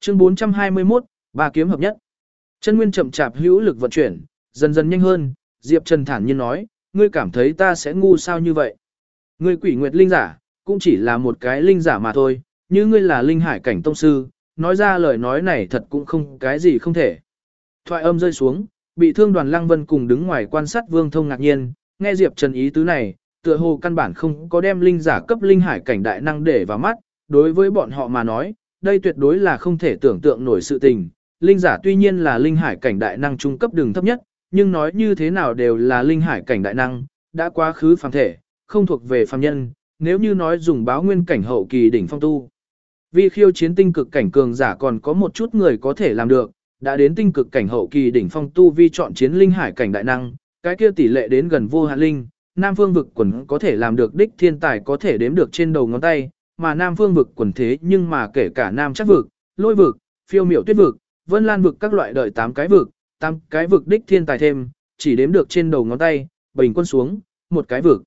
Chương 421, ba kiếm hợp nhất. Chân nguyên chậm chạp hữu lực vận chuyển, dần dần nhanh hơn, Diệp Trần thản nhiên nói, ngươi cảm thấy ta sẽ ngu sao như vậy? Ngươi quỷ nguyệt linh giả, cũng chỉ là một cái linh giả mà thôi, như ngươi là linh hải cảnh tông sư, nói ra lời nói này thật cũng không cái gì không thể. Thoại âm rơi xuống, bị thương đoàn lăng vân cùng đứng ngoài quan sát vương thông ngạc nhiên, nghe Diệp Trần ý tứ này, tựa hồ căn bản không có đem linh giả cấp linh hải cảnh đại năng để vào mắt, đối với bọn họ mà nói, đây tuyệt đối là không thể tưởng tượng nổi sự tình. Linh giả tuy nhiên là linh hải cảnh đại năng trung cấp đường thấp nhất, nhưng nói như thế nào đều là linh hải cảnh đại năng, đã quá khứ phàm thể, không thuộc về phàm nhân, nếu như nói dùng báo nguyên cảnh hậu kỳ đỉnh phong tu. Vì khiêu chiến tinh cực cảnh cường giả còn có một chút người có thể làm được, đã đến tinh cực cảnh hậu kỳ đỉnh phong tu vi chọn chiến linh hải cảnh đại năng, cái kia tỷ lệ đến gần vô hạn linh, Nam Phương vực quần có thể làm được đích thiên tài có thể đếm được trên đầu ngón tay, mà Nam Phương vực quần thế nhưng mà kể cả Nam chắc vực, lôi vực, phiêu miểu tuyết vực, vân lan vực các loại đợi 8 cái vực, 8 cái vực đích thiên tài thêm, chỉ đếm được trên đầu ngón tay, bình quân xuống, một cái vực.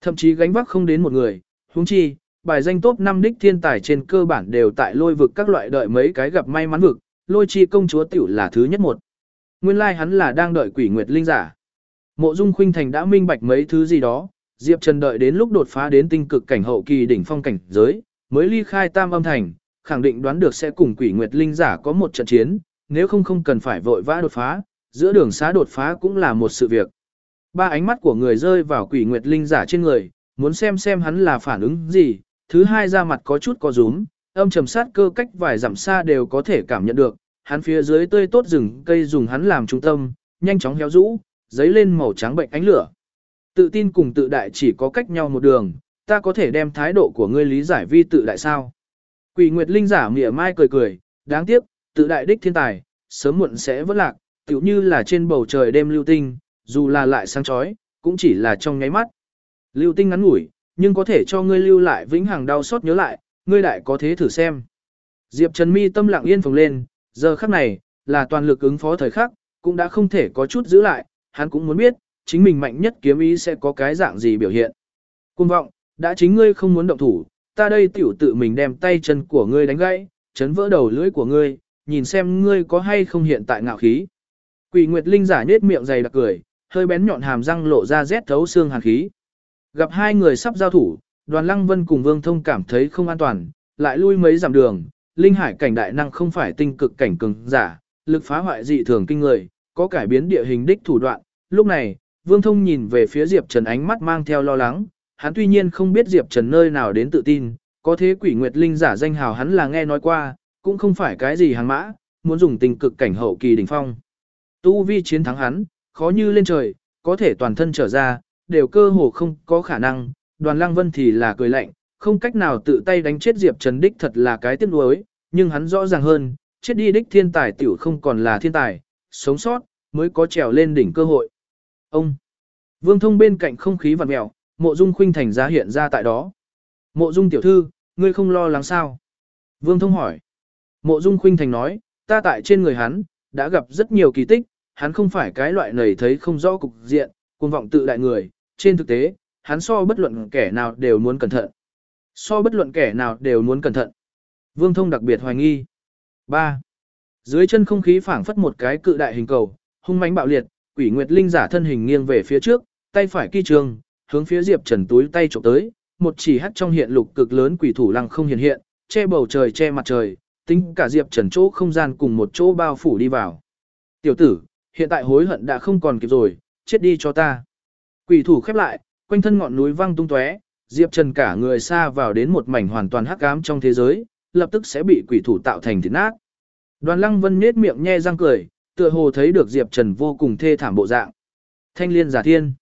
Thậm chí gánh vác không đến một người, huống chi, bài danh top 5 đích thiên tài trên cơ bản đều tại lôi vực các loại đợi mấy cái gặp may mắn vực, lôi chi công chúa tiểu là thứ nhất một. Nguyên lai like hắn là đang đợi quỷ nguyệt linh giả. Mộ Dung Khuynh Thành đã minh bạch mấy thứ gì đó, Diệp Trần đợi đến lúc đột phá đến tinh cực cảnh hậu kỳ đỉnh phong cảnh giới, mới ly khai Tam Âm Thành, khẳng định đoán được sẽ cùng Quỷ Nguyệt Linh giả có một trận chiến, nếu không không cần phải vội vã đột phá, giữa đường xá đột phá cũng là một sự việc. Ba ánh mắt của người rơi vào Quỷ Nguyệt Linh giả trên người, muốn xem xem hắn là phản ứng gì, thứ hai ra mặt có chút có rúm, âm trầm sát cơ cách vài dặm xa đều có thể cảm nhận được, hắn phía dưới tươi tốt rừng cây dùng hắn làm trung tâm, nhanh chóng héo rũ, giấy lên màu trắng bệnh ánh lửa. Tự tin cùng tự đại chỉ có cách nhau một đường, ta có thể đem thái độ của ngươi lý giải vi tự đại sao. Quỷ Nguyệt Linh giả mỉa mai cười cười, đáng tiếc, tự đại đích thiên tài, sớm muộn sẽ vỡ lạc, tựu như là trên bầu trời đêm lưu tinh, dù là lại sáng chói, cũng chỉ là trong nháy mắt. Lưu tinh ngắn ngủi, nhưng có thể cho ngươi lưu lại vĩnh hằng đau xót nhớ lại, ngươi đại có thế thử xem. Diệp Trần Mi tâm lặng yên phồng lên, giờ khắc này, là toàn lực ứng phó thời khắc, cũng đã không thể có chút giữ lại, hắn cũng muốn biết, chính mình mạnh nhất kiếm ý sẽ có cái dạng gì biểu hiện. Cung vọng, đã chính ngươi không muốn động thủ, ta đây tiểu tự mình đem tay chân của ngươi đánh gãy, chấn vỡ đầu lưỡi của ngươi, nhìn xem ngươi có hay không hiện tại ngạo khí. Quỷ Nguyệt Linh giả nhết miệng dày đặc cười, hơi bén nhọn hàm răng lộ ra rét thấu xương hàn khí. Gặp hai người sắp giao thủ, đoàn lăng vân cùng vương thông cảm thấy không an toàn, lại lui mấy dặm đường, linh hải cảnh đại năng không phải tinh cực cảnh cường giả, lực phá hoại dị thường kinh người, có cải biến địa hình đích thủ đoạn. Lúc này, vương thông nhìn về phía Diệp Trần ánh mắt mang theo lo lắng, hắn tuy nhiên không biết Diệp Trần nơi nào đến tự tin, có thế quỷ nguyệt linh giả danh hào hắn là nghe nói qua, cũng không phải cái gì hàng mã, muốn dùng tình cực cảnh hậu kỳ đỉnh phong. Tu vi chiến thắng hắn, khó như lên trời, có thể toàn thân trở ra, đều cơ hồ không có khả năng, đoàn lăng vân thì là cười lạnh, không cách nào tự tay đánh chết Diệp Trần đích thật là cái tiếc nuối, nhưng hắn rõ ràng hơn, chết đi đích thiên tài tiểu không còn là thiên tài, sống sót, mới có trèo lên đỉnh cơ hội. Ông! Vương thông bên cạnh không khí vặn mèo mộ dung khuynh thành ra hiện ra tại đó. Mộ dung tiểu thư, ngươi không lo lắng sao? Vương thông hỏi. Mộ dung khuynh thành nói, ta tại trên người hắn, đã gặp rất nhiều kỳ tích, hắn không phải cái loại nầy thấy không rõ cục diện, cuồng vọng tự đại người, trên thực tế, hắn so bất luận kẻ nào đều muốn cẩn thận. So bất luận kẻ nào đều muốn cẩn thận. Vương thông đặc biệt hoài nghi. 3. Dưới chân không khí phảng phất một cái cự đại hình cầu, hung mãnh bạo liệt, quỷ nguyệt linh giả thân hình nghiêng về phía trước, tay phải kỳ trường, hướng phía Diệp Trần túi tay chụp tới, một chỉ hắt trong hiện lục cực lớn quỷ thủ lăng không hiện hiện, che bầu trời che mặt trời, tính cả Diệp Trần chỗ không gian cùng một chỗ bao phủ đi vào. Tiểu tử, hiện tại hối hận đã không còn kịp rồi, chết đi cho ta. Quỷ thủ khép lại, quanh thân ngọn núi văng tung tóe, Diệp Trần cả người xa vào đến một mảnh hoàn toàn hắc ám trong thế giới, lập tức sẽ bị quỷ thủ tạo thành thịt nát. Đoàn Lăng Vân nhếch miệng nhe răng cười, tựa hồ thấy được Diệp Trần vô cùng thê thảm bộ dạng. Thanh liên giả thiên.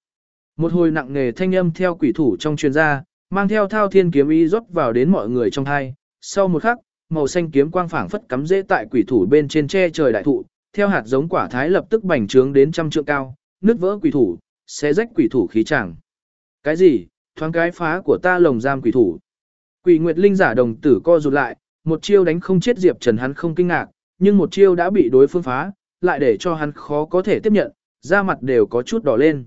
Một hồi nặng nghề thanh âm theo quỷ thủ trong truyền ra, mang theo thao thiên kiếm ý rót vào đến mọi người trong hai. Sau một khắc, màu xanh kiếm quang phảng phất cắm dễ tại quỷ thủ bên trên che trời đại thụ, theo hạt giống quả thái lập tức bành trướng đến trăm trượng cao, nứt vỡ quỷ thủ, xé rách quỷ thủ khí chẳng. Cái gì? Thoáng cái phá của ta lồng giam quỷ thủ. Quỷ Nguyệt Linh giả đồng tử co rụt lại, một chiêu đánh không chết Diệp Trần hắn không kinh ngạc, nhưng một chiêu đã bị đối phương phá, lại để cho hắn khó có thể tiếp nhận, da mặt đều có chút đỏ lên.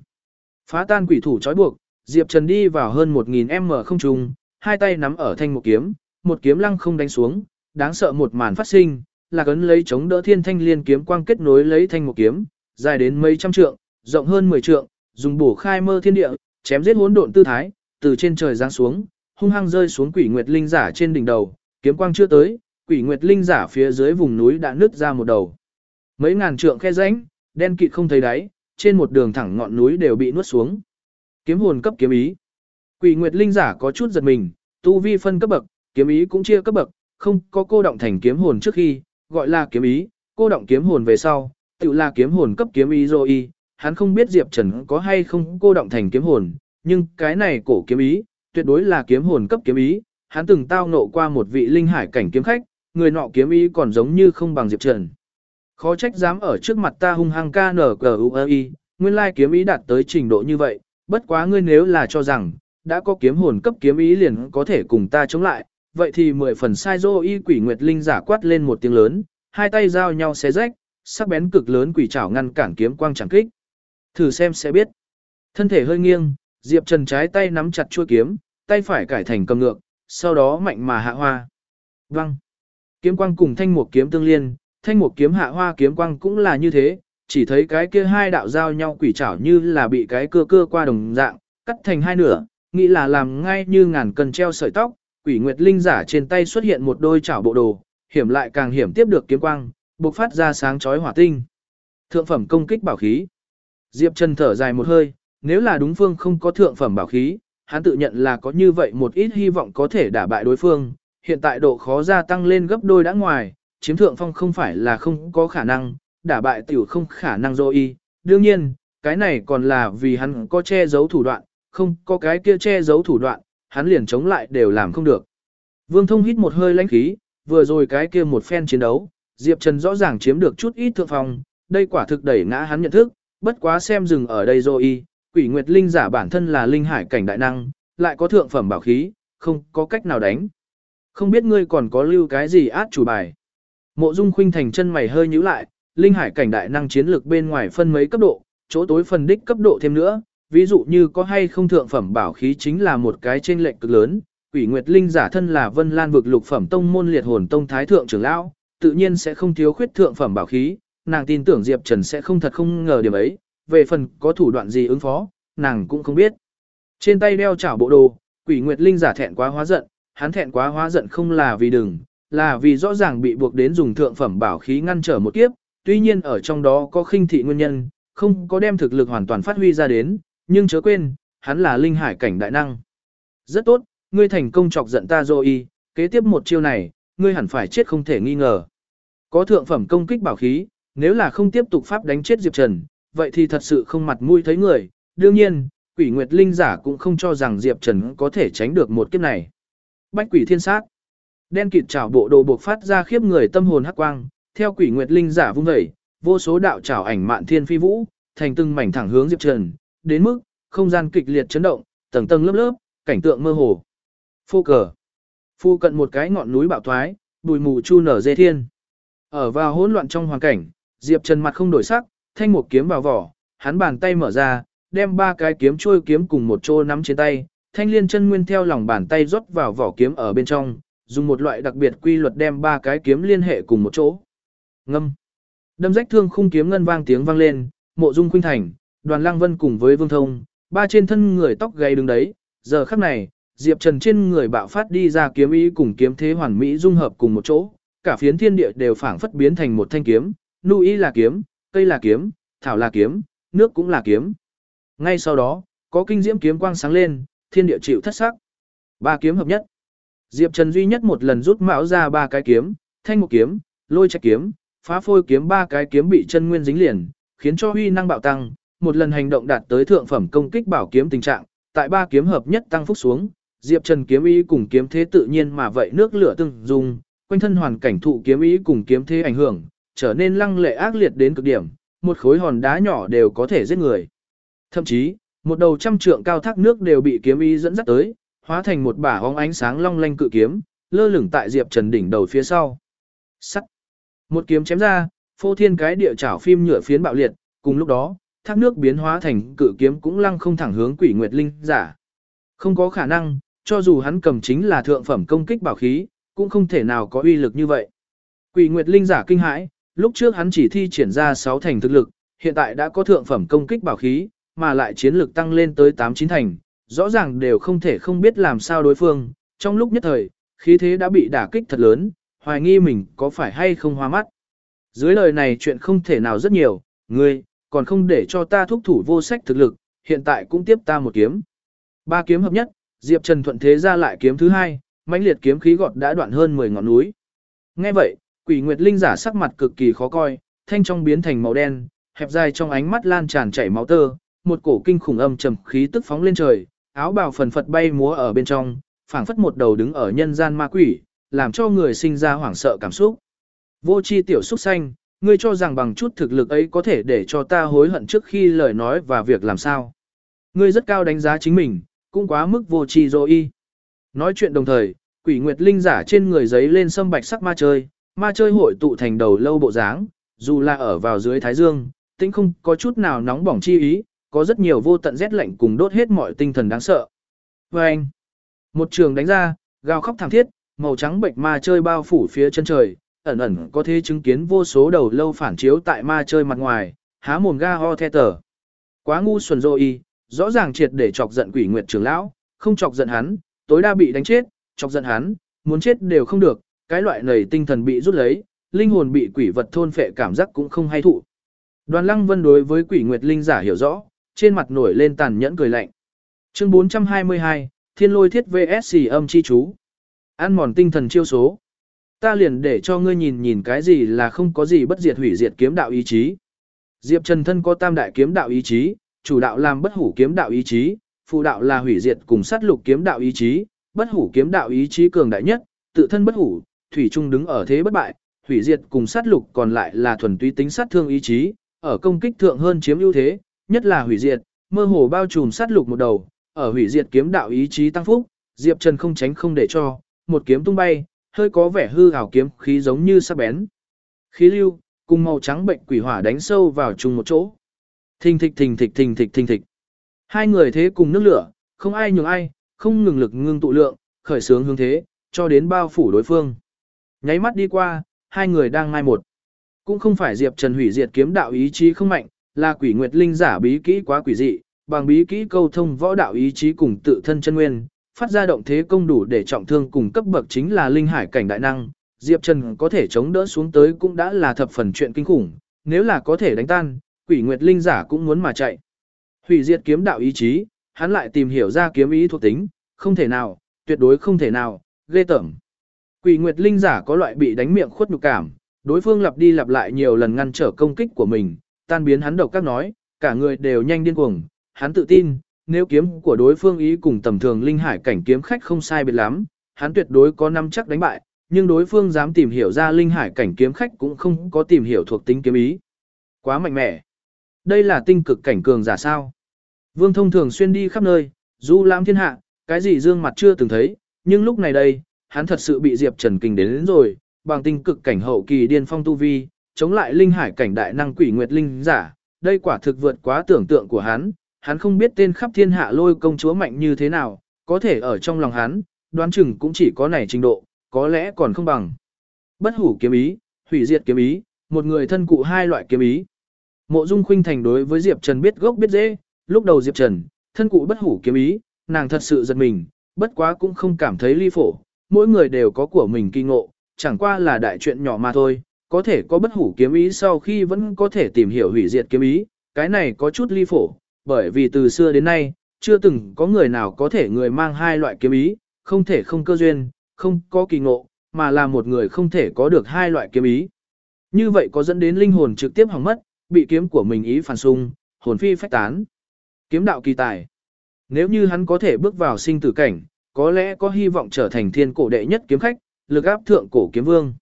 Phá tan quỷ thủ trói buộc, Diệp Trần đi vào hơn 1000m không trung, hai tay nắm ở thanh một kiếm, một kiếm lăng không đánh xuống, đáng sợ một màn phát sinh, là cấn lấy chống đỡ thiên thanh liên kiếm quang kết nối lấy thanh một kiếm, dài đến mấy trăm trượng, rộng hơn 10 trượng, dùng bổ khai mơ thiên địa, chém giết hỗn độn tư thái, từ trên trời giáng xuống, hung hăng rơi xuống quỷ nguyệt linh giả trên đỉnh đầu, kiếm quang chưa tới, quỷ nguyệt linh giả phía dưới vùng núi đã nứt ra một đầu. Mấy ngàn trượng khe rãnh, đen kịt không thấy đáy, trên một đường thẳng ngọn núi đều bị nuốt xuống. Kiếm hồn cấp kiếm ý. Quỷ nguyệt linh giả có chút giật mình, tu vi phân cấp bậc, kiếm ý cũng chia cấp bậc, không có cô động thành kiếm hồn trước khi, gọi là kiếm ý, cô động kiếm hồn về sau, tự là kiếm hồn cấp kiếm ý rồi hắn không biết Diệp Trần có hay không cô động thành kiếm hồn, nhưng cái này cổ kiếm ý, tuyệt đối là kiếm hồn cấp kiếm ý, hắn từng tao ngộ qua một vị linh hải cảnh kiếm khách, người nọ kiếm ý còn giống như không bằng Diệp Trần. Khó trách dám ở trước mặt ta hung hăng KNGUI nguyên lai kiếm ý đạt tới trình độ như vậy, bất quá ngươi nếu là cho rằng, đã có kiếm hồn cấp kiếm ý liền có thể cùng ta chống lại, vậy thì mười phần sai dô y quỷ nguyệt linh giả quát lên một tiếng lớn, hai tay giao nhau xé rách, sắc bén cực lớn quỷ chảo ngăn cản kiếm quang chẳng kích. Thử xem sẽ biết. Thân thể hơi nghiêng, Diệp Trần trái tay nắm chặt chuôi kiếm, tay phải cải thành cầm ngược, sau đó mạnh mà hạ hoa. Văng. Kiếm quang cùng thanh mục kiếm tương liên, thanh một kiếm hạ hoa kiếm quang cũng là như thế, chỉ thấy cái kia hai đạo giao nhau quỷ trảo như là bị cái cưa cưa qua đồng dạng, cắt thành hai nửa, nghĩ là làm ngay như ngàn cần treo sợi tóc, quỷ nguyệt linh giả trên tay xuất hiện một đôi chảo bộ đồ, hiểm lại càng hiểm tiếp được kiếm quang, bộc phát ra sáng chói hỏa tinh. Thượng phẩm công kích bảo khí. Diệp Trần thở dài một hơi, nếu là đúng phương không có thượng phẩm bảo khí, hắn tự nhận là có như vậy một ít hy vọng có thể đả bại đối phương, hiện tại độ khó gia tăng lên gấp đôi đã ngoài, chiếm thượng phong không phải là không có khả năng, đả bại tiểu không khả năng dô y. Đương nhiên, cái này còn là vì hắn có che giấu thủ đoạn, không có cái kia che giấu thủ đoạn, hắn liền chống lại đều làm không được. Vương Thông hít một hơi lãnh khí, vừa rồi cái kia một phen chiến đấu, Diệp Trần rõ ràng chiếm được chút ít thượng phong, đây quả thực đẩy ngã hắn nhận thức, bất quá xem dừng ở đây rồi quỷ nguyệt linh giả bản thân là linh hải cảnh đại năng, lại có thượng phẩm bảo khí, không có cách nào đánh. Không biết ngươi còn có lưu cái gì át chủ bài. Mộ Dung Khuynh thành chân mày hơi nhíu lại, linh hải cảnh đại năng chiến lược bên ngoài phân mấy cấp độ, chỗ tối phần đích cấp độ thêm nữa, ví dụ như có hay không thượng phẩm bảo khí chính là một cái trên lệnh cực lớn. Quỷ Nguyệt Linh giả thân là Vân Lan vực lục phẩm tông môn liệt hồn tông thái thượng trưởng lão, tự nhiên sẽ không thiếu khuyết thượng phẩm bảo khí, nàng tin tưởng Diệp Trần sẽ không thật không ngờ điểm ấy, về phần có thủ đoạn gì ứng phó, nàng cũng không biết. Trên tay đeo chảo bộ đồ, Quỷ Nguyệt Linh giả thẹn quá hóa giận, hắn thẹn quá hóa giận không là vì đừng, là vì rõ ràng bị buộc đến dùng thượng phẩm bảo khí ngăn trở một kiếp, tuy nhiên ở trong đó có khinh thị nguyên nhân, không có đem thực lực hoàn toàn phát huy ra đến, nhưng chớ quên, hắn là linh hải cảnh đại năng. Rất tốt, ngươi thành công chọc giận ta rồi, kế tiếp một chiêu này, ngươi hẳn phải chết không thể nghi ngờ. Có thượng phẩm công kích bảo khí, nếu là không tiếp tục pháp đánh chết Diệp Trần, vậy thì thật sự không mặt mũi thấy người, đương nhiên, quỷ nguyệt linh giả cũng không cho rằng Diệp Trần có thể tránh được một kiếp này. Bách quỷ thiên sát. Đen kịt chảo bộ đồ buộc phát ra khiếp người tâm hồn hắc quang, theo quỷ nguyệt linh giả vung vẩy, vô số đạo chảo ảnh mạn thiên phi vũ, thành từng mảnh thẳng hướng Diệp Trần, đến mức không gian kịch liệt chấn động, tầng tầng lớp lớp, cảnh tượng mơ hồ. Phu cờ. Phu cận một cái ngọn núi bạo thoái, bùi mù chu nở dê thiên. Ở vào hỗn loạn trong hoàn cảnh, Diệp Trần mặt không đổi sắc, thanh một kiếm vào vỏ, hắn bàn tay mở ra, đem ba cái kiếm trôi kiếm cùng một chỗ nắm trên tay, thanh liên chân nguyên theo lòng bàn tay rót vào vỏ kiếm ở bên trong, dùng một loại đặc biệt quy luật đem ba cái kiếm liên hệ cùng một chỗ. Ngâm. Đâm rách thương khung kiếm ngân vang tiếng vang lên, mộ dung khuynh thành, đoàn lang vân cùng với vương thông, ba trên thân người tóc gáy đứng đấy, giờ khắc này, Diệp Trần trên người bạo phát đi ra kiếm ý cùng kiếm thế hoàn mỹ dung hợp cùng một chỗ, cả phiến thiên địa đều phảng phất biến thành một thanh kiếm, nu ý là kiếm, cây là kiếm, thảo là kiếm, nước cũng là kiếm. Ngay sau đó, có kinh diễm kiếm quang sáng lên, thiên địa chịu thất sắc. Ba kiếm hợp nhất. Diệp Trần duy nhất một lần rút mão ra ba cái kiếm, thanh một kiếm, lôi trạch kiếm, phá phôi kiếm ba cái kiếm bị chân nguyên dính liền, khiến cho huy năng bạo tăng, một lần hành động đạt tới thượng phẩm công kích bảo kiếm tình trạng, tại ba kiếm hợp nhất tăng phúc xuống, Diệp Trần kiếm ý cùng kiếm thế tự nhiên mà vậy nước lửa tương dung, quanh thân hoàn cảnh thụ kiếm ý cùng kiếm thế ảnh hưởng, trở nên lăng lệ ác liệt đến cực điểm, một khối hòn đá nhỏ đều có thể giết người. Thậm chí, một đầu trăm trượng cao thác nước đều bị kiếm ý dẫn dắt tới, hóa thành một bả hóng ánh sáng long lanh cự kiếm, lơ lửng tại Diệp Trần đỉnh đầu phía sau. Sắt. Một kiếm chém ra, phô thiên cái địa chảo phim nhựa phiến bạo liệt, cùng lúc đó, thác nước biến hóa thành cự kiếm cũng lăng không thẳng hướng Quỷ Nguyệt Linh giả. Không có khả năng, cho dù hắn cầm chính là thượng phẩm công kích bảo khí, cũng không thể nào có uy lực như vậy. Quỷ Nguyệt Linh giả kinh hãi, lúc trước hắn chỉ thi triển ra 6 thành thực lực, hiện tại đã có thượng phẩm công kích bảo khí, mà lại chiến lực tăng lên tới 8-9 thành, rõ ràng đều không thể không biết làm sao đối phương, trong lúc nhất thời, khí thế đã bị đả kích thật lớn, hoài nghi mình có phải hay không hoa mắt. Dưới lời này chuyện không thể nào rất nhiều, ngươi, còn không để cho ta thúc thủ vô sách thực lực, hiện tại cũng tiếp ta một kiếm. Ba kiếm hợp nhất, Diệp Trần thuận thế ra lại kiếm thứ hai, mãnh liệt kiếm khí gọt đã đoạn hơn 10 ngọn núi. Nghe vậy, Quỷ Nguyệt Linh giả sắc mặt cực kỳ khó coi, thanh trong biến thành màu đen, hẹp dài trong ánh mắt lan tràn chảy máu tơ, một cổ kinh khủng âm trầm khí tức phóng lên trời, áo bào phần phật bay múa ở bên trong, phảng phất một đầu đứng ở nhân gian ma quỷ, làm cho người sinh ra hoảng sợ cảm xúc. Vô chi tiểu xúc xanh, ngươi cho rằng bằng chút thực lực ấy có thể để cho ta hối hận trước khi lời nói và việc làm sao. Ngươi rất cao đánh giá chính mình, cũng quá mức vô chi dô y. Nói chuyện đồng thời, quỷ nguyệt linh giả trên người giấy lên sâm bạch sắc ma chơi, ma chơi hội tụ thành đầu lâu bộ dáng, dù là ở vào dưới thái dương, tĩnh không có chút nào nóng bỏng chi ý, có rất nhiều vô tận rét lạnh cùng đốt hết mọi tinh thần đáng sợ. Và anh, một trường đánh ra, gào khóc thảm thiết, màu trắng bệnh ma chơi bao phủ phía chân trời, ẩn ẩn có thể chứng kiến vô số đầu lâu phản chiếu tại ma chơi mặt ngoài, há mồm ga ho the tờ. Quá ngu xuẩn rồi y, rõ ràng triệt để chọc giận quỷ nguyệt trưởng lão, không chọc giận hắn, tối đa bị đánh chết, chọc giận hắn, muốn chết đều không được, cái loại này tinh thần bị rút lấy, linh hồn bị quỷ vật thôn phệ cảm giác cũng không hay thụ. Đoàn Lăng Vân đối với quỷ nguyệt linh giả hiểu rõ, trên mặt nổi lên tàn nhẫn cười lạnh. Chương 422, Thiên Lôi Thiết VS âm chi chú. Ăn mòn tinh thần chiêu số. Ta liền để cho ngươi nhìn nhìn cái gì là không có gì bất diệt hủy diệt kiếm đạo ý chí. Diệp Trần thân có tam đại kiếm đạo ý chí, chủ đạo làm bất hủ kiếm đạo ý chí, phụ đạo là hủy diệt cùng sát lục kiếm đạo ý chí, bất hủ kiếm đạo ý chí cường đại nhất, tự thân bất hủ, thủy trung đứng ở thế bất bại, hủy diệt cùng sát lục còn lại là thuần túy tính sát thương ý chí, ở công kích thượng hơn chiếm ưu thế, nhất là hủy diệt, mơ hồ bao trùm sát lục một đầu, ở hủy diệt kiếm đạo ý chí tăng phúc, Diệp Trần không tránh không để cho, một kiếm tung bay, hơi có vẻ hư ảo kiếm khí giống như sắc bén. Khí lưu, cùng màu trắng bệnh quỷ hỏa đánh sâu vào chung một chỗ. Thình thịch thình thịch thình thịch thình thịch. Hai người thế cùng nước lửa, không ai nhường ai, không ngừng lực ngưng tụ lượng, khởi sướng hướng thế, cho đến bao phủ đối phương. Nháy mắt đi qua, hai người đang mai một. Cũng không phải Diệp Trần hủy diệt kiếm đạo ý chí không mạnh, là quỷ nguyệt linh giả bí kỹ quá quỷ dị, bằng bí kỹ câu thông võ đạo ý chí cùng tự thân chân nguyên, phát ra động thế công đủ để trọng thương cùng cấp bậc chính là linh hải cảnh đại năng. Diệp Trần có thể chống đỡ xuống tới cũng đã là thập phần chuyện kinh khủng, nếu là có thể đánh tan, quỷ nguyệt linh giả cũng muốn mà chạy. Hủy diệt kiếm đạo ý chí, hắn lại tìm hiểu ra kiếm ý thuộc tính, không thể nào, tuyệt đối không thể nào, ghê tởm. Quỷ nguyệt linh giả có loại bị đánh miệng khuất nhục cảm, đối phương lặp đi lặp lại nhiều lần ngăn trở công kích của mình, tan biến hắn độc các nói, cả người đều nhanh điên cuồng, hắn tự tin, nếu kiếm của đối phương ý cùng tầm thường linh hải cảnh kiếm khách không sai biệt lắm, hắn tuyệt đối có năm chắc đánh bại, nhưng đối phương dám tìm hiểu ra linh hải cảnh kiếm khách cũng không có tìm hiểu thuộc tính kiếm ý. Quá mạnh mẽ. Đây là tinh cực cảnh cường giả sao. Vương thông thường xuyên đi khắp nơi, du lãm thiên hạ, cái gì dương mặt chưa từng thấy, nhưng lúc này đây, hắn thật sự bị Diệp Trần kinh đến, đến rồi, bằng tinh cực cảnh hậu kỳ điên phong tu vi, chống lại linh hải cảnh đại năng quỷ nguyệt linh giả, đây quả thực vượt quá tưởng tượng của hắn, hắn không biết tên khắp thiên hạ lôi công chúa mạnh như thế nào, có thể ở trong lòng hắn, đoán chừng cũng chỉ có này trình độ, có lẽ còn không bằng. Bất hủ kiếm ý, hủy diệt kiếm ý, một người thân cụ hai loại kiếm ý. Mộ Dung Khuynh Thành đối với Diệp Trần biết gốc biết dễ, lúc đầu Diệp Trần, thân cụ bất hủ kiếm ý, nàng thật sự giật mình, bất quá cũng không cảm thấy ly phổ, mỗi người đều có của mình kỳ ngộ, chẳng qua là đại chuyện nhỏ mà thôi, có thể có bất hủ kiếm ý sau khi vẫn có thể tìm hiểu hủy diệt kiếm ý, cái này có chút ly phổ, bởi vì từ xưa đến nay, chưa từng có người nào có thể người mang hai loại kiếm ý, không thể không cơ duyên, không có kỳ ngộ, mà là một người không thể có được hai loại kiếm ý. Như vậy có dẫn đến linh hồn trực tiếp hỏng mất, bị kiếm của mình ý phản xung, hồn phi phách tán. Kiếm đạo kỳ tài. Nếu như hắn có thể bước vào sinh tử cảnh, có lẽ có hy vọng trở thành thiên cổ đệ nhất kiếm khách, lực áp thượng cổ kiếm vương.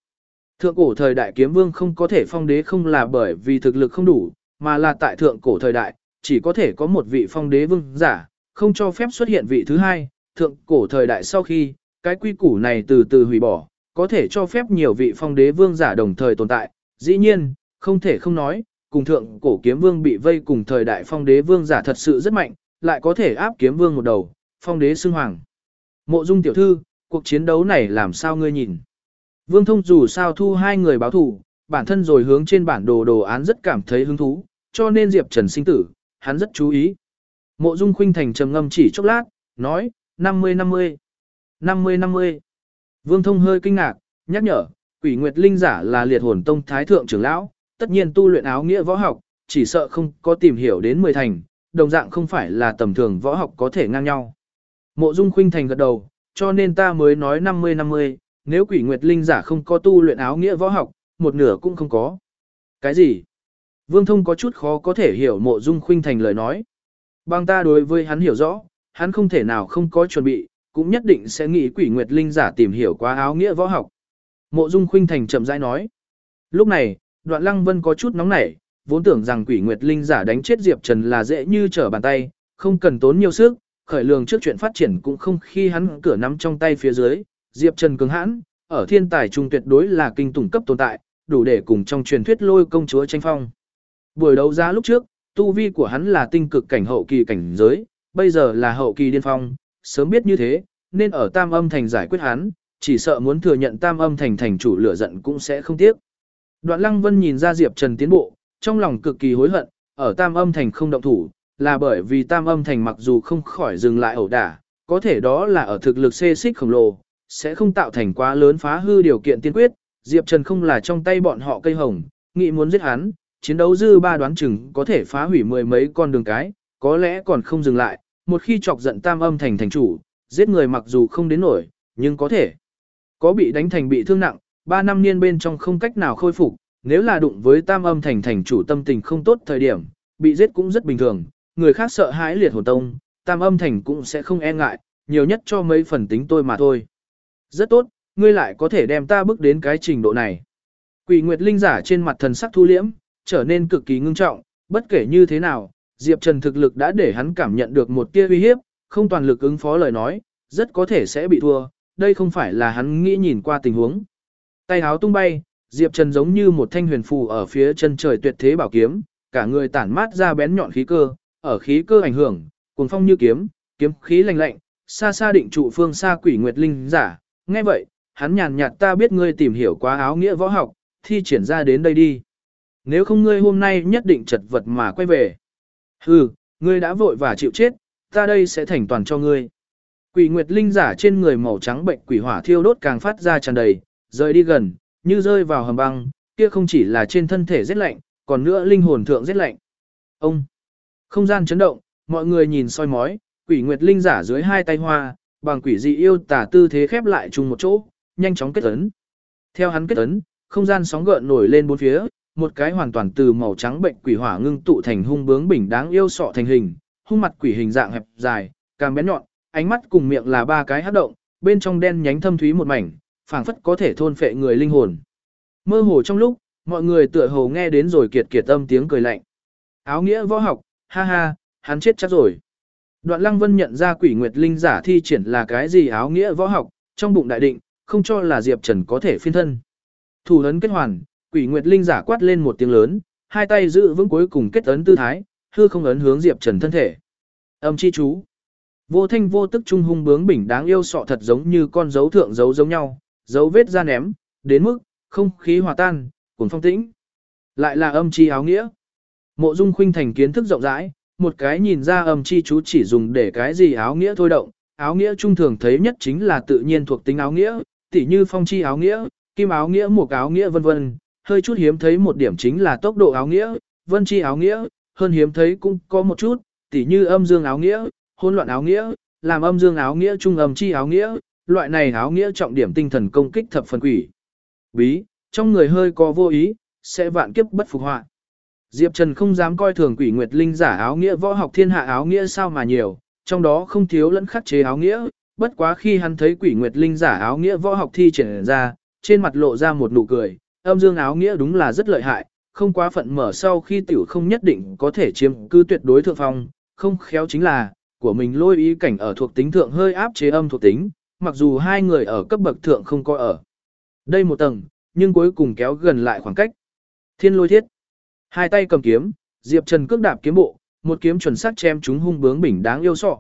Thượng cổ thời đại kiếm vương không có thể phong đế không là bởi vì thực lực không đủ, mà là tại thượng cổ thời đại, chỉ có thể có một vị phong đế vương giả, không cho phép xuất hiện vị thứ hai. Thượng cổ thời đại sau khi, cái quy củ này từ từ hủy bỏ, có thể cho phép nhiều vị phong đế vương giả đồng thời tồn tại. Dĩ nhiên, không thể không nói, cùng thượng cổ kiếm vương bị vây cùng thời đại phong đế vương giả thật sự rất mạnh, lại có thể áp kiếm vương một đầu, phong đế xưng hoàng. Mộ dung tiểu thư, cuộc chiến đấu này làm sao ngươi nhìn? Vương Thông dù sao thu hai người báo thủ, bản thân rồi hướng trên bản đồ đồ án rất cảm thấy hứng thú, cho nên Diệp Trần sinh tử, hắn rất chú ý. Mộ Dung Khuynh Thành trầm ngâm chỉ chốc lát, nói, 50-50, 50-50. Vương Thông hơi kinh ngạc, nhắc nhở, Quỷ Nguyệt Linh giả là liệt hồn tông thái thượng trưởng lão, tất nhiên tu luyện áo nghĩa võ học, chỉ sợ không có tìm hiểu đến 10 thành, đồng dạng không phải là tầm thường võ học có thể ngang nhau. Mộ Dung Khuynh Thành gật đầu, cho nên ta mới nói 50-50, nếu Quỷ Nguyệt Linh giả không có tu luyện áo nghĩa võ học, một nửa cũng không có. Cái gì? Vương Thông có chút khó có thể hiểu Mộ Dung Khuynh Thành lời nói. Bằng ta đối với hắn hiểu rõ, hắn không thể nào không có chuẩn bị, cũng nhất định sẽ nghĩ Quỷ Nguyệt Linh giả tìm hiểu qua áo nghĩa võ học. Mộ Dung Khuynh Thành chậm rãi nói. Lúc này, Đoạn Lăng Vân có chút nóng nảy, vốn tưởng rằng Quỷ Nguyệt Linh giả đánh chết Diệp Trần là dễ như trở bàn tay, không cần tốn nhiều sức, khởi lường trước chuyện phát triển cũng không khi hắn cửa nắm trong tay phía dưới, Diệp Trần cứng hãn, ở thiên tài trung tuyệt đối là kinh tủng cấp tồn tại, đủ để cùng trong truyền thuyết lôi công chúa tranh phong. Buổi đấu giá lúc trước, tu vi của hắn là tinh cực cảnh hậu kỳ cảnh giới, bây giờ là hậu kỳ điên phong, sớm biết như thế, nên ở tam âm thành giải quyết hắn, chỉ sợ muốn thừa nhận tam âm thành thành chủ lửa giận cũng sẽ không tiếc. Đoạn Lăng Vân nhìn ra Diệp Trần tiến bộ, trong lòng cực kỳ hối hận, ở tam âm thành không động thủ, là bởi vì tam âm thành mặc dù không khỏi dừng lại ẩu đả, có thể đó là ở thực lực xê xích khổng lồ, sẽ không tạo thành quá lớn phá hư điều kiện tiên quyết, Diệp Trần không là trong tay bọn họ cây hồng, nghĩ muốn giết hắn, chiến đấu dư ba đoán chừng có thể phá hủy mười mấy con đường cái, có lẽ còn không dừng lại, một khi chọc giận tam âm thành thành chủ, giết người mặc dù không đến nổi, nhưng có thể. Có bị đánh thành bị thương nặng, ba năm niên bên trong không cách nào khôi phục, nếu là đụng với tam âm thành thành chủ tâm tình không tốt thời điểm, bị giết cũng rất bình thường, người khác sợ hãi liệt hồn tông, tam âm thành cũng sẽ không e ngại, nhiều nhất cho mấy phần tính tôi mà thôi. Rất tốt, ngươi lại có thể đem ta bước đến cái trình độ này. Quỷ Nguyệt Linh giả trên mặt thần sắc thu liễm, trở nên cực kỳ ngưng trọng, bất kể như thế nào, Diệp Trần thực lực đã để hắn cảm nhận được một tia uy hiếp, không toàn lực ứng phó lời nói, rất có thể sẽ bị thua, đây không phải là hắn nghĩ nhìn qua tình huống. Tay háo tung bay, Diệp Trần giống như một thanh huyền phù ở phía chân trời tuyệt thế bảo kiếm, cả người tản mát ra bén nhọn khí cơ, ở khí cơ ảnh hưởng, cuồng phong như kiếm, kiếm khí lạnh lạnh, xa xa định trụ phương xa quỷ nguyệt linh giả, nghe vậy, hắn nhàn nhạt ta biết ngươi tìm hiểu quá áo nghĩa võ học, thi triển ra đến đây đi. Nếu không ngươi hôm nay nhất định chật vật mà quay về. Hừ, ngươi đã vội và chịu chết, ta đây sẽ thành toàn cho ngươi. Quỷ nguyệt linh giả trên người màu trắng bệnh quỷ hỏa thiêu đốt càng phát ra tràn đầy, rời đi gần, như rơi vào hầm băng, kia không chỉ là trên thân thể rét lạnh, còn nữa linh hồn thượng rét lạnh. Ông, không gian chấn động, mọi người nhìn soi mói, quỷ nguyệt linh giả dưới hai tay hoa, bằng quỷ dị yêu tả tư thế khép lại chung một chỗ, nhanh chóng kết ấn. Theo hắn kết ấn, không gian sóng gợn nổi lên bốn phía, một cái hoàn toàn từ màu trắng bệnh quỷ hỏa ngưng tụ thành hung bướng bình đáng yêu sọ thành hình, hung mặt quỷ hình dạng hẹp dài, càng bén nhọn, ánh mắt cùng miệng là ba cái hấp động, bên trong đen nhánh thâm thúy một mảnh, phảng phất có thể thôn phệ người linh hồn. Mơ hồ trong lúc, mọi người tựa hồ nghe đến rồi kiệt kiệt âm tiếng cười lạnh. Áo nghĩa võ học, ha ha, hắn chết chắc rồi. Đoạn Lăng Vân nhận ra quỷ nguyệt linh giả thi triển là cái gì áo nghĩa võ học, trong bụng đại định, không cho là Diệp Trần có thể phiên thân. Thủ ấn kết hoàn, quỷ nguyệt linh giả quát lên một tiếng lớn, hai tay giữ vững cuối cùng kết ấn tư thái, hư không ấn hướng Diệp Trần thân thể. Âm chi chú. Vô thanh vô tức trung hung bướng bỉnh đáng yêu sọ thật giống như con dấu thượng dấu giống nhau, dấu vết ra ném, đến mức, không khí hòa tan, cuốn phong tĩnh. Lại là âm chi áo nghĩa. Mộ dung khuynh thành kiến thức rộng rãi, một cái nhìn ra âm chi chú chỉ dùng để cái gì áo nghĩa thôi động, áo nghĩa trung thường thấy nhất chính là tự nhiên thuộc tính áo nghĩa, tỉ như phong chi áo nghĩa, kim áo nghĩa một áo nghĩa vân vân, hơi chút hiếm thấy một điểm chính là tốc độ áo nghĩa, vân chi áo nghĩa, hơn hiếm thấy cũng có một chút, tỉ như âm dương áo nghĩa, hỗn loạn áo nghĩa, làm âm dương áo nghĩa trung âm chi áo nghĩa, loại này áo nghĩa trọng điểm tinh thần công kích thập phần quỷ. Bí, trong người hơi có vô ý, sẽ vạn kiếp bất phục họa. Diệp Trần không dám coi thường quỷ nguyệt linh giả áo nghĩa võ học thiên hạ áo nghĩa sao mà nhiều, trong đó không thiếu lẫn khắc chế áo nghĩa, bất quá khi hắn thấy quỷ nguyệt linh giả áo nghĩa võ học thi triển ra, trên mặt lộ ra một nụ cười, âm dương áo nghĩa đúng là rất lợi hại, không quá phận mở sau khi tiểu không nhất định có thể chiếm cư tuyệt đối thượng phong, không khéo chính là, của mình lôi ý cảnh ở thuộc tính thượng hơi áp chế âm thuộc tính, mặc dù hai người ở cấp bậc thượng không có ở. Đây một tầng, nhưng cuối cùng kéo gần lại khoảng cách. Thiên lôi thiết. Hai tay cầm kiếm, Diệp Trần cước đạp kiếm bộ, một kiếm chuẩn xác chém chúng hung bướng bình đáng yêu sọ.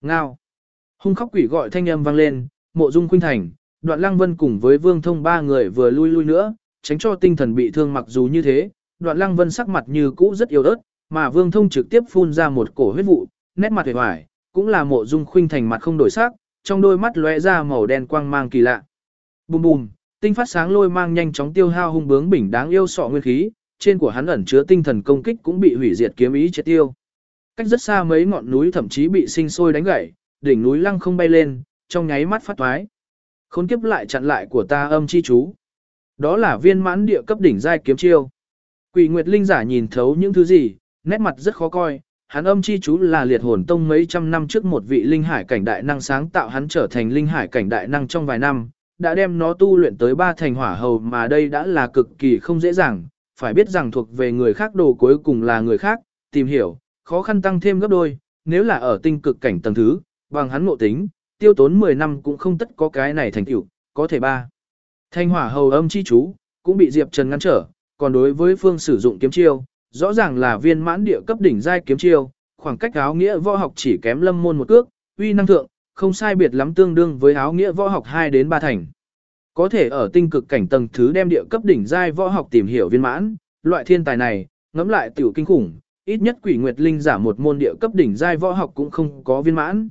Ngao. Hung khóc quỷ gọi thanh âm vang lên, mộ dung khuynh thành, đoạn lăng vân cùng với vương thông ba người vừa lui lui nữa, tránh cho tinh thần bị thương mặc dù như thế, đoạn lăng vân sắc mặt như cũ rất yếu ớt, mà vương thông trực tiếp phun ra một cổ huyết vụ, nét mặt hề hoài, cũng là mộ dung khuynh thành mặt không đổi sắc, trong đôi mắt lóe ra màu đen quang mang kỳ lạ. Bùm bùm, tinh phát sáng lôi mang nhanh chóng tiêu hao hung bướng bình đáng yêu sọ nguyên khí, trên của hắn ẩn chứa tinh thần công kích cũng bị hủy diệt kiếm ý triệt tiêu. Cách rất xa mấy ngọn núi thậm chí bị sinh sôi đánh gãy, đỉnh núi lăng không bay lên, trong nháy mắt phát toái. Khốn kiếp lại chặn lại của ta âm chi chú. Đó là viên mãn địa cấp đỉnh giai kiếm chiêu. Quỷ Nguyệt Linh giả nhìn thấu những thứ gì, nét mặt rất khó coi. Hắn âm chi chú là liệt hồn tông mấy trăm năm trước một vị linh hải cảnh đại năng sáng tạo hắn trở thành linh hải cảnh đại năng trong vài năm, đã đem nó tu luyện tới ba thành hỏa hầu mà đây đã là cực kỳ không dễ dàng, phải biết rằng thuộc về người khác đồ cuối cùng là người khác, tìm hiểu, khó khăn tăng thêm gấp đôi, nếu là ở tinh cực cảnh tầng thứ, bằng hắn ngộ tính, tiêu tốn 10 năm cũng không tất có cái này thành tựu, có thể ba. Thanh hỏa hầu âm chi chú, cũng bị Diệp Trần ngăn trở, còn đối với phương sử dụng kiếm chiêu, rõ ràng là viên mãn địa cấp đỉnh giai kiếm chiêu, khoảng cách áo nghĩa võ học chỉ kém lâm môn một cước, uy năng thượng, không sai biệt lắm tương đương với áo nghĩa võ học 2 đến 3 thành. Có thể ở tinh cực cảnh tầng thứ đem địa cấp đỉnh giai võ học tìm hiểu viên mãn, loại thiên tài này, ngẫm lại tiểu kinh khủng, ít nhất quỷ nguyệt linh giả một môn địa cấp đỉnh giai võ học cũng không có viên mãn.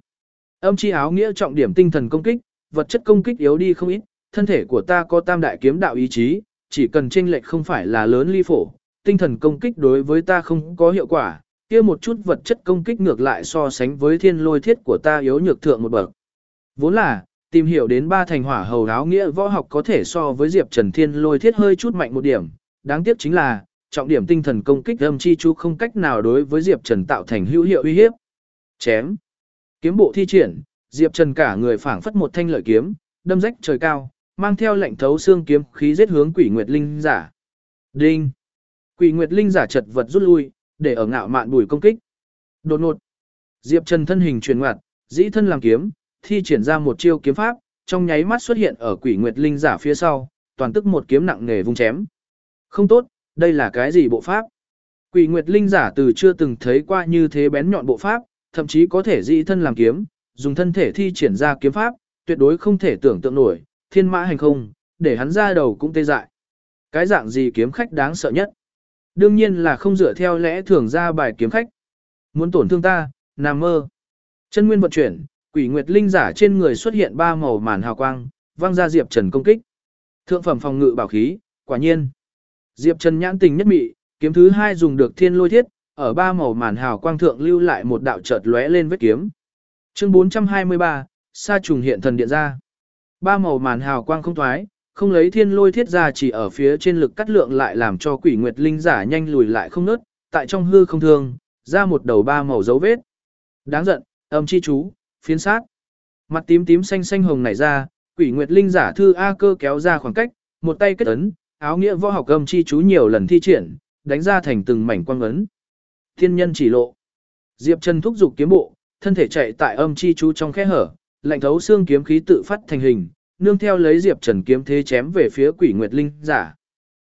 Âm chi áo nghĩa trọng điểm tinh thần công kích, vật chất công kích yếu đi không ít, thân thể của ta có tam đại kiếm đạo ý chí, chỉ cần chênh lệch không phải là lớn ly phổ, tinh thần công kích đối với ta không có hiệu quả, kia một chút vật chất công kích ngược lại so sánh với thiên lôi thiết của ta yếu nhược thượng một bậc. Vốn là, tìm hiểu đến ba thành hỏa hầu áo nghĩa võ học có thể so với Diệp Trần Thiên lôi thiết hơi chút mạnh một điểm, đáng tiếc chính là, trọng điểm tinh thần công kích âm chi chú không cách nào đối với Diệp Trần tạo thành hữu hiệu uy hiếp. Chém. Kiếm bộ thi triển, Diệp Trần cả người phảng phất một thanh lợi kiếm, đâm rách trời cao, mang theo lệnh thấu xương kiếm khí giết hướng Quỷ Nguyệt Linh giả. Đinh. Quỷ Nguyệt Linh giả chật vật rút lui, để ở ngạo mạn bùi công kích. Đột ngột. Diệp Trần thân hình chuyển ngoặt, dĩ thân làm kiếm, thi triển ra một chiêu kiếm pháp, trong nháy mắt xuất hiện ở Quỷ Nguyệt Linh giả phía sau, toàn tức một kiếm nặng nề vung chém. Không tốt, đây là cái gì bộ pháp? Quỷ Nguyệt Linh giả từ chưa từng thấy qua như thế bén nhọn bộ pháp, thậm chí có thể dị thân làm kiếm, dùng thân thể thi triển ra kiếm pháp, tuyệt đối không thể tưởng tượng nổi, thiên mã hành không, để hắn ra đầu cũng tê dại. Cái dạng gì kiếm khách đáng sợ nhất? Đương nhiên là không dựa theo lẽ thường ra bài kiếm khách. Muốn tổn thương ta, nằm mơ. Chân nguyên vận chuyển, quỷ nguyệt linh giả trên người xuất hiện ba màu màn hào quang, vang ra Diệp Trần công kích. Thượng phẩm phòng ngự bảo khí, quả nhiên. Diệp Trần nhãn tình nhất mị, kiếm thứ hai dùng được thiên lôi thiết, ở ba màu màn hào quang thượng lưu lại một đạo chợt lóe lên vết kiếm. Chương 423, sa trùng hiện thần điện ra. Ba màu màn hào quang không thoái, không lấy thiên lôi thiết ra chỉ ở phía trên lực cắt lượng lại làm cho quỷ nguyệt linh giả nhanh lùi lại không nớt, tại trong hư không thương, ra một đầu ba màu dấu vết. Đáng giận, âm chi chú, phiến sát. Mặt tím tím xanh xanh hồng nảy ra, quỷ nguyệt linh giả thư A cơ kéo ra khoảng cách, một tay kết ấn, áo nghĩa võ học âm chi chú nhiều lần thi triển, đánh ra thành từng mảnh quang ấn. Thiên nhân chỉ lộ. Diệp Trần thúc dục kiếm bộ, thân thể chạy tại âm chi chú trong khe hở, lạnh thấu xương kiếm khí tự phát thành hình, nương theo lấy Diệp Trần kiếm thế chém về phía Quỷ Nguyệt Linh giả.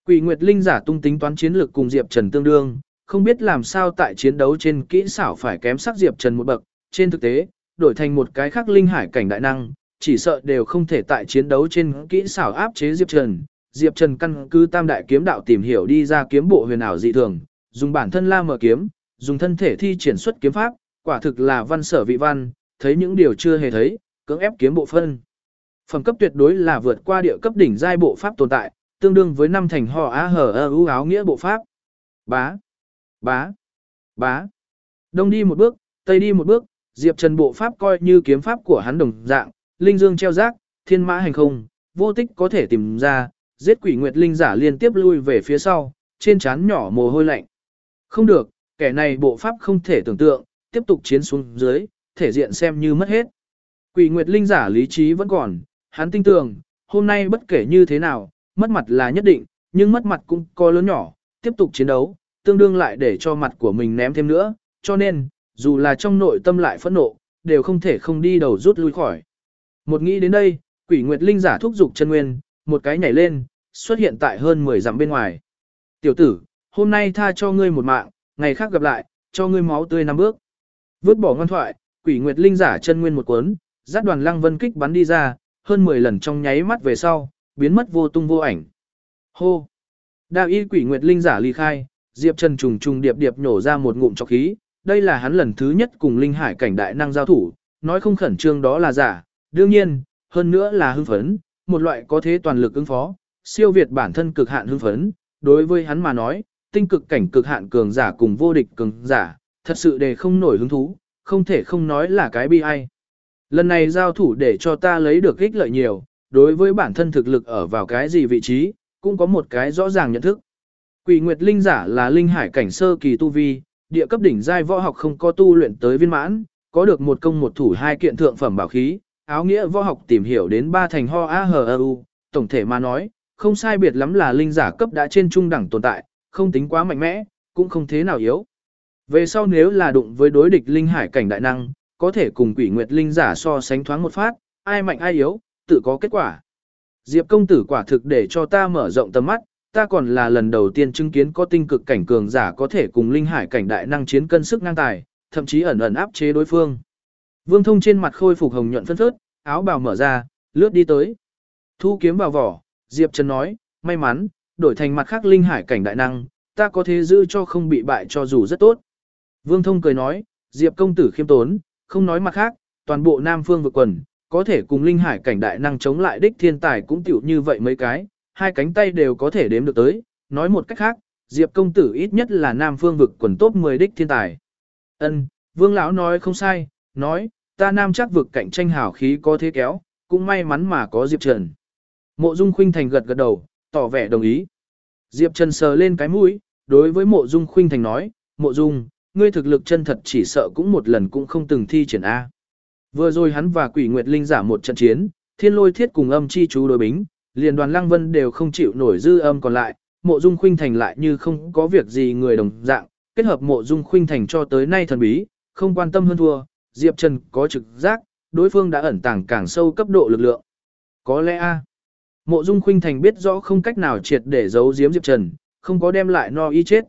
Quỷ Nguyệt Linh giả tung tính toán chiến lược cùng Diệp Trần tương đương, không biết làm sao tại chiến đấu trên kỹ xảo phải kém sắc Diệp Trần một bậc, trên thực tế, đổi thành một cái khác linh hải cảnh đại năng, chỉ sợ đều không thể tại chiến đấu trên kỹ xảo áp chế Diệp Trần. Diệp Trần căn cứ tam đại kiếm đạo tìm hiểu đi ra kiếm bộ huyền ảo dị thường, dùng bản thân la mở kiếm, dùng thân thể thi triển xuất kiếm pháp, quả thực là văn sở vị văn, thấy những điều chưa hề thấy, cưỡng ép kiếm bộ phân. Phẩm cấp tuyệt đối là vượt qua địa cấp đỉnh giai bộ pháp tồn tại, tương đương với năm thành họ á hở ơ ưu áo nghĩa bộ pháp. Bá, bá, bá. Đông đi một bước, tây đi một bước, Diệp Trần bộ pháp coi như kiếm pháp của hắn đồng dạng, linh dương treo rác, thiên mã hành không, vô tích có thể tìm ra, giết quỷ nguyệt linh giả liên tiếp lui về phía sau, trên trán nhỏ mồ hôi lạnh. Không được, kẻ này bộ pháp không thể tưởng tượng, tiếp tục chiến xuống dưới, thể diện xem như mất hết. Quỷ Nguyệt Linh giả lý trí vẫn còn, hắn tin tưởng, hôm nay bất kể như thế nào, mất mặt là nhất định, nhưng mất mặt cũng có lớn nhỏ, tiếp tục chiến đấu, tương đương lại để cho mặt của mình ném thêm nữa, cho nên, dù là trong nội tâm lại phẫn nộ, đều không thể không đi đầu rút lui khỏi. Một nghĩ đến đây, Quỷ Nguyệt Linh giả thúc giục chân nguyên, một cái nhảy lên, xuất hiện tại hơn 10 dặm bên ngoài. Tiểu tử, hôm nay tha cho ngươi một mạng, ngày khác gặp lại, cho ngươi máu tươi năm bước. Vứt bỏ ngoan thoại, quỷ nguyệt linh giả chân nguyên một cuốn, dắt đoàn lăng vân kích bắn đi ra, hơn 10 lần trong nháy mắt về sau, biến mất vô tung vô ảnh. Hô! Đạo y quỷ nguyệt linh giả ly khai, Diệp Trần trùng trùng điệp điệp nổ ra một ngụm chọc khí, đây là hắn lần thứ nhất cùng linh hải cảnh đại năng giao thủ, nói không khẩn trương đó là giả, đương nhiên, hơn nữa là hưng phấn, một loại có thế toàn lực ứng phó, siêu việt bản thân cực hạn hưng phấn, đối với hắn mà nói, tinh cực cảnh cực hạn cường giả cùng vô địch cường giả, thật sự để không nổi hứng thú, không thể không nói là cái bi ai. Lần này giao thủ để cho ta lấy được ích lợi nhiều, đối với bản thân thực lực ở vào cái gì vị trí, cũng có một cái rõ ràng nhận thức. Quỷ Nguyệt Linh giả là linh hải cảnh sơ kỳ tu vi, địa cấp đỉnh giai võ học không có tu luyện tới viên mãn, có được một công một thủ hai kiện thượng phẩm bảo khí, áo nghĩa võ học tìm hiểu đến ba thành ho a h u, tổng thể mà nói, không sai biệt lắm là linh giả cấp đã trên trung đẳng tồn tại, không tính quá mạnh mẽ, cũng không thế nào yếu. Về sau nếu là đụng với đối địch linh hải cảnh đại năng, có thể cùng quỷ nguyệt linh giả so sánh thoáng một phát, ai mạnh ai yếu, tự có kết quả. Diệp công tử quả thực để cho ta mở rộng tầm mắt, ta còn là lần đầu tiên chứng kiến có tinh cực cảnh cường giả có thể cùng linh hải cảnh đại năng chiến cân sức ngang tài, thậm chí ẩn ẩn áp chế đối phương. Vương Thông trên mặt khôi phục hồng nhuận phân phớt, áo bào mở ra, lướt đi tới. Thu kiếm vào vỏ, Diệp Trần nói, may mắn, đổi thành mặt khác linh hải cảnh đại năng, ta có thể giữ cho không bị bại cho dù rất tốt. Vương Thông cười nói, Diệp công tử khiêm tốn, không nói mặt khác, toàn bộ Nam Phương vực quần, có thể cùng linh hải cảnh đại năng chống lại đích thiên tài cũng tiểu như vậy mấy cái, hai cánh tay đều có thể đếm được tới, nói một cách khác, Diệp công tử ít nhất là Nam Phương vực quần top 10 đích thiên tài. Ân, Vương lão nói không sai, nói, ta Nam chắc vực cạnh tranh hảo khí có thế kéo, cũng may mắn mà có Diệp Trần. Mộ Dung Khuynh Thành gật gật đầu, tỏ vẻ đồng ý. Diệp Trần sờ lên cái mũi, đối với Mộ Dung Khuynh Thành nói, Mộ Dung, ngươi thực lực chân thật chỉ sợ cũng một lần cũng không từng thi triển A. Vừa rồi hắn và Quỷ Nguyệt Linh giả một trận chiến, thiên lôi thiết cùng âm chi chú đối bính, liền đoàn Lăng Vân đều không chịu nổi dư âm còn lại, Mộ Dung Khuynh Thành lại như không có việc gì người đồng dạng, kết hợp Mộ Dung Khuynh Thành cho tới nay thần bí, không quan tâm hơn thua, Diệp Trần có trực giác, đối phương đã ẩn tàng càng sâu cấp độ lực lượng. Có lẽ a. Mộ Dung Khuynh Thành biết rõ không cách nào triệt để giấu giếm Diệp Trần, không có đem lại no y chết.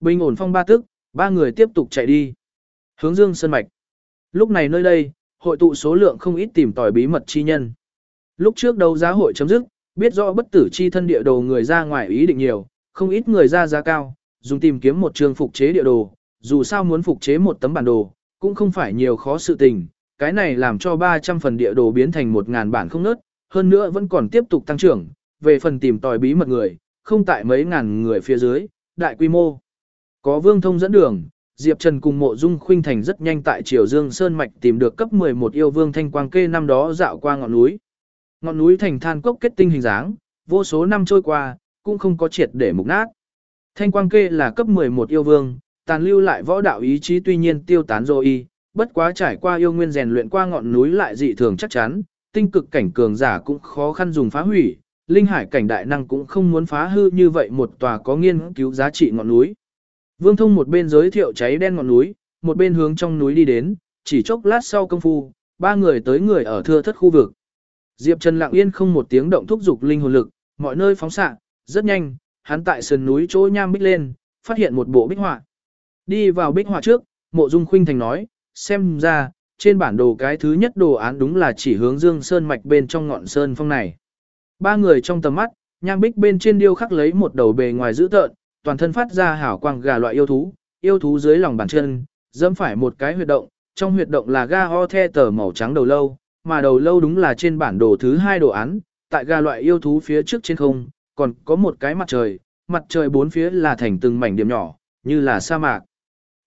Bình ổn phong ba tức, ba người tiếp tục chạy đi. Hướng Dương sân Mạch. Lúc này nơi đây, hội tụ số lượng không ít tìm tòi bí mật chi nhân. Lúc trước đấu giá hội chấm dứt, biết rõ bất tử chi thân địa đồ người ra ngoài ý định nhiều, không ít người ra giá cao, dùng tìm kiếm một trường phục chế địa đồ, dù sao muốn phục chế một tấm bản đồ, cũng không phải nhiều khó sự tình, cái này làm cho 300 phần địa đồ biến thành 1.000 bản không nớt, hơn nữa vẫn còn tiếp tục tăng trưởng, về phần tìm tòi bí mật người, không tại mấy ngàn người phía dưới, đại quy mô. Có vương thông dẫn đường, Diệp Trần cùng mộ dung khuynh thành rất nhanh tại Triều Dương Sơn Mạch tìm được cấp 11 yêu vương thanh quang kê năm đó dạo qua ngọn núi. Ngọn núi thành than cốc kết tinh hình dáng, vô số năm trôi qua, cũng không có triệt để mục nát. Thanh quang kê là cấp 11 yêu vương, tàn lưu lại võ đạo ý chí tuy nhiên tiêu tán rồi y, bất quá trải qua yêu nguyên rèn luyện qua ngọn núi lại dị thường chắc chắn, tinh cực cảnh cường giả cũng khó khăn dùng phá hủy, linh hải cảnh đại năng cũng không muốn phá hư như vậy một tòa có nghiên cứu giá trị ngọn núi. Vương Thông một bên giới thiệu cháy đen ngọn núi, một bên hướng trong núi đi đến, chỉ chốc lát sau công phu, ba người tới người ở thưa thất khu vực. Diệp Trần lặng yên không một tiếng động thúc dục linh hồn lực, mọi nơi phóng xạ, rất nhanh, hắn tại sườn núi chỗ nham bích lên, phát hiện một bộ bích họa. Đi vào bích họa trước, Mộ Dung Khuynh Thành nói, xem ra, trên bản đồ cái thứ nhất đồ án đúng là chỉ hướng Dương Sơn mạch bên trong ngọn sơn phong này. Ba người trong tầm mắt, nham bích bên trên điêu khắc lấy một đầu bề ngoài dữ tợn, toàn thân phát ra hảo quang gà loại yêu thú, yêu thú dưới lòng bàn chân, dẫm phải một cái huyệt động, trong huyệt động là ga ho the tờ màu trắng đầu lâu, mà đầu lâu đúng là trên bản đồ thứ hai đồ án, tại gà loại yêu thú phía trước trên không, còn có một cái mặt trời, mặt trời bốn phía là thành từng mảnh điểm nhỏ, như là sa mạc.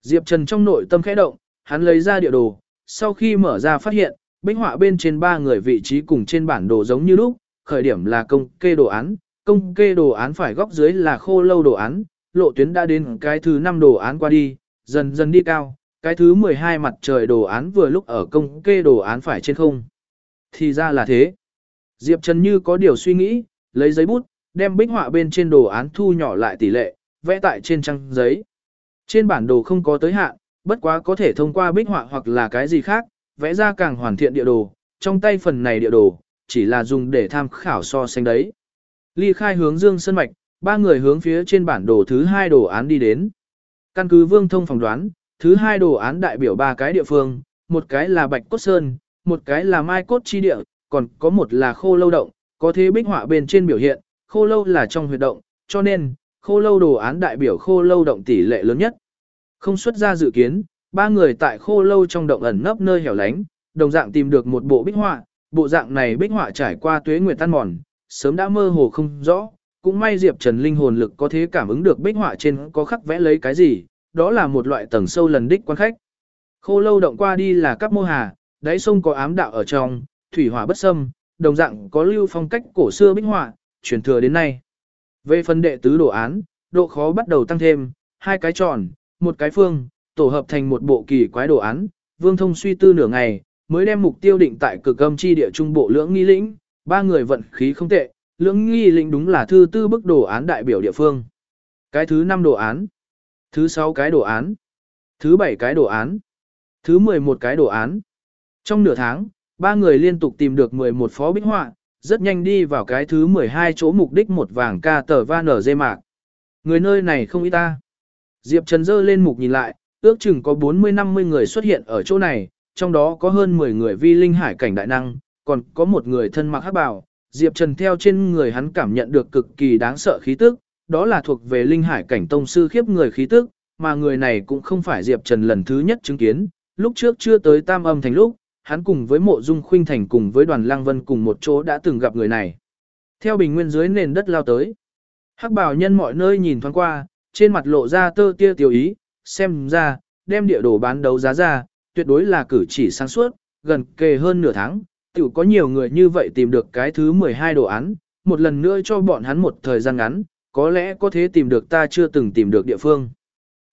Diệp Trần trong nội tâm khẽ động, hắn lấy ra địa đồ, sau khi mở ra phát hiện, bích họa bên trên ba người vị trí cùng trên bản đồ giống như lúc, khởi điểm là công kê đồ án, công kê đồ án phải góc dưới là khô lâu đồ án, lộ tuyến đã đến cái thứ 5 đồ án qua đi, dần dần đi cao, cái thứ 12 mặt trời đồ án vừa lúc ở công kê đồ án phải trên không. Thì ra là thế. Diệp Trần như có điều suy nghĩ, lấy giấy bút, đem bích họa bên trên đồ án thu nhỏ lại tỷ lệ, vẽ tại trên trang giấy. Trên bản đồ không có tới hạn, bất quá có thể thông qua bích họa hoặc là cái gì khác, vẽ ra càng hoàn thiện địa đồ, trong tay phần này địa đồ, chỉ là dùng để tham khảo so sánh đấy. Ly khai hướng Dương Sơn Mạch, ba người hướng phía trên bản đồ thứ hai đồ án đi đến. Căn cứ Vương Thông phỏng đoán, thứ hai đồ án đại biểu ba cái địa phương, một cái là Bạch Cốt Sơn, một cái là Mai Cốt Chi Địa, còn có một là khô lâu động, có thế bích họa bên trên biểu hiện, khô lâu là trong huyệt động, cho nên, khô lâu đồ án đại biểu khô lâu động tỷ lệ lớn nhất. Không xuất ra dự kiến, ba người tại khô lâu trong động ẩn nấp nơi hẻo lánh, đồng dạng tìm được một bộ bích họa, bộ dạng này bích họa trải qua tuế nguyệt tan mòn, sớm đã mơ hồ không rõ, cũng may Diệp Trần linh hồn lực có thế cảm ứng được bích họa trên có khắc vẽ lấy cái gì, đó là một loại tầng sâu lần đích quan khách. Khô lâu động qua đi là các mô hà, đáy sông có ám đạo ở trong, thủy hỏa bất xâm, đồng dạng có lưu phong cách cổ xưa bích họa, truyền thừa đến nay. Về phần đệ tứ đồ án, độ khó bắt đầu tăng thêm, hai cái tròn, một cái phương, tổ hợp thành một bộ kỳ quái đồ án, Vương Thông suy tư nửa ngày, mới đem mục tiêu định tại cực âm chi địa trung bộ lưỡng nghi lĩnh, ba người vận khí không tệ, lưỡng nghi lĩnh đúng là thư tư bức đồ án đại biểu địa phương. Cái thứ năm đồ án, thứ sáu cái đồ án, thứ bảy cái đồ án, thứ mười một cái đồ án. Trong nửa tháng, ba người liên tục tìm được 11 phó bích họa, rất nhanh đi vào cái thứ 12 chỗ mục đích một vàng ca tờ van ở dê mạc. Người nơi này không ít ta. Diệp Trần dơ lên mục nhìn lại, ước chừng có 40-50 người xuất hiện ở chỗ này, trong đó có hơn 10 người vi linh hải cảnh đại năng, còn có một người thân mặc hắc bào. Diệp Trần theo trên người hắn cảm nhận được cực kỳ đáng sợ khí tức, đó là thuộc về linh hải cảnh tông sư khiếp người khí tức, mà người này cũng không phải Diệp Trần lần thứ nhất chứng kiến, lúc trước chưa tới tam âm thành lúc, hắn cùng với mộ dung khuynh thành cùng với đoàn lang vân cùng một chỗ đã từng gặp người này. Theo bình nguyên dưới nền đất lao tới, hắc bảo nhân mọi nơi nhìn thoáng qua, trên mặt lộ ra tơ tia tiểu ý, xem ra, đem địa đồ bán đấu giá ra, tuyệt đối là cử chỉ sáng suốt, gần kề hơn nửa tháng, tiểu có nhiều người như vậy tìm được cái thứ 12 đồ án, một lần nữa cho bọn hắn một thời gian ngắn, có lẽ có thể tìm được ta chưa từng tìm được địa phương.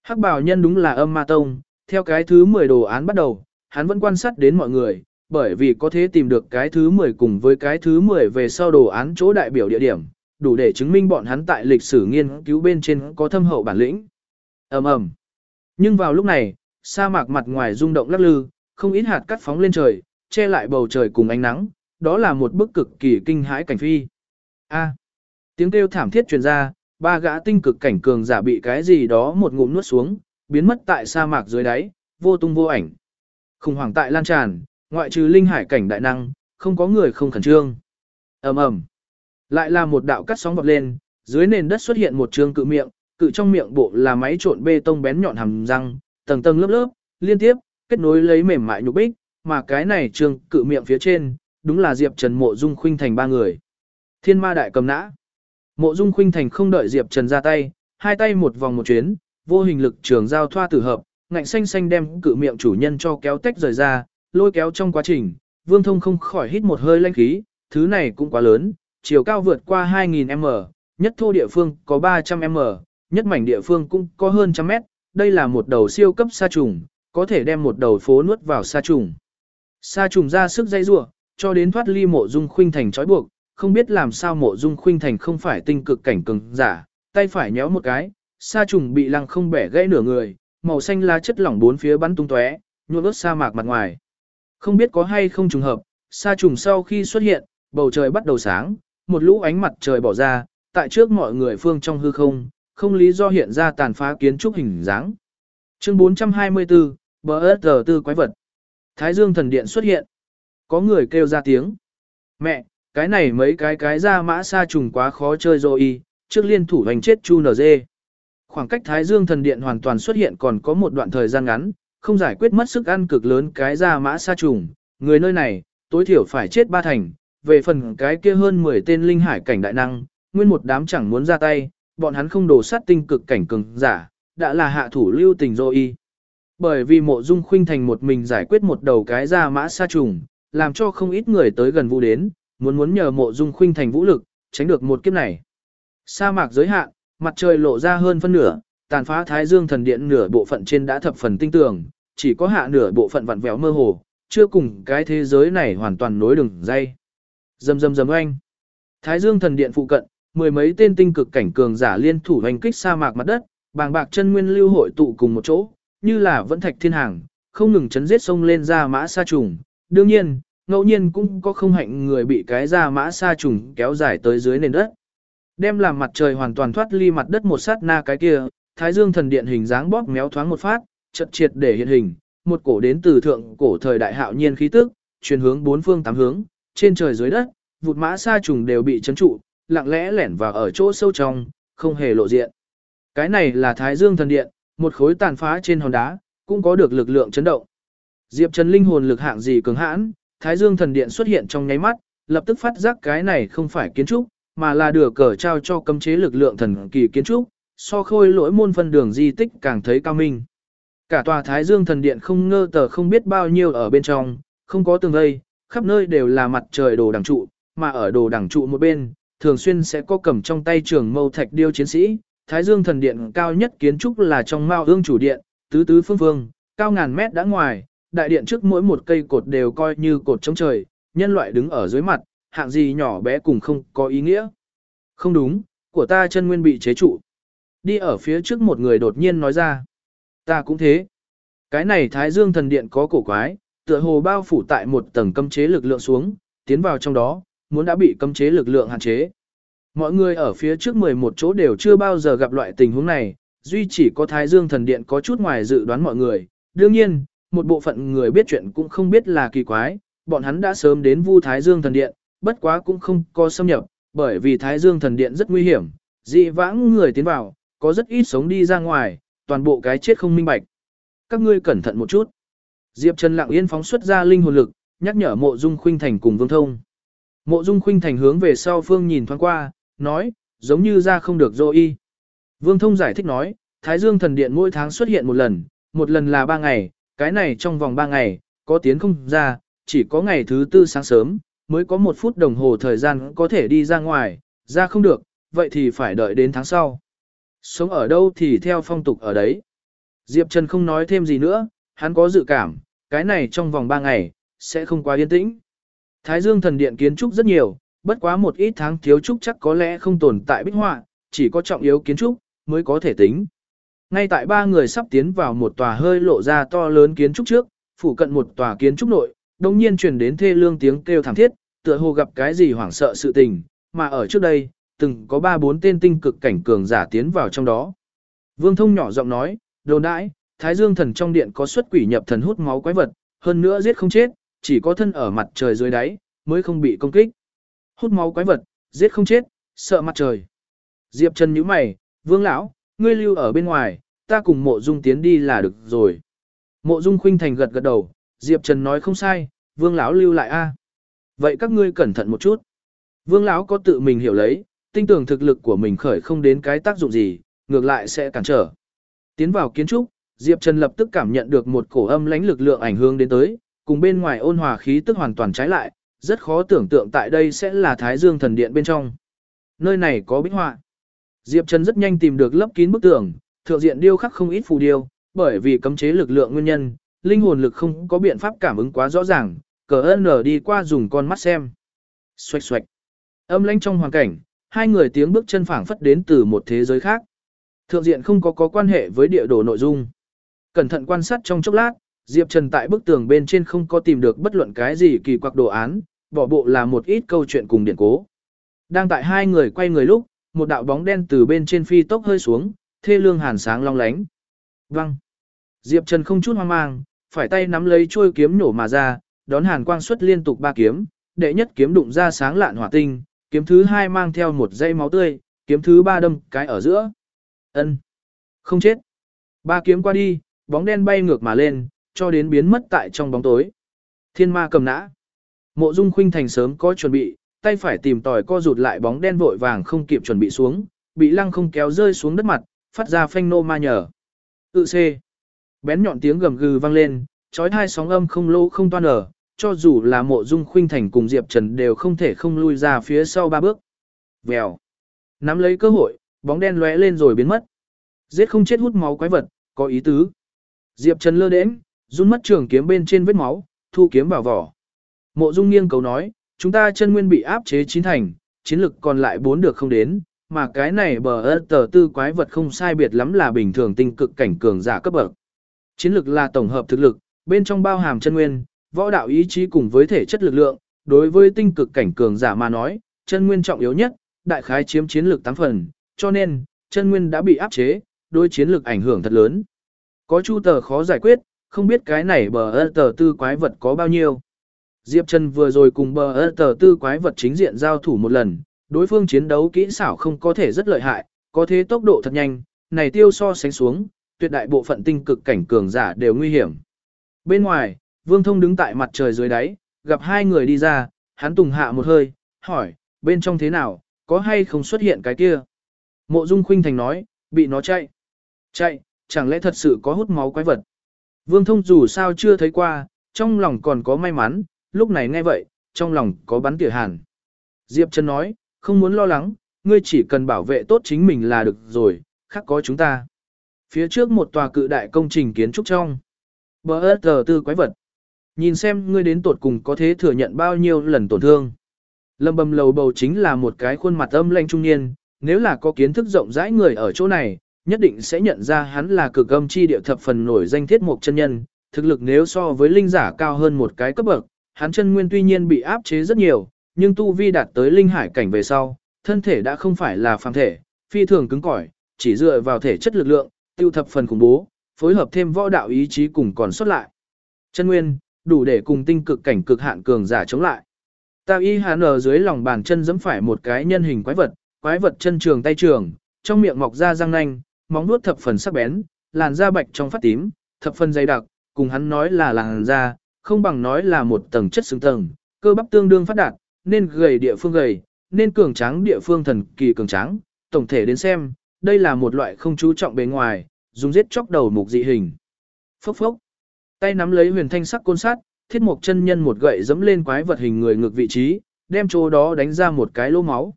Hắc bảo nhân đúng là âm ma tông, theo cái thứ 10 đồ án bắt đầu, hắn vẫn quan sát đến mọi người, bởi vì có thể tìm được cái thứ 10 cùng với cái thứ 10 về sau đồ án chỗ đại biểu địa điểm, đủ để chứng minh bọn hắn tại lịch sử nghiên cứu bên trên có thâm hậu bản lĩnh. ầm ầm. Nhưng vào lúc này, sa mạc mặt ngoài rung động lắc lư, không ít hạt cắt phóng lên trời, che lại bầu trời cùng ánh nắng, đó là một bức cực kỳ kinh hãi cảnh phi. A. Tiếng kêu thảm thiết truyền ra, ba gã tinh cực cảnh cường giả bị cái gì đó một ngụm nuốt xuống, biến mất tại sa mạc dưới đáy, vô tung vô ảnh. Khủng hoảng tại lan tràn, ngoại trừ linh hải cảnh đại năng, không có người không khẩn trương. ầm ầm, lại là một đạo cắt sóng bật lên, dưới nền đất xuất hiện một trường cự miệng, cự trong miệng bộ là máy trộn bê tông bén nhọn hàm răng, tầng tầng lớp lớp, liên tiếp, kết nối lấy mềm mại nhục bích, mà cái này trường cự miệng phía trên, đúng là Diệp Trần Mộ Dung Khuynh Thành ba người. Thiên ma đại cầm nã. Mộ Dung Khuynh Thành không đợi Diệp Trần ra tay, hai tay một vòng một chuyến, vô hình lực trường giao thoa tử hợp, ngạnh xanh xanh đem cự miệng chủ nhân cho kéo tách rời ra, lôi kéo trong quá trình, Vương Thông không khỏi hít một hơi lãnh khí, thứ này cũng quá lớn, chiều cao vượt qua 2.000m, nhất thô địa phương có 300m, nhất mảnh địa phương cũng có hơn trăm mét, đây là một đầu siêu cấp sa trùng, có thể đem một đầu phố nuốt vào sa trùng. Sa trùng ra sức dây rủa, cho đến thoát ly mộ dung khuynh thành trói buộc, không biết làm sao mộ dung khuynh thành không phải tinh cực cảnh cường giả, tay phải nhéo một cái, sa trùng bị lăng không bẻ gãy nửa người, màu xanh lá chất lỏng bốn phía bắn tung tóe, nhuộm ướt sa mạc mặt ngoài. Không biết có hay không trùng hợp, sa trùng sau khi xuất hiện, bầu trời bắt đầu sáng, một lũ ánh mặt trời bỏ ra, tại trước mọi người phương trong hư không, không lý do hiện ra tàn phá kiến trúc hình dáng. Chương 424, bờ tờ tư quái vật. Thái Dương thần điện xuất hiện. Có người kêu ra tiếng. Mẹ, cái này mấy cái cái ra mã sa trùng quá khó chơi rồi trước liên thủ hành chết chu nở dê. Khoảng cách Thái Dương thần điện hoàn toàn xuất hiện còn có một đoạn thời gian ngắn, không giải quyết mất sức ăn cực lớn cái ra mã sa trùng, người nơi này, tối thiểu phải chết ba thành, về phần cái kia hơn 10 tên linh hải cảnh đại năng, nguyên một đám chẳng muốn ra tay, bọn hắn không đổ sát tinh cực cảnh cường giả, đã là hạ thủ lưu tình rồi Bởi vì mộ dung khuynh thành một mình giải quyết một đầu cái ra mã sa trùng, làm cho không ít người tới gần vụ đến, muốn muốn nhờ mộ dung khuynh thành vũ lực, tránh được một kiếp này. Sa mạc giới hạn, Mặt trời lộ ra hơn phân nửa, tàn phá Thái Dương thần điện nửa bộ phận trên đã thập phần tinh tường, chỉ có hạ nửa bộ phận vặn vẹo mơ hồ, chưa cùng cái thế giới này hoàn toàn nối đường dây. Dầm dầm dầm oanh. Thái Dương thần điện phụ cận, mười mấy tên tinh cực cảnh cường giả liên thủ hành kích sa mạc mặt đất, bàng bạc chân nguyên lưu hội tụ cùng một chỗ, như là vẫn thạch thiên hàng, không ngừng chấn giết sông lên ra mã sa trùng. Đương nhiên, ngẫu nhiên cũng có không hạnh người bị cái ra mã sa trùng kéo dài tới dưới nền đất. Đem làm mặt trời hoàn toàn thoát ly mặt đất một sát na cái kia, Thái Dương thần điện hình dáng bóp méo thoáng một phát, chật triệt để hiện hình, một cổ đến từ thượng cổ thời đại hạo nhiên khí tức, truyền hướng bốn phương tám hướng, trên trời dưới đất, vụt mã sa trùng đều bị chấn trụ, lặng lẽ lẻn vào ở chỗ sâu trong, không hề lộ diện. Cái này là Thái Dương thần điện, một khối tàn phá trên hòn đá, cũng có được lực lượng chấn động. Diệp Trần linh hồn lực hạng gì cường hãn, Thái Dương thần điện xuất hiện trong nháy mắt, lập tức phát giác cái này không phải kiến trúc, mà là đửa cờ trao cho cấm chế lực lượng thần kỳ kiến trúc, so khôi lỗi môn phân đường di tích càng thấy cao minh. Cả tòa Thái Dương thần điện không ngơ tờ không biết bao nhiêu ở bên trong, không có tường vây, khắp nơi đều là mặt trời đồ đằng trụ, mà ở đồ đằng trụ một bên, thường xuyên sẽ có cầm trong tay trường mâu thạch điêu chiến sĩ. Thái Dương thần điện cao nhất kiến trúc là trong mao ương chủ điện, tứ tứ phương phương, cao ngàn mét đã ngoài, đại điện trước mỗi một cây cột đều coi như cột chống trời, nhân loại đứng ở dưới mặt, hạng gì nhỏ bé cùng không có ý nghĩa. Không đúng, của ta chân nguyên bị chế trụ. Đi ở phía trước một người đột nhiên nói ra. Ta cũng thế. Cái này Thái Dương thần điện có cổ quái, tựa hồ bao phủ tại một tầng cấm chế lực lượng xuống, tiến vào trong đó, muốn đã bị cấm chế lực lượng hạn chế. Mọi người ở phía trước 11 chỗ đều chưa bao giờ gặp loại tình huống này, duy chỉ có Thái Dương thần điện có chút ngoài dự đoán mọi người. Đương nhiên, một bộ phận người biết chuyện cũng không biết là kỳ quái, bọn hắn đã sớm đến Vu Thái Dương thần điện, bất quá cũng không có xâm nhập, bởi vì Thái Dương thần điện rất nguy hiểm, dị vãng người tiến vào, có rất ít sống đi ra ngoài, toàn bộ cái chết không minh bạch. Các ngươi cẩn thận một chút. Diệp Trần lặng yên phóng xuất ra linh hồn lực, nhắc nhở Mộ Dung Khuynh Thành cùng Vương Thông. Mộ Dung Khuynh Thành hướng về sau phương nhìn thoáng qua, nói, giống như ra không được dô y. Vương Thông giải thích nói, Thái Dương thần điện mỗi tháng xuất hiện một lần, một lần là ba ngày, cái này trong vòng ba ngày, có tiến không ra, chỉ có ngày thứ tư sáng sớm, mới có một phút đồng hồ thời gian có thể đi ra ngoài, ra không được, vậy thì phải đợi đến tháng sau. Sống ở đâu thì theo phong tục ở đấy. Diệp Trần không nói thêm gì nữa, hắn có dự cảm, cái này trong vòng 3 ngày, sẽ không quá yên tĩnh. Thái Dương thần điện kiến trúc rất nhiều, bất quá một ít tháng thiếu trúc chắc có lẽ không tồn tại bích họa, chỉ có trọng yếu kiến trúc, mới có thể tính. Ngay tại ba người sắp tiến vào một tòa hơi lộ ra to lớn kiến trúc trước, phủ cận một tòa kiến trúc nội, đồng nhiên truyền đến thê lương tiếng kêu thảm thiết, tựa hồ gặp cái gì hoảng sợ sự tình, mà ở trước đây, từng có ba bốn tên tinh cực cảnh cường giả tiến vào trong đó. Vương Thông nhỏ giọng nói, đồn đãi, Thái Dương thần trong điện có xuất quỷ nhập thần hút máu quái vật, hơn nữa giết không chết, chỉ có thân ở mặt trời dưới đáy, mới không bị công kích. Hút máu quái vật, giết không chết, sợ mặt trời. Diệp Trần nhíu mày, Vương lão, ngươi lưu ở bên ngoài, ta cùng Mộ Dung tiến đi là được rồi. Mộ Dung Khuynh Thành gật gật đầu, Diệp Trần nói không sai, Vương lão lưu lại a. Vậy các ngươi cẩn thận một chút. Vương lão có tự mình hiểu lấy, tinh tưởng thực lực của mình khởi không đến cái tác dụng gì, ngược lại sẽ cản trở. Tiến vào kiến trúc, Diệp Trần lập tức cảm nhận được một cổ âm lãnh lực lượng ảnh hưởng đến tới, cùng bên ngoài ôn hòa khí tức hoàn toàn trái lại, rất khó tưởng tượng tại đây sẽ là Thái Dương thần điện bên trong. Nơi này có bích họa. Diệp Trần rất nhanh tìm được lấp kín bức tường, thượng diện điêu khắc không ít phù điêu, bởi vì cấm chế lực lượng nguyên nhân, linh hồn lực không có biện pháp cảm ứng quá rõ ràng, cờ ơn đi qua dùng con mắt xem. Xoạch xoạch. Âm lãnh trong hoàn cảnh, hai người tiếng bước chân phảng phất đến từ một thế giới khác. Thượng diện không có có quan hệ với địa đồ nội dung. Cẩn thận quan sát trong chốc lát, Diệp Trần tại bức tường bên trên không có tìm được bất luận cái gì kỳ quặc đồ án, bỏ bộ là một ít câu chuyện cùng điện cố. Đang tại hai người quay người lúc, một đạo bóng đen từ bên trên phi tốc hơi xuống, thê lương hàn sáng long lánh. Văng. Diệp Trần không chút hoang mang, phải tay nắm lấy chuôi kiếm nổ mà ra, đón hàn quang xuất liên tục ba kiếm, đệ nhất kiếm đụng ra sáng lạn hỏa tinh, kiếm thứ hai mang theo một dây máu tươi, kiếm thứ ba đâm cái ở giữa. Ân, Không chết. Ba kiếm qua đi, bóng đen bay ngược mà lên, cho đến biến mất tại trong bóng tối. Thiên ma cầm nã. Mộ Dung Khuynh Thành sớm có chuẩn bị, tay phải tìm tòi co rụt lại bóng đen vội vàng không kịp chuẩn bị xuống, bị lăng không kéo rơi xuống đất mặt, phát ra phanh nô ma nhở. Tự C. Bén nhọn tiếng gầm gừ vang lên, chói hai sóng âm không lô không toan ở, cho dù là mộ dung khuynh thành cùng Diệp Trần đều không thể không lui ra phía sau ba bước. Vèo. Nắm lấy cơ hội, bóng đen lóe lên rồi biến mất. Giết không chết hút máu quái vật, có ý tứ. Diệp Trần lơ đễnh, run mất trường kiếm bên trên vết máu, thu kiếm vào vỏ. Mộ Dung nghiêng cầu nói, chúng ta chân nguyên bị áp chế chín thành, chiến lực còn lại bốn được không đến, mà cái này bờ ơ tờ tư quái vật không sai biệt lắm là bình thường tinh cực cảnh cường giả cấp bậc. Chiến lực là tổng hợp thực lực, bên trong bao hàm chân nguyên, võ đạo ý chí cùng với thể chất lực lượng, đối với tinh cực cảnh cường giả mà nói, chân nguyên trọng yếu nhất, đại khái chiếm chiến lược 8 phần, cho nên, chân nguyên đã bị áp chế, đối chiến lược ảnh hưởng thật lớn. Có chu tờ khó giải quyết, không biết cái này bờ ơ tờ tư quái vật có bao nhiêu. Diệp Trần vừa rồi cùng bờ ơ tờ tư quái vật chính diện giao thủ một lần, đối phương chiến đấu kỹ xảo không có thể rất lợi hại, có thế tốc độ thật nhanh, này tiêu so sánh xuống, tuyệt đại bộ phận tinh cực cảnh cường giả đều nguy hiểm. Bên ngoài, Vương Thông đứng tại mặt trời dưới đáy, gặp hai người đi ra, hắn tùng hạ một hơi, hỏi, bên trong thế nào, có hay không xuất hiện cái kia? Mộ Dung Khuynh Thành nói, bị nó chạy. Chạy, chẳng lẽ thật sự có hút máu quái vật? Vương Thông dù sao chưa thấy qua, trong lòng còn có may mắn, lúc này nghe vậy, trong lòng có bắn tỉa hàn. Diệp Trần nói, không muốn lo lắng, ngươi chỉ cần bảo vệ tốt chính mình là được rồi, khác có chúng ta. Phía trước một tòa cự đại công trình kiến trúc trong. Bờ tờ tư quái vật. Nhìn xem ngươi đến tột cùng có thế thừa nhận bao nhiêu lần tổn thương. Lâm bầm lầu bầu chính là một cái khuôn mặt âm lanh trung niên, nếu là có kiến thức rộng rãi người ở chỗ này, nhất định sẽ nhận ra hắn là cực âm chi địa thập phần nổi danh thiết mục chân nhân, thực lực nếu so với linh giả cao hơn một cái cấp bậc, hắn chân nguyên tuy nhiên bị áp chế rất nhiều, nhưng tu vi đạt tới linh hải cảnh về sau, thân thể đã không phải là phàm thể, phi thường cứng cỏi, chỉ dựa vào thể chất lực lượng, tiêu thập phần khủng bố, phối hợp thêm võ đạo ý chí cùng còn xuất lại. Chân nguyên, đủ để cùng tinh cực cảnh cực hạn cường giả chống lại. Tao y hán ở dưới lòng bàn chân giẫm phải một cái nhân hình quái vật, quái vật chân trường tay trường, trong miệng mọc ra răng nanh, móng vuốt thập phần sắc bén, làn da bạch trong phát tím, thập phần dày đặc, cùng hắn nói là làn da, không bằng nói là một tầng chất xứng tầng, cơ bắp tương đương phát đạt, nên gầy địa phương gầy, nên cường tráng địa phương thần kỳ cường tráng, tổng thể đến xem, đây là một loại không chú trọng bề ngoài, dùng giết chóc đầu mục dị hình. Phốc phốc. Tay nắm lấy huyền thanh sắc côn sát, thiết mục chân nhân một gậy dẫm lên quái vật hình người ngược vị trí, đem chỗ đó đánh ra một cái lỗ máu.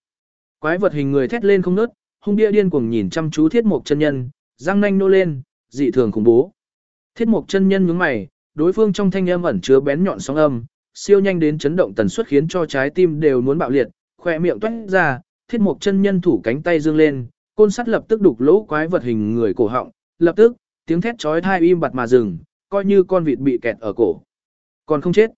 Quái vật hình người thét lên không nớt, hung bia điên cuồng nhìn chăm chú thiết mục chân nhân, răng nanh nô lên, dị thường khủng bố. Thiết mục chân nhân nhướng mày, đối phương trong thanh âm ẩn chứa bén nhọn sóng âm, siêu nhanh đến chấn động tần suất khiến cho trái tim đều muốn bạo liệt, khỏe miệng toát ra, thiết mục chân nhân thủ cánh tay dương lên, côn sắt lập tức đục lỗ quái vật hình người cổ họng, lập tức, tiếng thét chói tai im bặt mà dừng, coi như con vịt bị kẹt ở cổ. Còn không chết.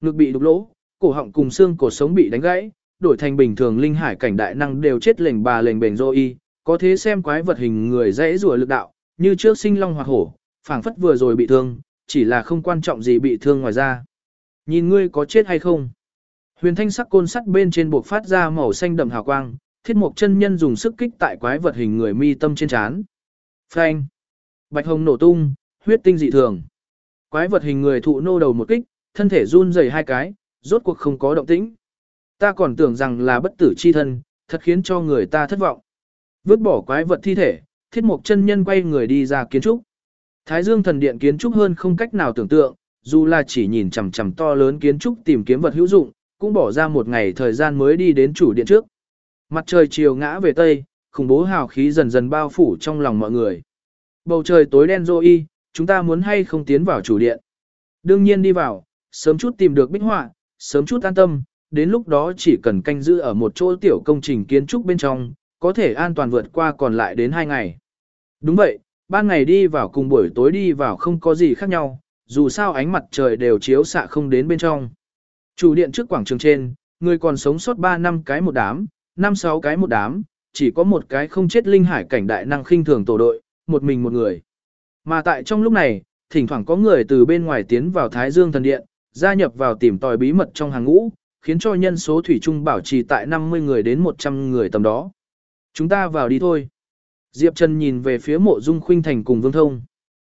Ngực bị đục lỗ, cổ họng cùng xương cổ sống bị đánh gãy, đổi thành bình thường linh hải cảnh đại năng đều chết lệnh bà lệnh bền dô y, có thế xem quái vật hình người dễ rùa lực đạo, như trước sinh long hoặc hổ, phảng phất vừa rồi bị thương, chỉ là không quan trọng gì bị thương ngoài ra. Nhìn ngươi có chết hay không? Huyền thanh sắc côn sắt bên trên buộc phát ra màu xanh đậm hào quang, thiết mục chân nhân dùng sức kích tại quái vật hình người mi tâm trên chán. Phanh! Bạch hồng nổ tung, huyết tinh dị thường. Quái vật hình người thụ nô đầu một kích, thân thể run rẩy hai cái, rốt cuộc không có động tĩnh. Ta còn tưởng rằng là bất tử chi thân, thật khiến cho người ta thất vọng. Vứt bỏ quái vật thi thể, thiết mục chân nhân quay người đi ra kiến trúc. Thái Dương thần điện kiến trúc hơn không cách nào tưởng tượng, dù là chỉ nhìn chằm chằm to lớn kiến trúc tìm kiếm vật hữu dụng, cũng bỏ ra một ngày thời gian mới đi đến chủ điện trước. Mặt trời chiều ngã về tây, khủng bố hào khí dần dần bao phủ trong lòng mọi người. Bầu trời tối đen rô y, chúng ta muốn hay không tiến vào chủ điện. Đương nhiên đi vào, sớm chút tìm được bích họa, sớm chút an tâm, đến lúc đó chỉ cần canh giữ ở một chỗ tiểu công trình kiến trúc bên trong, có thể an toàn vượt qua còn lại đến hai ngày. Đúng vậy, ban ngày đi vào cùng buổi tối đi vào không có gì khác nhau, dù sao ánh mặt trời đều chiếu xạ không đến bên trong. Chủ điện trước quảng trường trên, người còn sống sót 3 năm cái một đám, 5-6 cái một đám, chỉ có một cái không chết linh hải cảnh đại năng khinh thường tổ đội, một mình một người. Mà tại trong lúc này, thỉnh thoảng có người từ bên ngoài tiến vào Thái Dương thần điện, gia nhập vào tìm tòi bí mật trong hàng ngũ, khiến cho nhân số thủy chung bảo trì tại 50 người đến 100 người tầm đó. Chúng ta vào đi thôi. Diệp Trần nhìn về phía mộ dung khuynh thành cùng vương thông.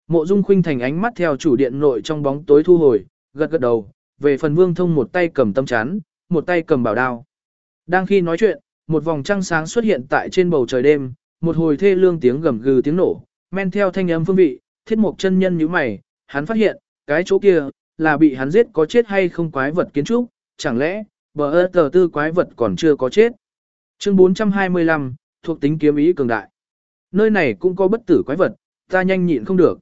Mộ dung khuynh thành ánh mắt theo chủ điện nội trong bóng tối thu hồi, gật gật đầu, về phần vương thông một tay cầm tâm chán, một tay cầm bảo đao. Đang khi nói chuyện, một vòng trăng sáng xuất hiện tại trên bầu trời đêm, một hồi thê lương tiếng gầm gừ tiếng nổ, men theo thanh âm phương vị, thiết mục chân nhân nhíu mày, hắn phát hiện, cái chỗ kia, là bị hắn giết có chết hay không quái vật kiến trúc, chẳng lẽ, bờ ơ tờ tư quái vật còn chưa có chết. Chương 425, thuộc tính kiếm ý cường đại. Nơi này cũng có bất tử quái vật, ta nhanh nhịn không được.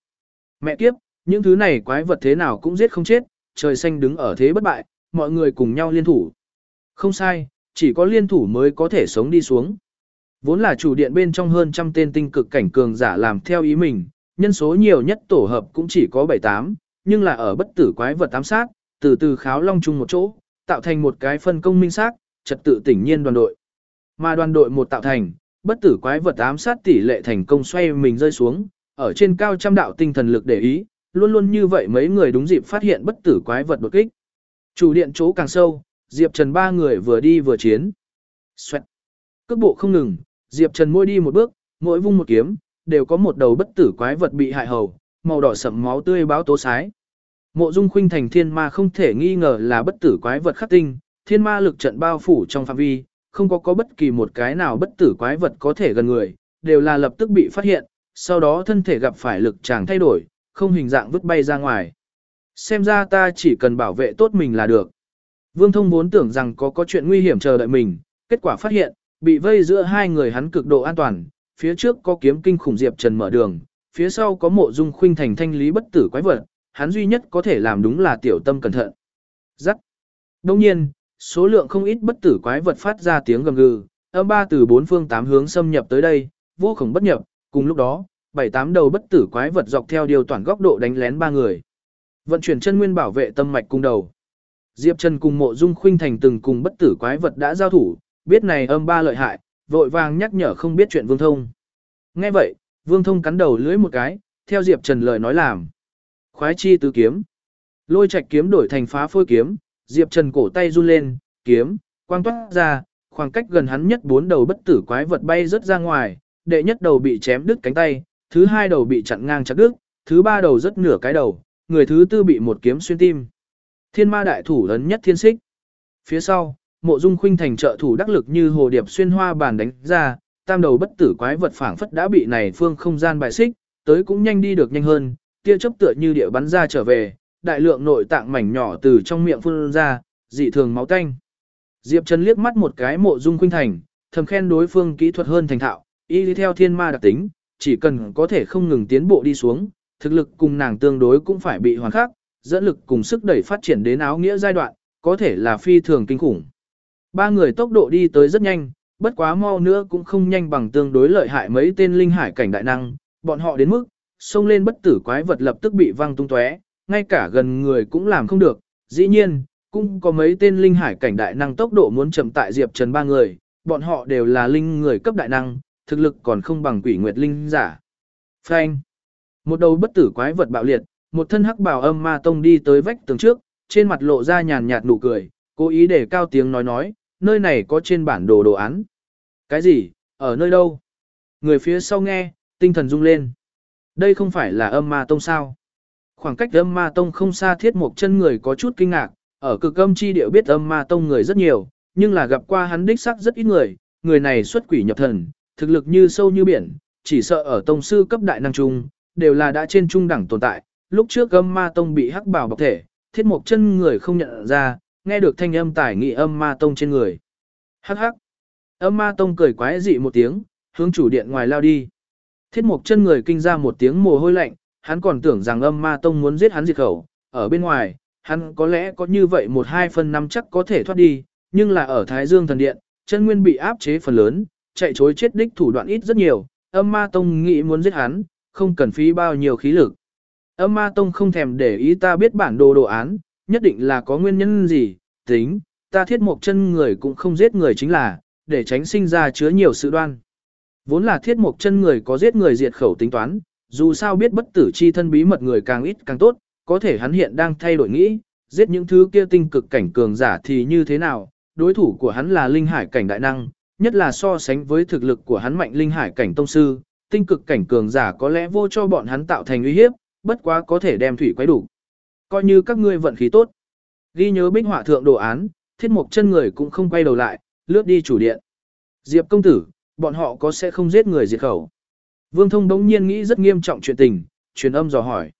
Mẹ kiếp, những thứ này quái vật thế nào cũng giết không chết, trời xanh đứng ở thế bất bại, mọi người cùng nhau liên thủ. Không sai, chỉ có liên thủ mới có thể sống đi xuống. Vốn là chủ điện bên trong hơn trăm tên tinh cực cảnh cường giả làm theo ý mình, nhân số nhiều nhất tổ hợp cũng chỉ có 7-8, nhưng là ở bất tử quái vật ám sát, từ từ kháo long chung một chỗ, tạo thành một cái phân công minh xác, trật tự tỉnh nhiên đoàn đội. Mà đoàn đội một tạo thành, bất tử quái vật ám sát tỷ lệ thành công xoay mình rơi xuống, ở trên cao trăm đạo tinh thần lực để ý, luôn luôn như vậy mấy người đúng dịp phát hiện bất tử quái vật đột kích. Chủ điện chỗ càng sâu, Diệp Trần ba người vừa đi vừa chiến. Xoẹt. Cước bộ không ngừng, Diệp Trần mỗi đi một bước, mỗi vung một kiếm, đều có một đầu bất tử quái vật bị hại hầu, màu đỏ sậm máu tươi báo tố sái. Mộ Dung Khuynh thành thiên ma không thể nghi ngờ là bất tử quái vật khắc tinh, thiên ma lực trận bao phủ trong phạm vi, không có có bất kỳ một cái nào bất tử quái vật có thể gần người, đều là lập tức bị phát hiện, sau đó thân thể gặp phải lực chàng thay đổi, không hình dạng vứt bay ra ngoài. Xem ra ta chỉ cần bảo vệ tốt mình là được. Vương Thông vốn tưởng rằng có có chuyện nguy hiểm chờ đợi mình, kết quả phát hiện, bị vây giữa hai người hắn cực độ an toàn, phía trước có kiếm kinh khủng Diệp Trần mở đường, phía sau có mộ dung khuynh thành thanh lý bất tử quái vật, hắn duy nhất có thể làm đúng là tiểu tâm cẩn thận. Rắc. Đồng nhiên, số lượng không ít bất tử quái vật phát ra tiếng gầm gừ, âm ba từ bốn phương tám hướng xâm nhập tới đây, vô khổng bất nhập, cùng lúc đó, bảy tám đầu bất tử quái vật dọc theo điều toàn góc độ đánh lén ba người. Vận chuyển chân nguyên bảo vệ tâm mạch cung đầu. Diệp Trần cùng mộ dung khuynh thành từng cùng bất tử quái vật đã giao thủ, biết này âm ba lợi hại, vội vàng nhắc nhở không biết chuyện Vương Thông. Nghe vậy, Vương Thông cắn đầu lưỡi một cái, theo Diệp Trần lời nói làm. Khoái chi tứ kiếm. Lôi Trạch kiếm đổi thành phá phôi kiếm, Diệp Trần cổ tay run lên, kiếm, quang toát ra, khoảng cách gần hắn nhất bốn đầu bất tử quái vật bay rất ra ngoài, đệ nhất đầu bị chém đứt cánh tay, thứ hai đầu bị chặn ngang chặt đứt, thứ ba đầu rất nửa cái đầu, người thứ tư bị một kiếm xuyên tim. Thiên ma đại thủ lớn nhất thiên xích. Phía sau, mộ dung khuynh thành trợ thủ đắc lực như hồ điệp xuyên hoa bàn đánh ra, tam đầu bất tử quái vật phảng phất đã bị này phương không gian bài xích, tới cũng nhanh đi được nhanh hơn, tia chớp tựa như địa bắn ra trở về, đại lượng nội tạng mảnh nhỏ từ trong miệng phun ra, dị thường máu tanh. Diệp Trần liếc mắt một cái mộ dung khuynh thành, thầm khen đối phương kỹ thuật hơn thành thạo, y đi theo thiên ma đặc tính, chỉ cần có thể không ngừng tiến bộ đi xuống, thực lực cùng nàng tương đối cũng phải bị hoàn khắc, dẫn lực cùng sức đẩy phát triển đến áo nghĩa giai đoạn, có thể là phi thường kinh khủng. Ba người tốc độ đi tới rất nhanh, bất quá mau nữa cũng không nhanh bằng tương đối lợi hại mấy tên linh hải cảnh đại năng, bọn họ đến mức, xông lên bất tử quái vật lập tức bị văng tung tóe, ngay cả gần người cũng làm không được, dĩ nhiên, cũng có mấy tên linh hải cảnh đại năng tốc độ muốn chậm tại Diệp Trần ba người, bọn họ đều là linh người cấp đại năng, thực lực còn không bằng quỷ nguyệt linh giả. Phanh. Một đầu bất tử quái vật bạo liệt, một thân hắc bào âm ma tông đi tới vách tường trước, trên mặt lộ ra nhàn nhạt nụ cười, cố ý để cao tiếng nói nói, nơi này có trên bản đồ đồ án. Cái gì, ở nơi đâu? Người phía sau nghe, tinh thần rung lên. Đây không phải là âm ma tông sao? Khoảng cách âm ma tông không xa thiết một chân người có chút kinh ngạc, ở cực âm chi điệu biết âm ma tông người rất nhiều, nhưng là gặp qua hắn đích sắc rất ít người, người này xuất quỷ nhập thần, thực lực như sâu như biển, chỉ sợ ở tông sư cấp đại năng trung, đều là đã trên trung đẳng tồn tại. Lúc trước âm ma tông bị hắc bảo bọc thể, thiết một chân người không nhận ra, nghe được thanh âm tải nghị âm ma tông trên người. Hắc hắc. Âm ma tông cười quái dị một tiếng, hướng chủ điện ngoài lao đi. Thiết mục chân người kinh ra một tiếng mồ hôi lạnh, hắn còn tưởng rằng âm ma tông muốn giết hắn diệt khẩu, ở bên ngoài, hắn có lẽ có như vậy một hai phần năm chắc có thể thoát đi, nhưng là ở Thái Dương thần điện, chân nguyên bị áp chế phần lớn, chạy chối chết đích thủ đoạn ít rất nhiều, âm ma tông nghĩ muốn giết hắn, không cần phí bao nhiêu khí lực. Âm ma tông không thèm để ý ta biết bản đồ đồ án, nhất định là có nguyên nhân gì, tính, ta thiết một chân người cũng không giết người chính là, để tránh sinh ra chứa nhiều sự đoan. Vốn là thiết một chân người có giết người diệt khẩu tính toán, dù sao biết bất tử chi thân bí mật người càng ít càng tốt, có thể hắn hiện đang thay đổi nghĩ, giết những thứ kia tinh cực cảnh cường giả thì như thế nào, đối thủ của hắn là linh hải cảnh đại năng, nhất là so sánh với thực lực của hắn mạnh linh hải cảnh tông sư, tinh cực cảnh cường giả có lẽ vô cho bọn hắn tạo thành uy hiếp, bất quá có thể đem thủy quấy đủ. Coi như các ngươi vận khí tốt. Ghi nhớ bích họa thượng đồ án, thiết mục chân người cũng không quay đầu lại, lướt đi chủ điện. Diệp công tử, bọn họ có sẽ không giết người diệt khẩu. Vương thông đống nhiên nghĩ rất nghiêm trọng chuyện tình, truyền âm dò hỏi.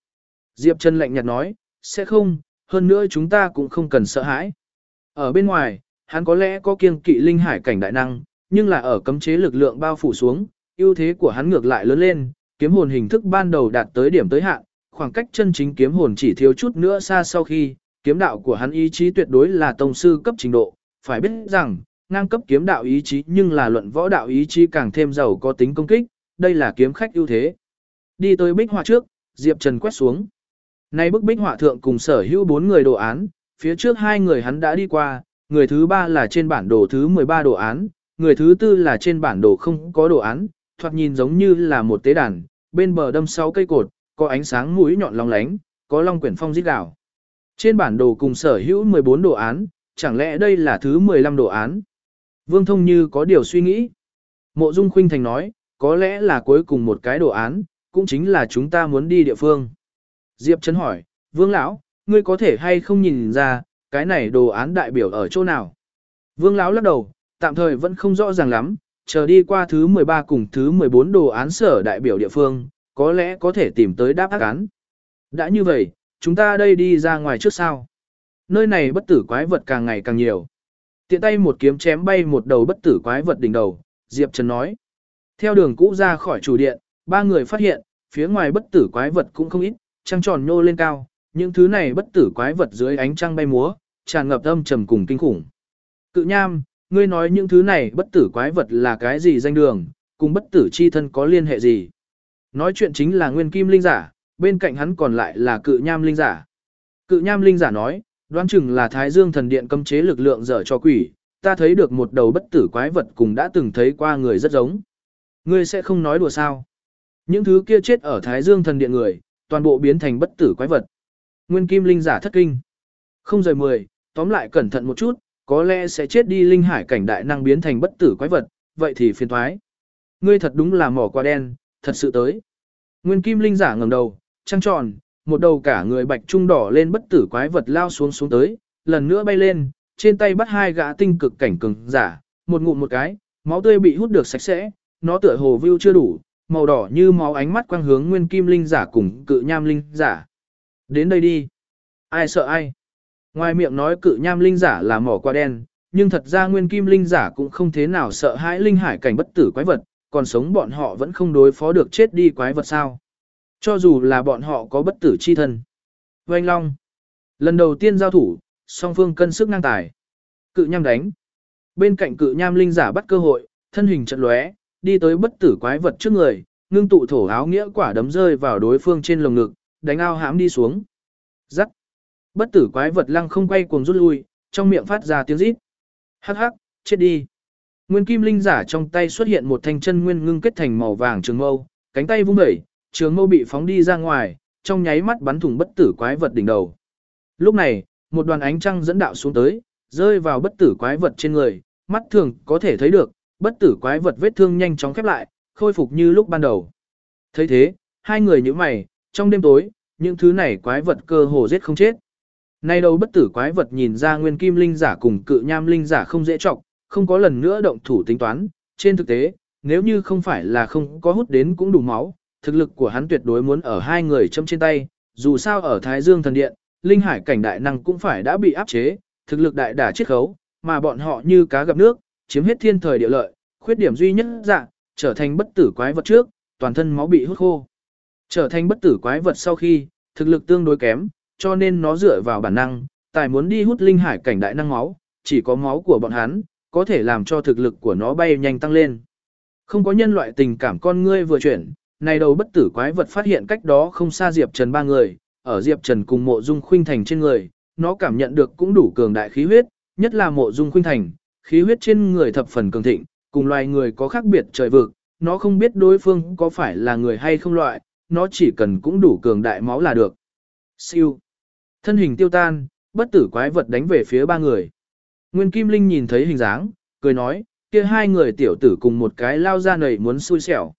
Diệp chân lạnh nhạt nói, sẽ không, hơn nữa chúng ta cũng không cần sợ hãi. Ở bên ngoài, hắn có lẽ có kiêng kỵ linh hải cảnh đại năng, nhưng là ở cấm chế lực lượng bao phủ xuống, ưu thế của hắn ngược lại lớn lên, kiếm hồn hình thức ban đầu đạt tới điểm tới hạn, khoảng cách chân chính kiếm hồn chỉ thiếu chút nữa xa sau khi, kiếm đạo của hắn ý chí tuyệt đối là tông sư cấp trình độ, phải biết rằng, ngang cấp kiếm đạo ý chí nhưng là luận võ đạo ý chí càng thêm giàu có tính công kích, đây là kiếm khách ưu thế. Đi tới bích họa trước, Diệp Trần quét xuống. Nay bức bích họa thượng cùng sở hữu bốn người đồ án, phía trước hai người hắn đã đi qua, người thứ ba là trên bản đồ thứ 13 đồ án, người thứ tư là trên bản đồ không có đồ án, thoạt nhìn giống như là một tế đàn, bên bờ đâm sáu cây cột, có ánh sáng mũi nhọn long lánh, có long quyển phong rít đảo. Trên bản đồ cùng sở hữu 14 đồ án, chẳng lẽ đây là thứ 15 đồ án? Vương Thông như có điều suy nghĩ. Mộ Dung Khuynh Thành nói, có lẽ là cuối cùng một cái đồ án, cũng chính là chúng ta muốn đi địa phương. Diệp Trấn hỏi, Vương Lão, ngươi có thể hay không nhìn ra, cái này đồ án đại biểu ở chỗ nào? Vương Lão lắc đầu, tạm thời vẫn không rõ ràng lắm, chờ đi qua thứ 13 cùng thứ 14 đồ án sở đại biểu địa phương, có lẽ có thể tìm tới đáp án. Đã như vậy, chúng ta đây đi ra ngoài trước sao? Nơi này bất tử quái vật càng ngày càng nhiều. Tiện tay một kiếm chém bay một đầu bất tử quái vật đỉnh đầu, Diệp Trần nói. Theo đường cũ ra khỏi chủ điện, ba người phát hiện, phía ngoài bất tử quái vật cũng không ít, trăng tròn nhô lên cao, những thứ này bất tử quái vật dưới ánh trăng bay múa, tràn ngập âm trầm cùng kinh khủng. Cự nham, ngươi nói những thứ này bất tử quái vật là cái gì danh đường, cùng bất tử chi thân có liên hệ gì? Nói chuyện chính là nguyên kim linh giả, bên cạnh hắn còn lại là cự nham linh giả. Cự nham linh giả nói, đoán chừng là Thái Dương thần điện cấm chế lực lượng dở cho quỷ, ta thấy được một đầu bất tử quái vật cùng đã từng thấy qua người rất giống. Ngươi sẽ không nói đùa sao? Những thứ kia chết ở Thái Dương thần điện người, toàn bộ biến thành bất tử quái vật. Nguyên kim linh giả thất kinh. Không rời mười, tóm lại cẩn thận một chút, có lẽ sẽ chết đi linh hải cảnh đại năng biến thành bất tử quái vật, vậy thì phiền thoái. Ngươi thật đúng là mỏ qua đen, thật sự tới. Nguyên kim linh giả ngẩng đầu, trăng tròn, một đầu cả người bạch trung đỏ lên bất tử quái vật lao xuống xuống tới, lần nữa bay lên, trên tay bắt hai gã tinh cực cảnh cường giả, một ngụm một cái, máu tươi bị hút được sạch sẽ, nó tựa hồ view chưa đủ, màu đỏ như máu ánh mắt quang hướng nguyên kim linh giả cùng cự nham linh giả. Đến đây đi. Ai sợ ai? Ngoài miệng nói cự nham linh giả là mỏ qua đen, nhưng thật ra nguyên kim linh giả cũng không thế nào sợ hãi linh hải cảnh bất tử quái vật, còn sống bọn họ vẫn không đối phó được chết đi quái vật sao. Cho dù là bọn họ có bất tử chi thân. Vành Long. Lần đầu tiên giao thủ, song phương cân sức ngang tài. Cự nham đánh. Bên cạnh cự nham linh giả bắt cơ hội, thân hình trận lóe, đi tới bất tử quái vật trước người, ngưng tụ thổ áo nghĩa quả đấm rơi vào đối phương trên lồng ngực, đánh ao hãm đi xuống. Rắc. Bất tử quái vật lăng không quay cuồng rút lui, trong miệng phát ra tiếng rít. Hắc hắc, chết đi. Nguyên kim linh giả trong tay xuất hiện một thanh chân nguyên ngưng kết thành màu vàng trường mâu, cánh tay vung đẩy, trường mâu bị phóng đi ra ngoài, trong nháy mắt bắn thủng bất tử quái vật đỉnh đầu. Lúc này, một đoàn ánh trăng dẫn đạo xuống tới, rơi vào bất tử quái vật trên người, mắt thường có thể thấy được, bất tử quái vật vết thương nhanh chóng khép lại, khôi phục như lúc ban đầu. thấy thế, hai người như mày, trong đêm tối, những thứ này quái vật cơ hồ giết không chết. Nay đầu bất tử quái vật nhìn ra nguyên kim linh giả cùng cự nham linh giả không dễ trọng, không có lần nữa động thủ tính toán. Trên thực tế, nếu như không phải là không có hút đến cũng đủ máu, thực lực của hắn tuyệt đối muốn ở hai người châm trên tay, dù sao ở Thái Dương thần điện, linh hải cảnh đại năng cũng phải đã bị áp chế, thực lực đại đả chiết khấu, mà bọn họ như cá gặp nước, chiếm hết thiên thời địa lợi, khuyết điểm duy nhất dạng, trở thành bất tử quái vật trước, toàn thân máu bị hút khô. Trở thành bất tử quái vật sau khi, thực lực tương đối kém, cho nên nó dựa vào bản năng, tài muốn đi hút linh hải cảnh đại năng máu, chỉ có máu của bọn hắn, có thể làm cho thực lực của nó bay nhanh tăng lên. Không có nhân loại tình cảm con ngươi vừa chuyển, này đầu bất tử quái vật phát hiện cách đó không xa Diệp Trần ba người, ở Diệp Trần cùng mộ dung khuynh thành trên người, nó cảm nhận được cũng đủ cường đại khí huyết, nhất là mộ dung khuynh thành, khí huyết trên người thập phần cường thịnh, cùng loài người có khác biệt trời vực, nó không biết đối phương có phải là người hay không loại, nó chỉ cần cũng đủ cường đại máu là được. Siêu. Thân hình tiêu tan, bất tử quái vật đánh về phía ba người. Nguyên Kim Linh nhìn thấy hình dáng, cười nói, kia hai người tiểu tử cùng một cái lao ra nầy muốn xui xẻo.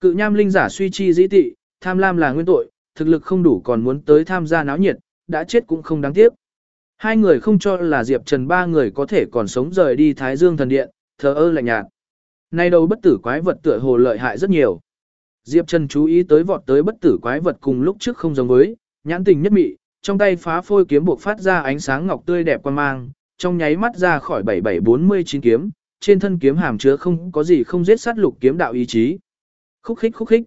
Cự nham linh giả suy chi dĩ tị, tham lam là nguyên tội, thực lực không đủ còn muốn tới tham gia náo nhiệt, đã chết cũng không đáng tiếc. Hai người không cho là Diệp Trần ba người có thể còn sống rời đi Thái Dương thần điện, thờ ơ lạnh nhạt. Nay đầu bất tử quái vật tựa hồ lợi hại rất nhiều. Diệp Trần chú ý tới vọt tới bất tử quái vật cùng lúc trước không giống với, nhãn tình nhất mị, trong tay phá phôi kiếm buộc phát ra ánh sáng ngọc tươi đẹp quan mang, trong nháy mắt ra khỏi 7749 kiếm, trên thân kiếm hàm chứa không có gì không giết sát lục kiếm đạo ý chí. Khúc khích khúc khích.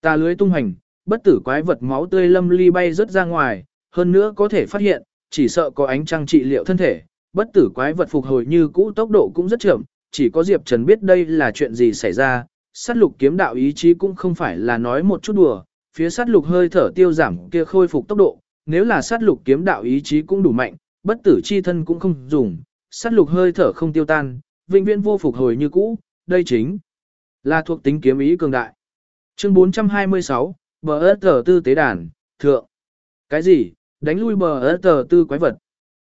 Tà lưới tung hành, bất tử quái vật máu tươi lâm ly bay rất ra ngoài, hơn nữa có thể phát hiện, chỉ sợ có ánh trăng trị liệu thân thể, bất tử quái vật phục hồi như cũ tốc độ cũng rất chậm, chỉ có Diệp Trần biết đây là chuyện gì xảy ra, sát lục kiếm đạo ý chí cũng không phải là nói một chút đùa, phía sát lục hơi thở tiêu giảm kia khôi phục tốc độ, nếu là sát lục kiếm đạo ý chí cũng đủ mạnh, bất tử chi thân cũng không dùng, sát lục hơi thở không tiêu tan, vĩnh viễn vô phục hồi như cũ, đây chính là thuộc tính kiếm ý cường đại. Chương 426, bờ ớt tư tế đàn, thượng. Cái gì, đánh lui bờ ớt tờ tư quái vật.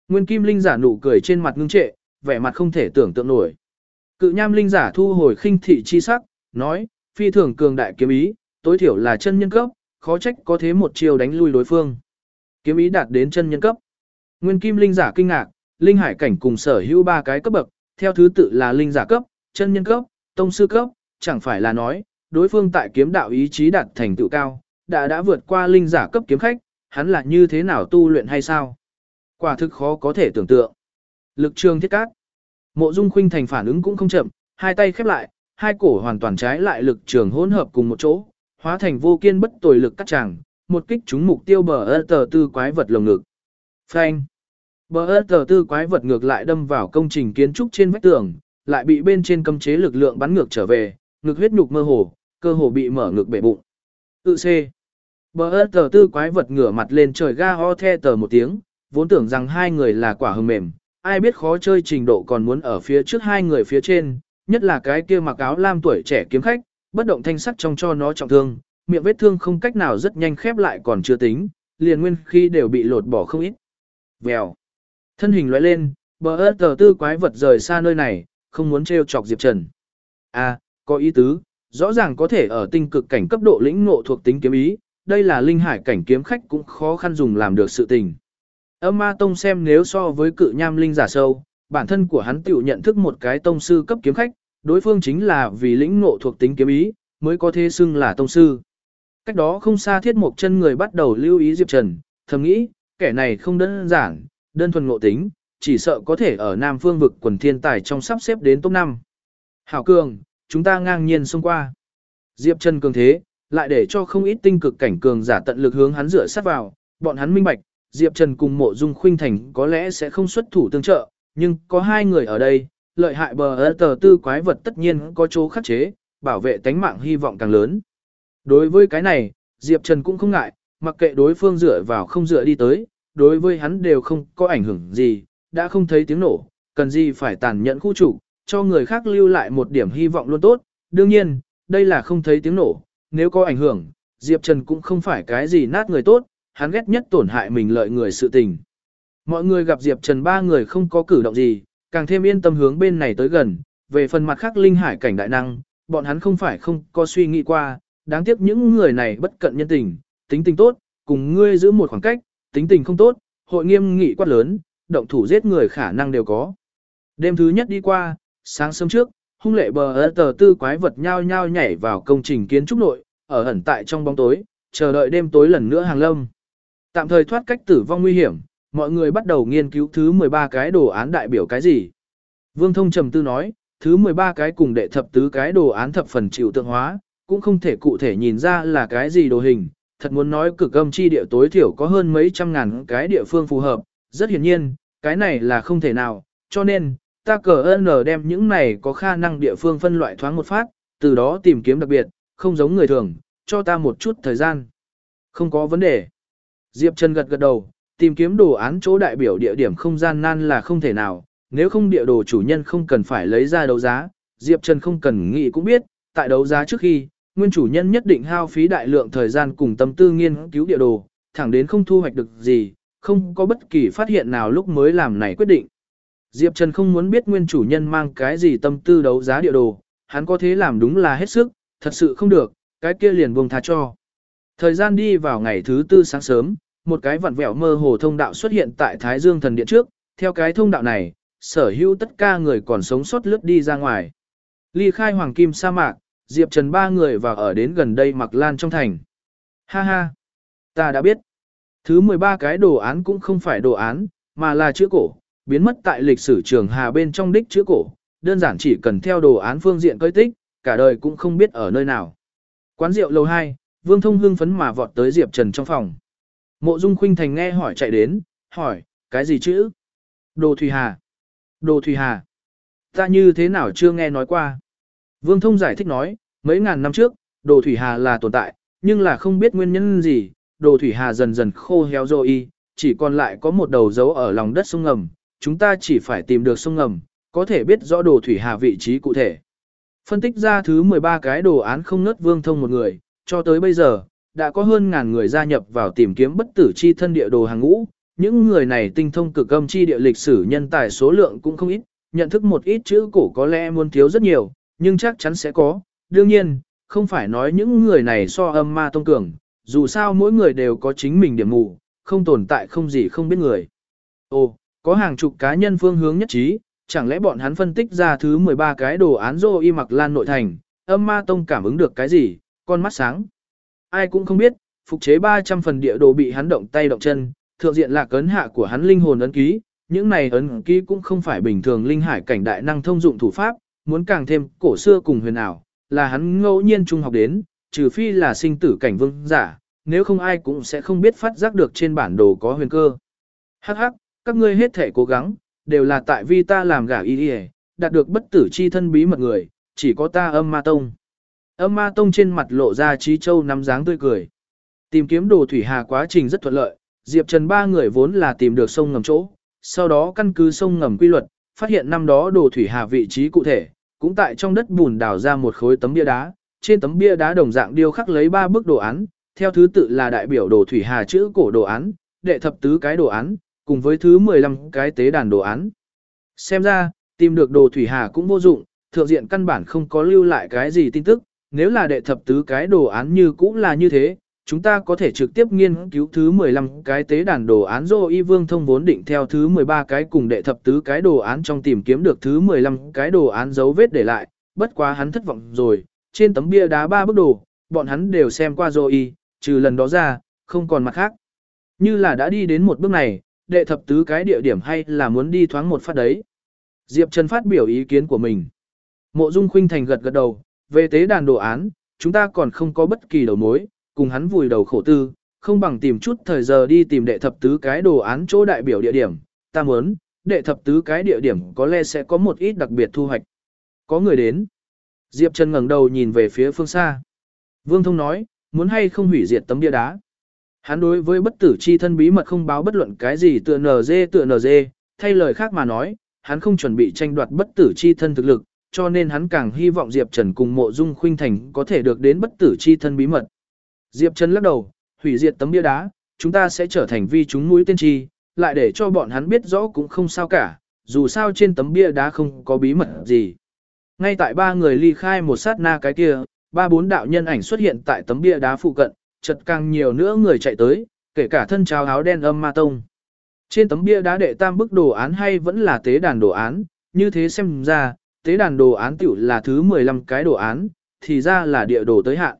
Nguyên kim linh giả nụ cười trên mặt ngưng trệ, vẻ mặt không thể tưởng tượng nổi. Cự nham linh giả thu hồi khinh thị chi sắc, nói, phi thường cường đại kiếm ý, tối thiểu là chân nhân cấp, khó trách có thế một chiều đánh lui đối phương. Kiếm ý đạt đến chân nhân cấp. Nguyên kim linh giả kinh ngạc, linh hải cảnh cùng sở hữu ba cái cấp bậc, theo thứ tự là linh giả cấp, chân nhân cấp, tông sư cấp, chẳng phải là nói, đối phương tại kiếm đạo ý chí đạt thành tựu cao, đã đã vượt qua linh giả cấp kiếm khách, hắn là như thế nào tu luyện hay sao? Quả thực khó có thể tưởng tượng. Lực trường thiết cát. Mộ Dung Khuynh thành phản ứng cũng không chậm, hai tay khép lại, hai cổ hoàn toàn trái lại lực trường hỗn hợp cùng một chỗ, hóa thành vô kiên bất tồi lực cắt chàng, một kích trúng mục tiêu bờ ơ tờ tư quái vật lồng ngực. Phanh. Bờ ơ tờ tư quái vật ngược lại đâm vào công trình kiến trúc trên vách tường, lại bị bên trên cấm chế lực lượng bắn ngược trở về, ngực huyết nhục mơ hồ, cơ hồ bị mở ngực bể bụng. Tự C. Bờ ơ tờ tư quái vật ngửa mặt lên trời ga ho the tờ một tiếng, vốn tưởng rằng hai người là quả hưng mềm, ai biết khó chơi trình độ còn muốn ở phía trước hai người phía trên, nhất là cái kia mặc áo lam tuổi trẻ kiếm khách, bất động thanh sắc trong cho nó trọng thương, miệng vết thương không cách nào rất nhanh khép lại còn chưa tính, liền nguyên khi đều bị lột bỏ không ít. Vèo. Thân hình lóe lên, bờ ớt tờ tư quái vật rời xa nơi này, không muốn trêu chọc Diệp Trần. À, có ý tứ, rõ ràng có thể ở tinh cực cảnh cấp độ lĩnh ngộ thuộc tính kiếm ý, đây là linh hải cảnh kiếm khách cũng khó khăn dùng làm được sự tình. Âm ma tông xem nếu so với cự nham linh giả sâu, bản thân của hắn tiểu nhận thức một cái tông sư cấp kiếm khách, đối phương chính là vì lĩnh ngộ thuộc tính kiếm ý, mới có thể xưng là tông sư. Cách đó không xa thiết một chân người bắt đầu lưu ý Diệp Trần, thầm nghĩ, kẻ này không đơn giản, đơn thuần ngộ tính, chỉ sợ có thể ở Nam Phương vực quần thiên tài trong sắp xếp đến top 5. Hảo cường, chúng ta ngang nhiên xông qua. Diệp Trần cường thế, lại để cho không ít tinh cực cảnh cường giả tận lực hướng hắn rửa sát vào, bọn hắn minh bạch, Diệp Trần cùng Mộ Dung Khuynh Thành có lẽ sẽ không xuất thủ tương trợ, nhưng có hai người ở đây, lợi hại bờ tờ tư quái vật tất nhiên có chỗ khắc chế, bảo vệ tánh mạng hy vọng càng lớn. Đối với cái này, Diệp Trần cũng không ngại, mặc kệ đối phương dựa vào không dựa đi tới, đối với hắn đều không có ảnh hưởng gì, đã không thấy tiếng nổ, cần gì phải tàn nhẫn khu chủ, cho người khác lưu lại một điểm hy vọng luôn tốt. Đương nhiên, đây là không thấy tiếng nổ, nếu có ảnh hưởng, Diệp Trần cũng không phải cái gì nát người tốt, hắn ghét nhất tổn hại mình lợi người sự tình. Mọi người gặp Diệp Trần ba người không có cử động gì, càng thêm yên tâm hướng bên này tới gần, về phần mặt khác linh hải cảnh đại năng, bọn hắn không phải không có suy nghĩ qua, đáng tiếc những người này bất cận nhân tình, tính tình tốt, cùng ngươi giữ một khoảng cách, tính tình không tốt, hội nghiêm nghị quát lớn, động thủ giết người khả năng đều có. Đêm thứ nhất đi qua, sáng sớm trước, hung lệ bờ ở tờ tư quái vật nhao nhao nhảy vào công trình kiến trúc nội, ở ẩn tại trong bóng tối, chờ đợi đêm tối lần nữa hàng lâm. Tạm thời thoát cách tử vong nguy hiểm, mọi người bắt đầu nghiên cứu thứ 13 cái đồ án đại biểu cái gì. Vương Thông trầm tư nói, thứ 13 cái cùng đệ thập tứ cái đồ án thập phần chịu tượng hóa, cũng không thể cụ thể nhìn ra là cái gì đồ hình, thật muốn nói cực âm chi địa tối thiểu có hơn mấy trăm ngàn cái địa phương phù hợp, rất hiển nhiên, cái này là không thể nào, cho nên, ta cờ ơn đem những này có khả năng địa phương phân loại thoáng một phát, từ đó tìm kiếm đặc biệt, không giống người thường, cho ta một chút thời gian. Không có vấn đề. Diệp Trần gật gật đầu, tìm kiếm đồ án chỗ đại biểu địa điểm không gian nan là không thể nào, nếu không địa đồ chủ nhân không cần phải lấy ra đấu giá, Diệp Trần không cần nghĩ cũng biết, tại đấu giá trước khi, nguyên chủ nhân nhất định hao phí đại lượng thời gian cùng tâm tư nghiên cứu địa đồ, thẳng đến không thu hoạch được gì, không có bất kỳ phát hiện nào lúc mới làm này quyết định. Diệp Trần không muốn biết nguyên chủ nhân mang cái gì tâm tư đấu giá địa đồ, hắn có thế làm đúng là hết sức, thật sự không được, cái kia liền buông tha cho. Thời gian đi vào ngày thứ tư sáng sớm, một cái vặn vẹo mơ hồ thông đạo xuất hiện tại Thái Dương thần điện trước, theo cái thông đạo này, sở hữu tất cả người còn sống sót lướt đi ra ngoài. Ly khai hoàng kim sa mạc, Diệp Trần ba người và ở đến gần đây mặc lan trong thành. Ha ha, ta đã biết. Thứ 13 cái đồ án cũng không phải đồ án, mà là chữ cổ, biến mất tại lịch sử trường hà bên trong đích chữ cổ, đơn giản chỉ cần theo đồ án phương diện cơi tích, cả đời cũng không biết ở nơi nào. Quán rượu lầu 2, Vương Thông hưng phấn mà vọt tới Diệp Trần trong phòng. Mộ Dung Khuynh Thành nghe hỏi chạy đến, hỏi, cái gì chữ? Đồ Thủy Hà. Đồ Thủy Hà. Ta như thế nào chưa nghe nói qua? Vương Thông giải thích nói, mấy ngàn năm trước, Đồ Thủy Hà là tồn tại, nhưng là không biết nguyên nhân gì, Đồ Thủy Hà dần dần khô héo rồi chỉ còn lại có một đầu dấu ở lòng đất sông ngầm, chúng ta chỉ phải tìm được sông ngầm, có thể biết rõ Đồ Thủy Hà vị trí cụ thể. Phân tích ra thứ 13 cái đồ án không ngớt Vương Thông một người, cho tới bây giờ, đã có hơn ngàn người gia nhập vào tìm kiếm bất tử chi thân địa đồ hàng ngũ. Những người này tinh thông cực âm chi địa lịch sử nhân tài số lượng cũng không ít, nhận thức một ít chữ cổ có lẽ muốn thiếu rất nhiều, nhưng chắc chắn sẽ có. Đương nhiên, không phải nói những người này so âm ma tông cường, dù sao mỗi người đều có chính mình điểm mù, không tồn tại không gì không biết người. Ồ, có hàng chục cá nhân phương hướng nhất trí, chẳng lẽ bọn hắn phân tích ra thứ 13 cái đồ án rô y mặc lan nội thành, âm ma tông cảm ứng được cái gì, con mắt sáng. Ai cũng không biết, phục chế 300 phần địa đồ bị hắn động tay động chân, thượng diện là cấn hạ của hắn linh hồn ấn ký, những này ấn ký cũng không phải bình thường linh hải cảnh đại năng thông dụng thủ pháp, muốn càng thêm cổ xưa cùng huyền ảo, là hắn ngẫu nhiên trung học đến, trừ phi là sinh tử cảnh vương giả, nếu không ai cũng sẽ không biết phát giác được trên bản đồ có huyền cơ. Hắc hắc, các ngươi hết thể cố gắng, đều là tại vì ta làm gả y y, đạt được bất tử chi thân bí mật người, chỉ có ta âm ma tông. Âm ma tông trên mặt lộ ra trí châu nắm dáng tươi cười. Tìm kiếm đồ thủy hà quá trình rất thuận lợi, Diệp Trần ba người vốn là tìm được sông ngầm chỗ, sau đó căn cứ sông ngầm quy luật, phát hiện năm đó đồ thủy hà vị trí cụ thể, cũng tại trong đất bùn đào ra một khối tấm bia đá, trên tấm bia đá đồng dạng điêu khắc lấy ba bức đồ án, theo thứ tự là đại biểu đồ thủy hà chữ cổ đồ án, đệ thập tứ cái đồ án, cùng với thứ 15 cái tế đàn đồ án. Xem ra, tìm được đồ thủy hà cũng vô dụng, thượng diện căn bản không có lưu lại cái gì tin tức, nếu là đệ thập tứ cái đồ án như cũng là như thế, chúng ta có thể trực tiếp nghiên cứu thứ 15 cái tế đàn đồ án do y vương thông vốn định theo thứ 13 cái cùng đệ thập tứ cái đồ án trong tìm kiếm được thứ 15 cái đồ án dấu vết để lại, bất quá hắn thất vọng rồi, trên tấm bia đá ba bức đồ, bọn hắn đều xem qua rồi y, trừ lần đó ra, không còn mặt khác. Như là đã đi đến một bước này, đệ thập tứ cái địa điểm hay là muốn đi thoáng một phát đấy. Diệp Trần phát biểu ý kiến của mình. Mộ Dung Khuynh Thành gật gật đầu, về tế đàn đồ án, chúng ta còn không có bất kỳ đầu mối, cùng hắn vùi đầu khổ tư, không bằng tìm chút thời giờ đi tìm đệ thập tứ cái đồ án chỗ đại biểu địa điểm, ta muốn, đệ thập tứ cái địa điểm có lẽ sẽ có một ít đặc biệt thu hoạch. Có người đến. Diệp Trần ngẩng đầu nhìn về phía phương xa. Vương Thông nói, muốn hay không hủy diệt tấm bia đá. Hắn đối với bất tử chi thân bí mật không báo bất luận cái gì tựa NG tựa NG, thay lời khác mà nói, hắn không chuẩn bị tranh đoạt bất tử chi thân thực lực, cho nên hắn càng hy vọng Diệp Trần cùng mộ dung khuynh thành có thể được đến bất tử chi thân bí mật. Diệp Trần lắc đầu, hủy diệt tấm bia đá, chúng ta sẽ trở thành vi chúng mũi tên tri, lại để cho bọn hắn biết rõ cũng không sao cả, dù sao trên tấm bia đá không có bí mật gì. Ngay tại ba người ly khai một sát na cái kia, ba bốn đạo nhân ảnh xuất hiện tại tấm bia đá phụ cận, chật càng nhiều nữa người chạy tới, kể cả thân trào áo đen âm ma tông. Trên tấm bia đá đệ tam bức đồ án hay vẫn là tế đàn đồ án, như thế xem ra, tế đàn đồ án tiểu là thứ 15 cái đồ án, thì ra là địa đồ tới hạn.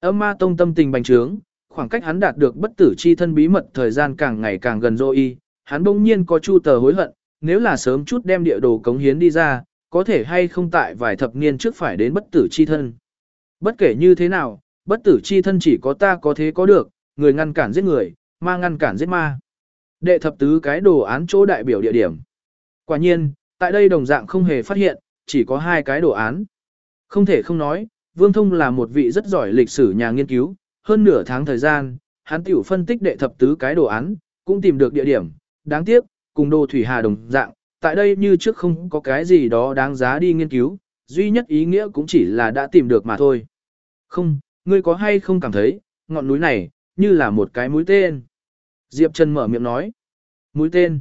Âm ma tông tâm tình bành trướng, khoảng cách hắn đạt được bất tử chi thân bí mật thời gian càng ngày càng gần rồi hắn bỗng nhiên có chu tờ hối hận, nếu là sớm chút đem địa đồ cống hiến đi ra, có thể hay không tại vài thập niên trước phải đến bất tử chi thân. Bất kể như thế nào, bất tử chi thân chỉ có ta có thế có được, người ngăn cản giết người, ma ngăn cản giết ma. Đệ thập tứ cái đồ án chỗ đại biểu địa điểm. Quả nhiên, tại đây đồng dạng không hề phát hiện, chỉ có hai cái đồ án. Không thể không nói, Vương Thông là một vị rất giỏi lịch sử nhà nghiên cứu, hơn nửa tháng thời gian, hắn tiểu phân tích đệ thập tứ cái đồ án, cũng tìm được địa điểm, đáng tiếc, cùng đồ thủy hà đồng dạng, tại đây như trước không có cái gì đó đáng giá đi nghiên cứu, duy nhất ý nghĩa cũng chỉ là đã tìm được mà thôi. Không, ngươi có hay không cảm thấy, ngọn núi này, như là một cái mũi tên. Diệp Trần mở miệng nói. Mũi tên.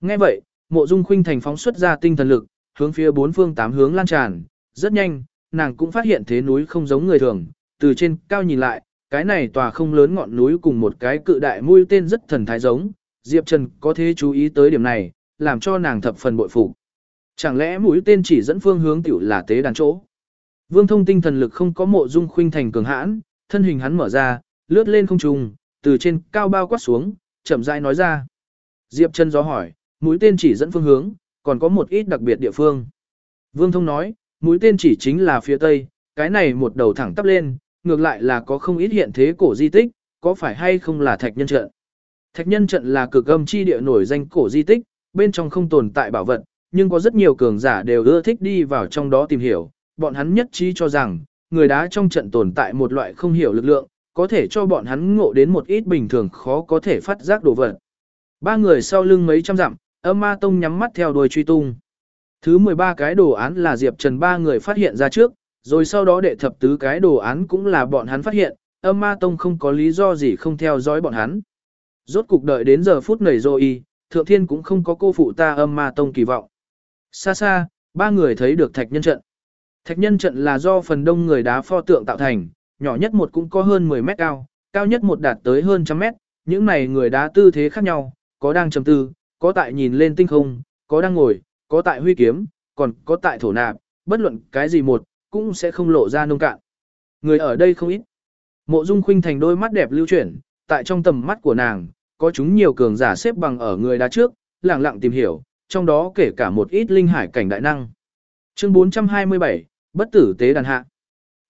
Nghe vậy, mộ dung khuynh thành phóng xuất ra tinh thần lực, hướng phía bốn phương tám hướng lan tràn. Rất nhanh, nàng cũng phát hiện thế núi không giống người thường, từ trên cao nhìn lại, cái này tòa không lớn ngọn núi cùng một cái cự đại mũi tên rất thần thái giống. Diệp Trần có thể chú ý tới điểm này, làm cho nàng thập phần bội phục. Chẳng lẽ mũi tên chỉ dẫn phương hướng tiểu là tế đàn chỗ? Vương thông tinh thần lực không có mộ dung khuynh thành cường hãn, thân hình hắn mở ra, lướt lên không trung, từ trên cao bao quát xuống, chậm rãi nói ra. Diệp Trần gió hỏi, mũi tên chỉ dẫn phương hướng, còn có một ít đặc biệt địa phương. Vương thông nói, mũi tên chỉ chính là phía tây, cái này một đầu thẳng tắp lên, ngược lại là có không ít hiện thế cổ di tích, có phải hay không là thạch nhân trận. Thạch nhân trận là cực âm chi địa nổi danh cổ di tích, bên trong không tồn tại bảo vật, nhưng có rất nhiều cường giả đều ưa thích đi vào trong đó tìm hiểu, bọn hắn nhất trí cho rằng, người đá trong trận tồn tại một loại không hiểu lực lượng, có thể cho bọn hắn ngộ đến một ít bình thường khó có thể phát giác đồ vật. Ba người sau lưng mấy trăm dặm, âm ma tông nhắm mắt theo đuôi truy tung. Thứ 13 cái đồ án là Diệp Trần ba người phát hiện ra trước, rồi sau đó đệ thập tứ cái đồ án cũng là bọn hắn phát hiện, âm ma tông không có lý do gì không theo dõi bọn hắn. Rốt cục đợi đến giờ phút nảy rồi thượng thiên cũng không có cô phụ ta âm ma tông kỳ vọng. Xa xa, ba người thấy được thạch nhân trận. Thạch nhân trận là do phần đông người đá pho tượng tạo thành, nhỏ nhất một cũng có hơn 10 mét cao, cao nhất một đạt tới hơn trăm mét, những này người đá tư thế khác nhau, có đang trầm tư, có tại nhìn lên tinh không, có đang ngồi, có tại huy kiếm, còn có tại thổ nạp, bất luận cái gì một, cũng sẽ không lộ ra nông cạn. Người ở đây không ít. Mộ Dung Khuynh thành đôi mắt đẹp lưu chuyển, tại trong tầm mắt của nàng, có chúng nhiều cường giả xếp bằng ở người đá trước, lặng lặng tìm hiểu, trong đó kể cả một ít linh hải cảnh đại năng. Chương 427, bất tử tế đàn hạ.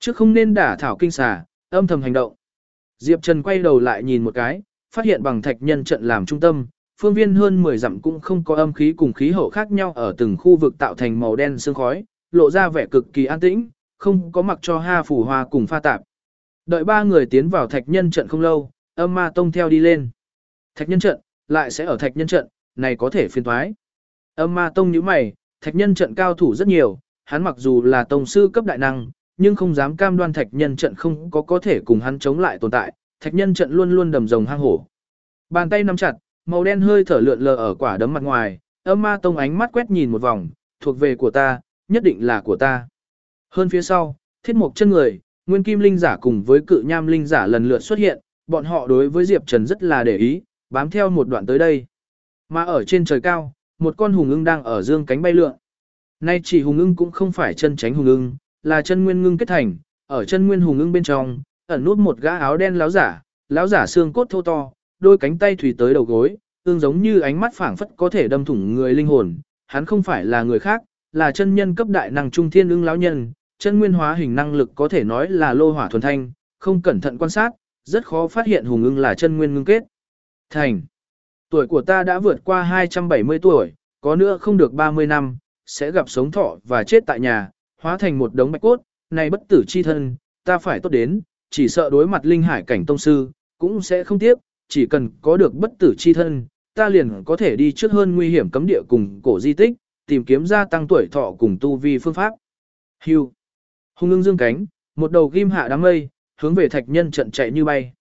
Trước không nên đả thảo kinh xà, âm thầm hành động. Diệp Trần quay đầu lại nhìn một cái, phát hiện bằng thạch nhân trận làm trung tâm, phương viên hơn 10 dặm cũng không có âm khí cùng khí hậu khác nhau ở từng khu vực tạo thành màu đen sương khói, lộ ra vẻ cực kỳ an tĩnh, không có mặc cho ha phủ hoa cùng pha tạp. Đợi ba người tiến vào thạch nhân trận không lâu, âm ma tông theo đi lên. Thạch nhân trận, lại sẽ ở thạch nhân trận, này có thể phiên thoái. Âm ma tông như mày, thạch nhân trận cao thủ rất nhiều, hắn mặc dù là tông sư cấp đại năng, nhưng không dám cam đoan thạch nhân trận không có có thể cùng hắn chống lại tồn tại, thạch nhân trận luôn luôn đầm rồng hang hổ. Bàn tay nắm chặt, màu đen hơi thở lượn lờ ở quả đấm mặt ngoài, âm ma tông ánh mắt quét nhìn một vòng, thuộc về của ta, nhất định là của ta. Hơn phía sau, thiết mục chân người, nguyên kim linh giả cùng với cự nham linh giả lần lượt xuất hiện, bọn họ đối với Diệp Trần rất là để ý, bám theo một đoạn tới đây. Mà ở trên trời cao, một con hùng ưng đang ở dương cánh bay lượn. Nay chỉ hùng ưng cũng không phải chân tránh hùng ưng, là chân nguyên ngưng kết thành, ở chân nguyên hùng ưng bên trong, ẩn nút một gã áo đen láo giả, láo giả xương cốt thô to, đôi cánh tay thủy tới đầu gối, tương giống như ánh mắt phảng phất có thể đâm thủng người linh hồn, hắn không phải là người khác, là chân nhân cấp đại năng trung thiên ưng lão nhân, chân nguyên hóa hình năng lực có thể nói là lô hỏa thuần thanh, không cẩn thận quan sát, rất khó phát hiện hùng ưng là chân nguyên ngưng kết. Thành. Tuổi của ta đã vượt qua 270 tuổi, có nữa không được 30 năm, sẽ gặp sống thọ và chết tại nhà, hóa thành một đống bạch cốt, này bất tử chi thân, ta phải tốt đến, chỉ sợ đối mặt linh hải cảnh tông sư, cũng sẽ không tiếc, chỉ cần có được bất tử chi thân, ta liền có thể đi trước hơn nguy hiểm cấm địa cùng cổ di tích, tìm kiếm gia tăng tuổi thọ cùng tu vi phương pháp. Hưu. hung ưng dương cánh, một đầu ghim hạ đám mây, hướng về thạch nhân trận chạy như bay.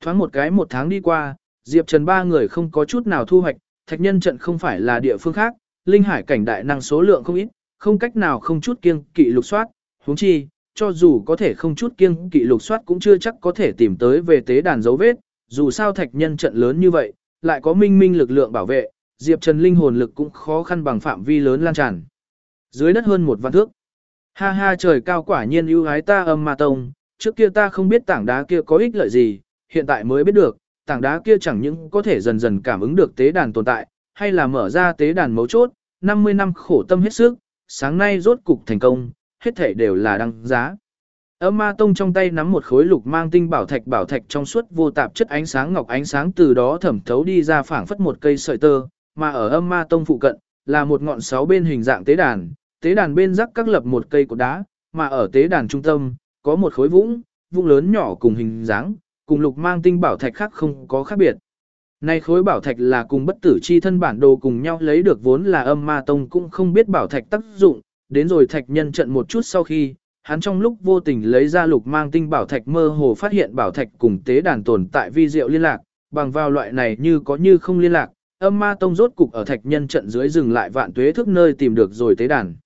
Thoáng một cái một tháng đi qua, Diệp Trần ba người không có chút nào thu hoạch, thạch nhân trận không phải là địa phương khác, linh hải cảnh đại năng số lượng không ít, không cách nào không chút kiêng kỵ lục soát, huống chi, cho dù có thể không chút kiêng kỵ lục soát cũng chưa chắc có thể tìm tới về tế đàn dấu vết, dù sao thạch nhân trận lớn như vậy, lại có minh minh lực lượng bảo vệ, Diệp Trần linh hồn lực cũng khó khăn bằng phạm vi lớn lan tràn. Dưới đất hơn một vạn thước. Ha ha trời cao quả nhiên ưu ái ta âm ma tông, trước kia ta không biết tảng đá kia có ích lợi gì, hiện tại mới biết được, tảng đá kia chẳng những có thể dần dần cảm ứng được tế đàn tồn tại, hay là mở ra tế đàn mấu chốt, 50 năm khổ tâm hết sức, sáng nay rốt cục thành công, hết thể đều là đăng giá. Âm ma tông trong tay nắm một khối lục mang tinh bảo thạch bảo thạch trong suốt vô tạp chất ánh sáng ngọc ánh sáng từ đó thẩm thấu đi ra phảng phất một cây sợi tơ, mà ở âm ma tông phụ cận, là một ngọn sáu bên hình dạng tế đàn, tế đàn bên rắc các lập một cây cột đá, mà ở tế đàn trung tâm, có một khối vũng, vũng lớn nhỏ cùng hình dáng, cùng lục mang tinh bảo thạch khác không có khác biệt. Nay khối bảo thạch là cùng bất tử chi thân bản đồ cùng nhau lấy được vốn là âm ma tông cũng không biết bảo thạch tác dụng, đến rồi thạch nhân trận một chút sau khi, hắn trong lúc vô tình lấy ra lục mang tinh bảo thạch mơ hồ phát hiện bảo thạch cùng tế đàn tồn tại vi diệu liên lạc, bằng vào loại này như có như không liên lạc, âm ma tông rốt cục ở thạch nhân trận dưới dừng lại vạn tuế thức nơi tìm được rồi tế đàn.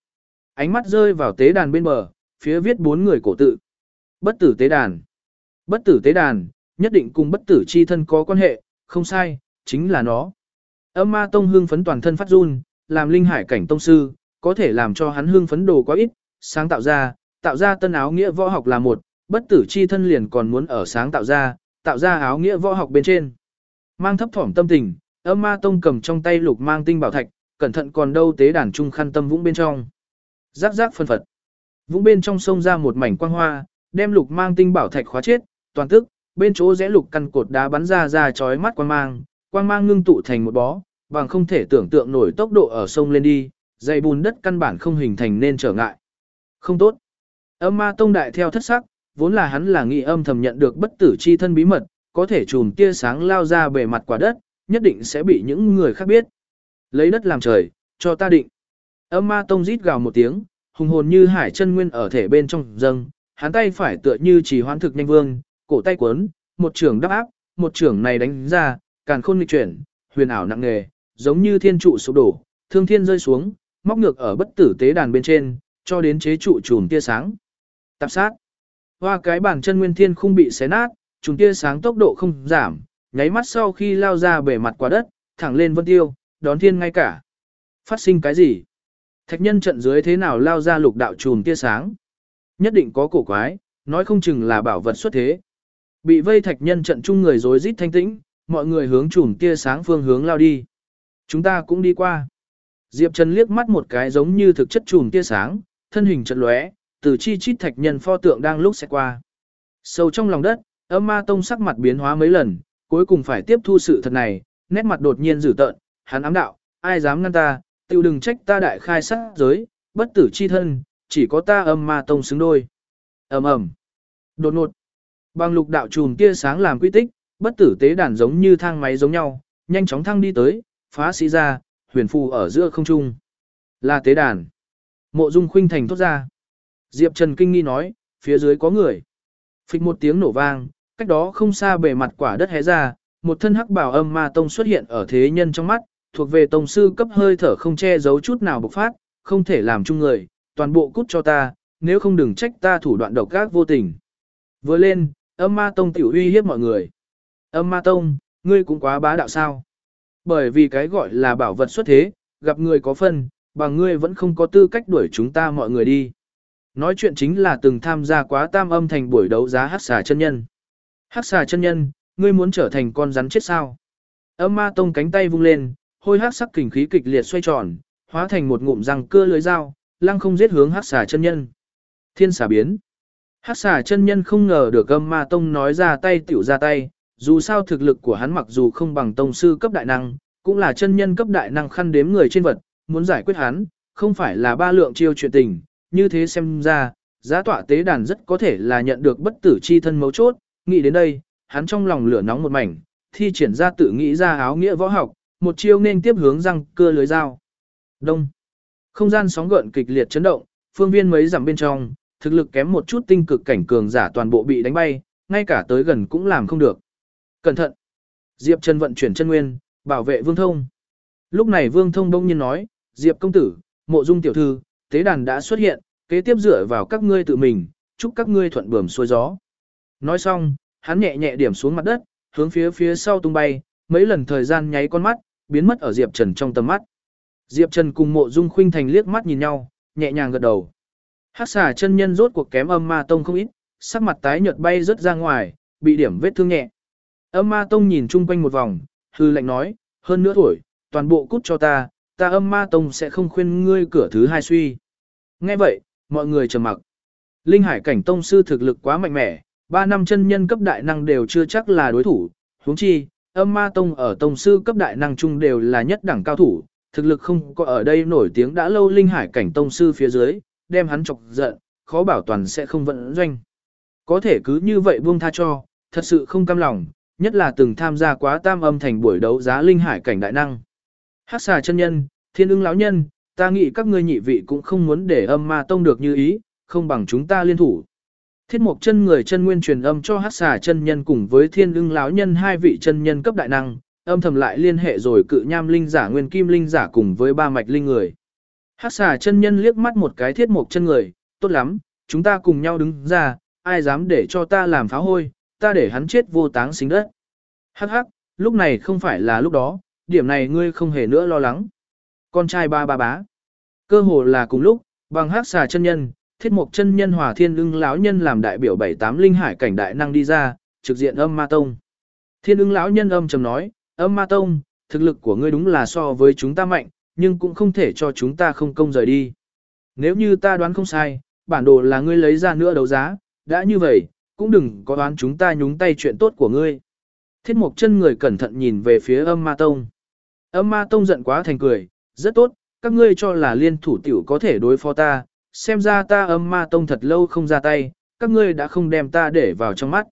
Ánh mắt rơi vào tế đàn bên bờ, phía viết bốn người cổ tự. Bất tử tế đàn. Bất tử tế đàn, nhất định cùng bất tử chi thân có quan hệ, không sai, chính là nó. Âm ma tông hương phấn toàn thân phát run, làm linh hải cảnh tông sư, có thể làm cho hắn hương phấn đồ quá ít, sáng tạo ra, tạo ra tân áo nghĩa võ học là một, bất tử chi thân liền còn muốn ở sáng tạo ra, tạo ra áo nghĩa võ học bên trên. Mang thấp thỏm tâm tình, âm ma tông cầm trong tay lục mang tinh bảo thạch, cẩn thận còn đâu tế đàn trung khăn tâm vũng bên trong. Rắc rắc phân phật. Vũng bên trong sông ra một mảnh quang hoa, đem lục mang tinh bảo thạch khóa chết, toàn tức, bên chỗ rẽ lục căn cột đá bắn ra ra chói mắt quang mang, quang mang ngưng tụ thành một bó, bằng không thể tưởng tượng nổi tốc độ ở sông lên đi, dày bùn đất căn bản không hình thành nên trở ngại. Không tốt. Âm ma tông đại theo thất sắc, vốn là hắn là nghị âm thầm nhận được bất tử chi thân bí mật, có thể chùm tia sáng lao ra bề mặt quả đất, nhất định sẽ bị những người khác biết. Lấy đất làm trời, cho ta định. Âm ma tông rít gào một tiếng, hùng hồn như hải chân nguyên ở thể bên trong dâng, hắn tay phải tựa như chỉ hoán thực nhanh vương, cổ tay cuốn, một trường đắp áp, một trường này đánh ra, càn khôn nghịch chuyển, huyền ảo nặng nề, giống như thiên trụ sụp đổ, thương thiên rơi xuống, móc ngược ở bất tử tế đàn bên trên, cho đến chế trụ chùm tia sáng. Tạp sát. Hoa cái bàn chân nguyên thiên không bị xé nát, chùm tia sáng tốc độ không giảm, nháy mắt sau khi lao ra bề mặt quả đất, thẳng lên vân tiêu, đón thiên ngay cả. Phát sinh cái gì? Thạch nhân trận dưới thế nào lao ra lục đạo chùm tia sáng? Nhất định có cổ quái, nói không chừng là bảo vật xuất thế. Bị vây thạch nhân trận chung người rối rít thanh tĩnh, mọi người hướng chùm tia sáng phương hướng lao đi. Chúng ta cũng đi qua. Diệp Trần liếc mắt một cái giống như thực chất chùm tia sáng, thân hình chợt lóe, từ chi chít thạch nhân pho tượng đang lúc sẽ qua. Sâu trong lòng đất, âm ma tông sắc mặt biến hóa mấy lần, cuối cùng phải tiếp thu sự thật này, nét mặt đột nhiên dữ tợn, hắn ám đạo, ai dám ngăn ta, tiêu đừng trách ta đại khai sát giới, bất tử chi thân, chỉ có ta âm ma tông xứng đôi. ầm ầm, đột ngột, bằng lục đạo trùm kia sáng làm quy tích, bất tử tế đàn giống như thang máy giống nhau, nhanh chóng thăng đi tới, phá sĩ ra, huyền phù ở giữa không trung. Là tế đàn. Mộ Dung Khuynh Thành thốt ra. Diệp Trần kinh nghi nói, phía dưới có người. Phịch một tiếng nổ vang, cách đó không xa bề mặt quả đất hé ra, một thân hắc bảo âm ma tông xuất hiện ở thế nhân trong mắt, thuộc về tông sư cấp hơi thở không che giấu chút nào bộc phát, không thể làm chung người, toàn bộ cút cho ta, nếu không đừng trách ta thủ đoạn độc ác vô tình. Vừa lên, âm ma tông tiểu uy hiếp mọi người. Âm ma tông, ngươi cũng quá bá đạo sao. Bởi vì cái gọi là bảo vật xuất thế, gặp người có phân, bằng ngươi vẫn không có tư cách đuổi chúng ta mọi người đi. Nói chuyện chính là từng tham gia quá tam âm thành buổi đấu giá hắc xà chân nhân. Hắc xà chân nhân, ngươi muốn trở thành con rắn chết sao? Âm ma tông cánh tay vung lên, hôi hắc sắc kình khí kịch liệt xoay tròn, hóa thành một ngụm răng cưa lưới dao, lăng không giết hướng hắc xà chân nhân. Thiên xà biến. Hắc xà chân nhân không ngờ được âm ma tông nói ra tay tiểu ra tay, dù sao thực lực của hắn mặc dù không bằng tông sư cấp đại năng, cũng là chân nhân cấp đại năng khăn đếm người trên vật, muốn giải quyết hắn, không phải là ba lượng chiêu chuyện tình, như thế xem ra, giá tọa tế đàn rất có thể là nhận được bất tử chi thân mấu chốt, nghĩ đến đây, hắn trong lòng lửa nóng một mảnh, thi triển ra tự nghĩ ra áo nghĩa võ học, một chiêu nên tiếp hướng răng cưa lưới dao. Đông. Không gian sóng gợn kịch liệt chấn động, phương viên mấy dặm bên trong, thực lực kém một chút tinh cực cảnh cường giả toàn bộ bị đánh bay, ngay cả tới gần cũng làm không được. Cẩn thận. Diệp Trần vận chuyển chân nguyên, bảo vệ Vương Thông. Lúc này Vương Thông đông nhiên nói, Diệp công tử, mộ dung tiểu thư, tế đàn đã xuất hiện, kế tiếp dựa vào các ngươi tự mình, chúc các ngươi thuận bườm xuôi gió. Nói xong, hắn nhẹ nhẹ điểm xuống mặt đất, hướng phía phía sau tung bay, mấy lần thời gian nháy con mắt, biến mất ở Diệp Trần trong tầm mắt. Diệp Trần cùng mộ dung khuynh thành liếc mắt nhìn nhau, nhẹ nhàng gật đầu. Hắc xà chân nhân rốt cuộc kém âm ma tông không ít, sắc mặt tái nhợt bay rớt ra ngoài, bị điểm vết thương nhẹ. Âm ma tông nhìn chung quanh một vòng, hư lạnh nói, hơn nữa tuổi, toàn bộ cút cho ta, ta âm ma tông sẽ không khuyên ngươi cửa thứ hai suy. Nghe vậy, mọi người trầm mặc. Linh hải cảnh tông sư thực lực quá mạnh mẽ, ba năm chân nhân cấp đại năng đều chưa chắc là đối thủ, huống chi, âm ma tông ở tông sư cấp đại năng chung đều là nhất đẳng cao thủ, thực lực không có ở đây nổi tiếng đã lâu linh hải cảnh tông sư phía dưới, đem hắn chọc giận, khó bảo toàn sẽ không vận doanh. Có thể cứ như vậy buông tha cho, thật sự không cam lòng, nhất là từng tham gia quá tam âm thành buổi đấu giá linh hải cảnh đại năng. Hắc xà chân nhân, thiên ưng lão nhân, ta nghĩ các ngươi nhị vị cũng không muốn để âm ma tông được như ý, không bằng chúng ta liên thủ. Thiết mục chân người chân nguyên truyền âm cho hắc xà chân nhân cùng với thiên ưng lão nhân hai vị chân nhân cấp đại năng, âm thầm lại liên hệ rồi cự nham linh giả nguyên kim linh giả cùng với ba mạch linh người. Hắc xà chân nhân liếc mắt một cái thiết mục chân người, tốt lắm, chúng ta cùng nhau đứng ra, ai dám để cho ta làm phá hôi, ta để hắn chết vô táng xính đất. Hắc hắc, lúc này không phải là lúc đó, điểm này ngươi không hề nữa lo lắng. Con trai ba ba bá. Cơ hồ là cùng lúc, bằng hắc xà chân nhân, thiết mục chân nhân hòa thiên ưng lão nhân làm đại biểu bảy tám linh hải cảnh đại năng đi ra, trực diện âm ma tông. Thiên ưng lão nhân âm trầm nói, âm ma tông, thực lực của ngươi đúng là so với chúng ta mạnh, nhưng cũng không thể cho chúng ta không công rời đi. Nếu như ta đoán không sai, bản đồ là ngươi lấy ra nữa đấu giá, đã như vậy, cũng đừng có đoán chúng ta nhúng tay chuyện tốt của ngươi. Thiết mục chân người cẩn thận nhìn về phía âm ma tông. Âm ma tông giận quá thành cười, rất tốt, các ngươi cho là liên thủ tiểu có thể đối phó ta, xem ra ta âm ma tông thật lâu không ra tay, các ngươi đã không đem ta để vào trong mắt.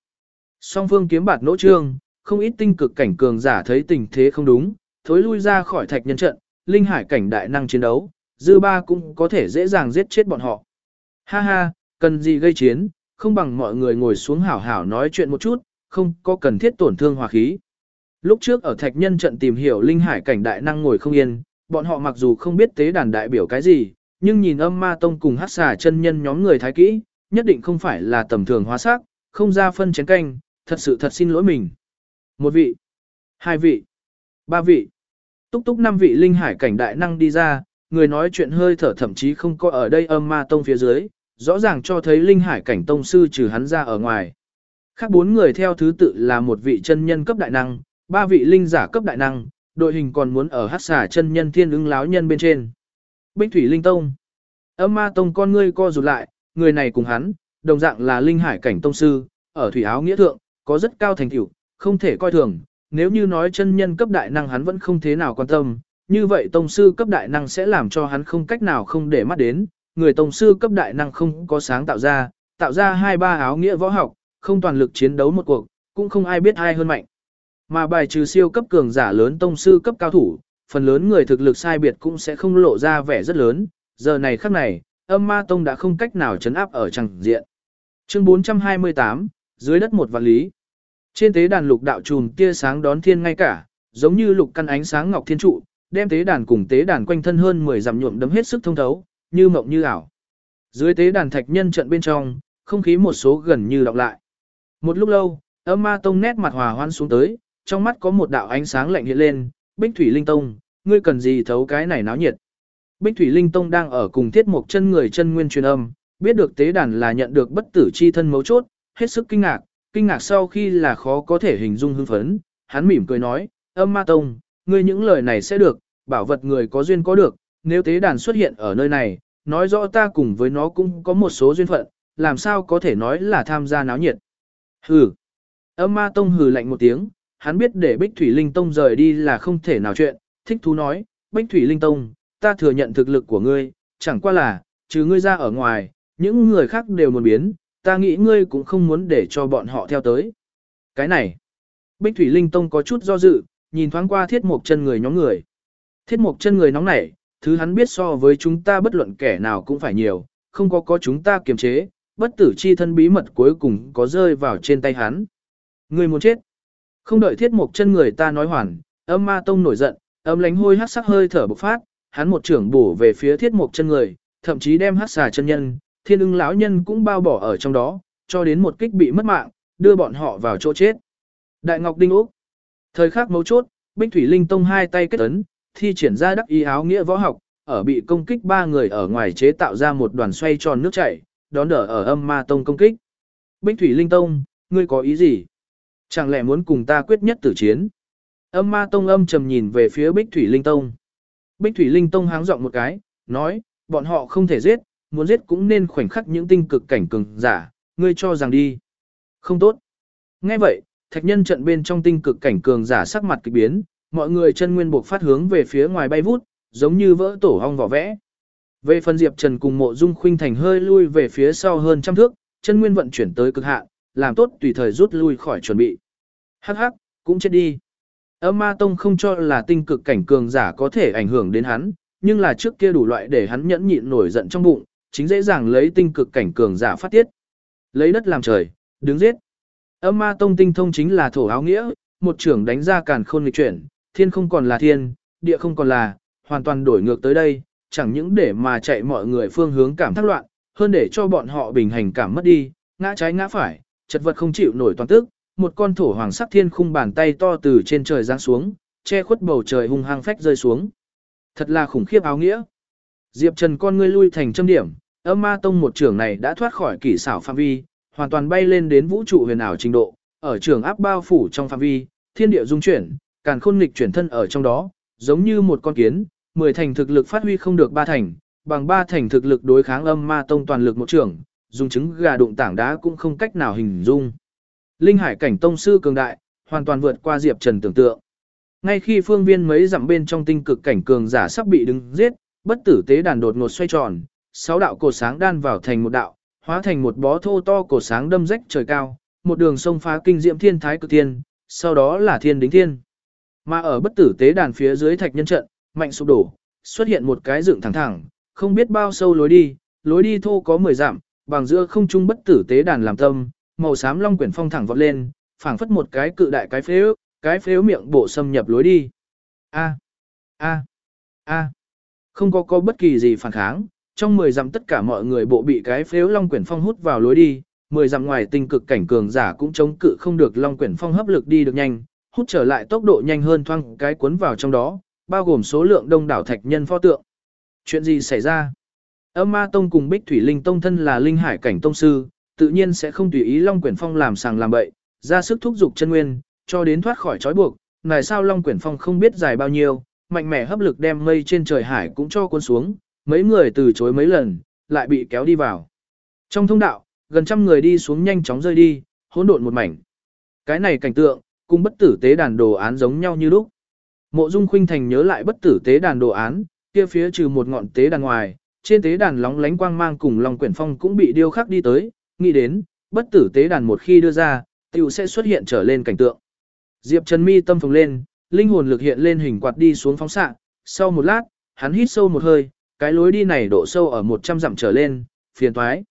Song phương kiếm bạt nỗ trương, không ít tinh cực cảnh cường giả thấy tình thế không đúng, thối lui ra khỏi thạch nhân trận, linh hải cảnh đại năng chiến đấu, dư ba cũng có thể dễ dàng giết chết bọn họ. Ha ha, cần gì gây chiến, không bằng mọi người ngồi xuống hảo hảo nói chuyện một chút, không có cần thiết tổn thương hòa khí. Lúc trước ở thạch nhân trận tìm hiểu linh hải cảnh đại năng ngồi không yên, bọn họ mặc dù không biết tế đàn đại biểu cái gì, nhưng nhìn âm ma tông cùng hát xà chân nhân nhóm người thái kỹ, nhất định không phải là tầm thường hóa xác không ra phân chén canh, thật sự thật xin lỗi mình. Một vị, hai vị, ba vị, túc túc năm vị linh hải cảnh đại năng đi ra, người nói chuyện hơi thở thậm chí không có ở đây âm ma tông phía dưới, rõ ràng cho thấy linh hải cảnh tông sư trừ hắn ra ở ngoài. Khác bốn người theo thứ tự là một vị chân nhân cấp đại năng, ba vị linh giả cấp đại năng, đội hình còn muốn ở hát xà chân nhân thiên ứng láo nhân bên trên. Bích Thủy Linh Tông Âm ma tông con ngươi co rụt lại, người này cùng hắn, đồng dạng là linh hải cảnh tông sư, ở thủy áo nghĩa thượng, có rất cao thành tựu, không thể coi thường, nếu như nói chân nhân cấp đại năng hắn vẫn không thế nào quan tâm, như vậy tông sư cấp đại năng sẽ làm cho hắn không cách nào không để mắt đến, người tông sư cấp đại năng không có sáng tạo ra, tạo ra hai ba áo nghĩa võ học, không toàn lực chiến đấu một cuộc, cũng không ai biết ai hơn mạnh. Mà bài trừ siêu cấp cường giả lớn tông sư cấp cao thủ, phần lớn người thực lực sai biệt cũng sẽ không lộ ra vẻ rất lớn, giờ này khắc này, âm ma tông đã không cách nào chấn áp ở chẳng diện. Chương 428, dưới đất một vạn lý. Trên tế đàn lục đạo trùm tia sáng đón thiên ngay cả, giống như lục căn ánh sáng ngọc thiên trụ, đem tế đàn cùng tế đàn quanh thân hơn 10 dặm nhuộm đấm hết sức thông thấu, như mộng như ảo. Dưới tế đàn thạch nhân trận bên trong, không khí một số gần như đọc lại. Một lúc lâu, âm ma tông nét mặt hòa hoan xuống tới, trong mắt có một đạo ánh sáng lạnh hiện lên, Bích Thủy Linh Tông, ngươi cần gì thấu cái này náo nhiệt. Bích Thủy Linh Tông đang ở cùng thiết một chân người chân nguyên truyền âm, biết được tế đàn là nhận được bất tử chi thân mấu chốt, hết sức kinh ngạc, kinh ngạc sau khi là khó có thể hình dung hưng phấn, hắn mỉm cười nói, âm ma tông, ngươi những lời này sẽ được, bảo vật người có duyên có được, nếu tế đàn xuất hiện ở nơi này, nói rõ ta cùng với nó cũng có một số duyên phận, làm sao có thể nói là tham gia náo nhiệt. Hừ. Âm ma tông hừ lạnh một tiếng, hắn biết để Bích Thủy Linh Tông rời đi là không thể nào chuyện, thích thú nói, Bích Thủy Linh Tông, ta thừa nhận thực lực của ngươi, chẳng qua là, trừ ngươi ra ở ngoài, những người khác đều muốn biến, ta nghĩ ngươi cũng không muốn để cho bọn họ theo tới. Cái này, Bích Thủy Linh Tông có chút do dự, nhìn thoáng qua thiết mục chân người nhóm người. Thiết mục chân người nóng nảy, thứ hắn biết so với chúng ta bất luận kẻ nào cũng phải nhiều, không có có chúng ta kiềm chế, bất tử chi thân bí mật cuối cùng có rơi vào trên tay hắn. Ngươi muốn chết. Không đợi thiết mục chân người ta nói hoàn, âm ma tông nổi giận, âm lánh hôi hát sắc hơi thở bộc phát, hắn một trưởng bổ về phía thiết mục chân người, thậm chí đem hát xà chân nhân, thiên ưng lão nhân cũng bao bỏ ở trong đó, cho đến một kích bị mất mạng, đưa bọn họ vào chỗ chết. Đại Ngọc Đinh Úc Thời khắc mấu chốt, Bích Thủy Linh Tông hai tay kết ấn, thi triển ra đắc ý áo nghĩa võ học, ở bị công kích ba người ở ngoài chế tạo ra một đoàn xoay tròn nước chảy, đón đỡ ở âm ma tông công kích. Bích Thủy Linh Tông, ngươi có ý gì? Chẳng lẽ muốn cùng ta quyết nhất tử chiến? Âm ma tông âm trầm nhìn về phía Bích Thủy Linh Tông. Bích Thủy Linh Tông háng giọng một cái, nói, bọn họ không thể giết, muốn giết cũng nên khoảnh khắc những tinh cực cảnh cường giả, ngươi cho rằng đi. Không tốt. Nghe vậy, thạch nhân trận bên trong tinh cực cảnh cường giả sắc mặt kỳ biến, mọi người chân nguyên buộc phát hướng về phía ngoài bay vút, giống như vỡ tổ hong vỏ vẽ. Về phần Diệp Trần cùng mộ dung khuynh thành hơi lui về phía sau hơn trăm thước, chân nguyên vận chuyển tới cực hạn, làm tốt tùy thời rút lui khỏi chuẩn bị. Hắc hắc, cũng chết đi. Âm ma tông không cho là tinh cực cảnh cường giả có thể ảnh hưởng đến hắn, nhưng là trước kia đủ loại để hắn nhẫn nhịn nổi giận trong bụng, chính dễ dàng lấy tinh cực cảnh cường giả phát tiết. Lấy đất làm trời, đứng giết. Âm ma tông tinh thông chính là thổ áo nghĩa, một trưởng đánh ra càn khôn nghịch chuyển, thiên không còn là thiên, địa không còn là, hoàn toàn đổi ngược tới đây, chẳng những để mà chạy mọi người phương hướng cảm thắc loạn, hơn để cho bọn họ bình hành cảm mất đi, ngã trái ngã phải, chật vật không chịu nổi toàn tức, một con thổ hoàng sắc thiên khung bàn tay to từ trên trời giáng xuống, che khuất bầu trời hung hăng phách rơi xuống. Thật là khủng khiếp áo nghĩa. Diệp Trần con ngươi lui thành châm điểm, âm ma tông một trưởng này đã thoát khỏi kỷ xảo phạm vi, hoàn toàn bay lên đến vũ trụ huyền ảo trình độ, ở trường áp bao phủ trong phạm vi, thiên địa dung chuyển, càn khôn nghịch chuyển thân ở trong đó, giống như một con kiến, mười thành thực lực phát huy không được ba thành, bằng ba thành thực lực đối kháng âm ma tông toàn lực một trưởng, dùng trứng gà đụng tảng đá cũng không cách nào hình dung. Linh hải cảnh tông sư cường đại, hoàn toàn vượt qua Diệp Trần tưởng tượng. Ngay khi phương viên mấy dặm bên trong tinh cực cảnh cường giả sắp bị đứng giết, bất tử tế đàn đột ngột xoay tròn, sáu đạo cột sáng đan vào thành một đạo, hóa thành một bó thô to cột sáng đâm rách trời cao, một đường sông phá kinh diệm thiên thái cực thiên, sau đó là thiên đính thiên. Mà ở bất tử tế đàn phía dưới thạch nhân trận, mạnh sụp đổ, xuất hiện một cái dựng thẳng thẳng, không biết bao sâu lối đi, lối đi thô có 10 dặm, bằng giữa không trung bất tử tế đàn làm tâm, màu xám long quyển phong thẳng vọt lên, phảng phất một cái cự đại cái phếu, cái phếu miệng bộ xâm nhập lối đi. A, a, a, không có có bất kỳ gì phản kháng, trong 10 dặm tất cả mọi người bộ bị cái phếu long quyển phong hút vào lối đi, 10 dặm ngoài tinh cực cảnh cường giả cũng chống cự không được long quyển phong hấp lực đi được nhanh, hút trở lại tốc độ nhanh hơn thoang cái cuốn vào trong đó, bao gồm số lượng đông đảo thạch nhân pho tượng. Chuyện gì xảy ra? Âm Ma Tông cùng Bích Thủy Linh Tông thân là linh hải cảnh tông sư, tự nhiên sẽ không tùy ý Long Quyển Phong làm sàng làm bậy, ra sức thúc giục chân nguyên, cho đến thoát khỏi trói buộc. Này sao Long Quyển Phong không biết dài bao nhiêu, mạnh mẽ hấp lực đem mây trên trời hải cũng cho cuốn xuống, mấy người từ chối mấy lần, lại bị kéo đi vào. Trong thông đạo, gần trăm người đi xuống nhanh chóng rơi đi, hỗn độn một mảnh. Cái này cảnh tượng, cùng bất tử tế đàn đồ án giống nhau như lúc. Mộ Dung Khuynh Thành nhớ lại bất tử tế đàn đồ án, kia phía trừ một ngọn tế đàn ngoài, trên tế đàn lóng lánh quang mang cùng lòng Quyển Phong cũng bị điêu khắc đi tới, nghĩ đến, bất tử tế đàn một khi đưa ra, tiểu sẽ xuất hiện trở lên cảnh tượng. Diệp Trần mi tâm phồng lên, linh hồn lực hiện lên hình quạt đi xuống phóng xạ, sau một lát, hắn hít sâu một hơi, cái lối đi này độ sâu ở 100 dặm trở lên, phiền toái.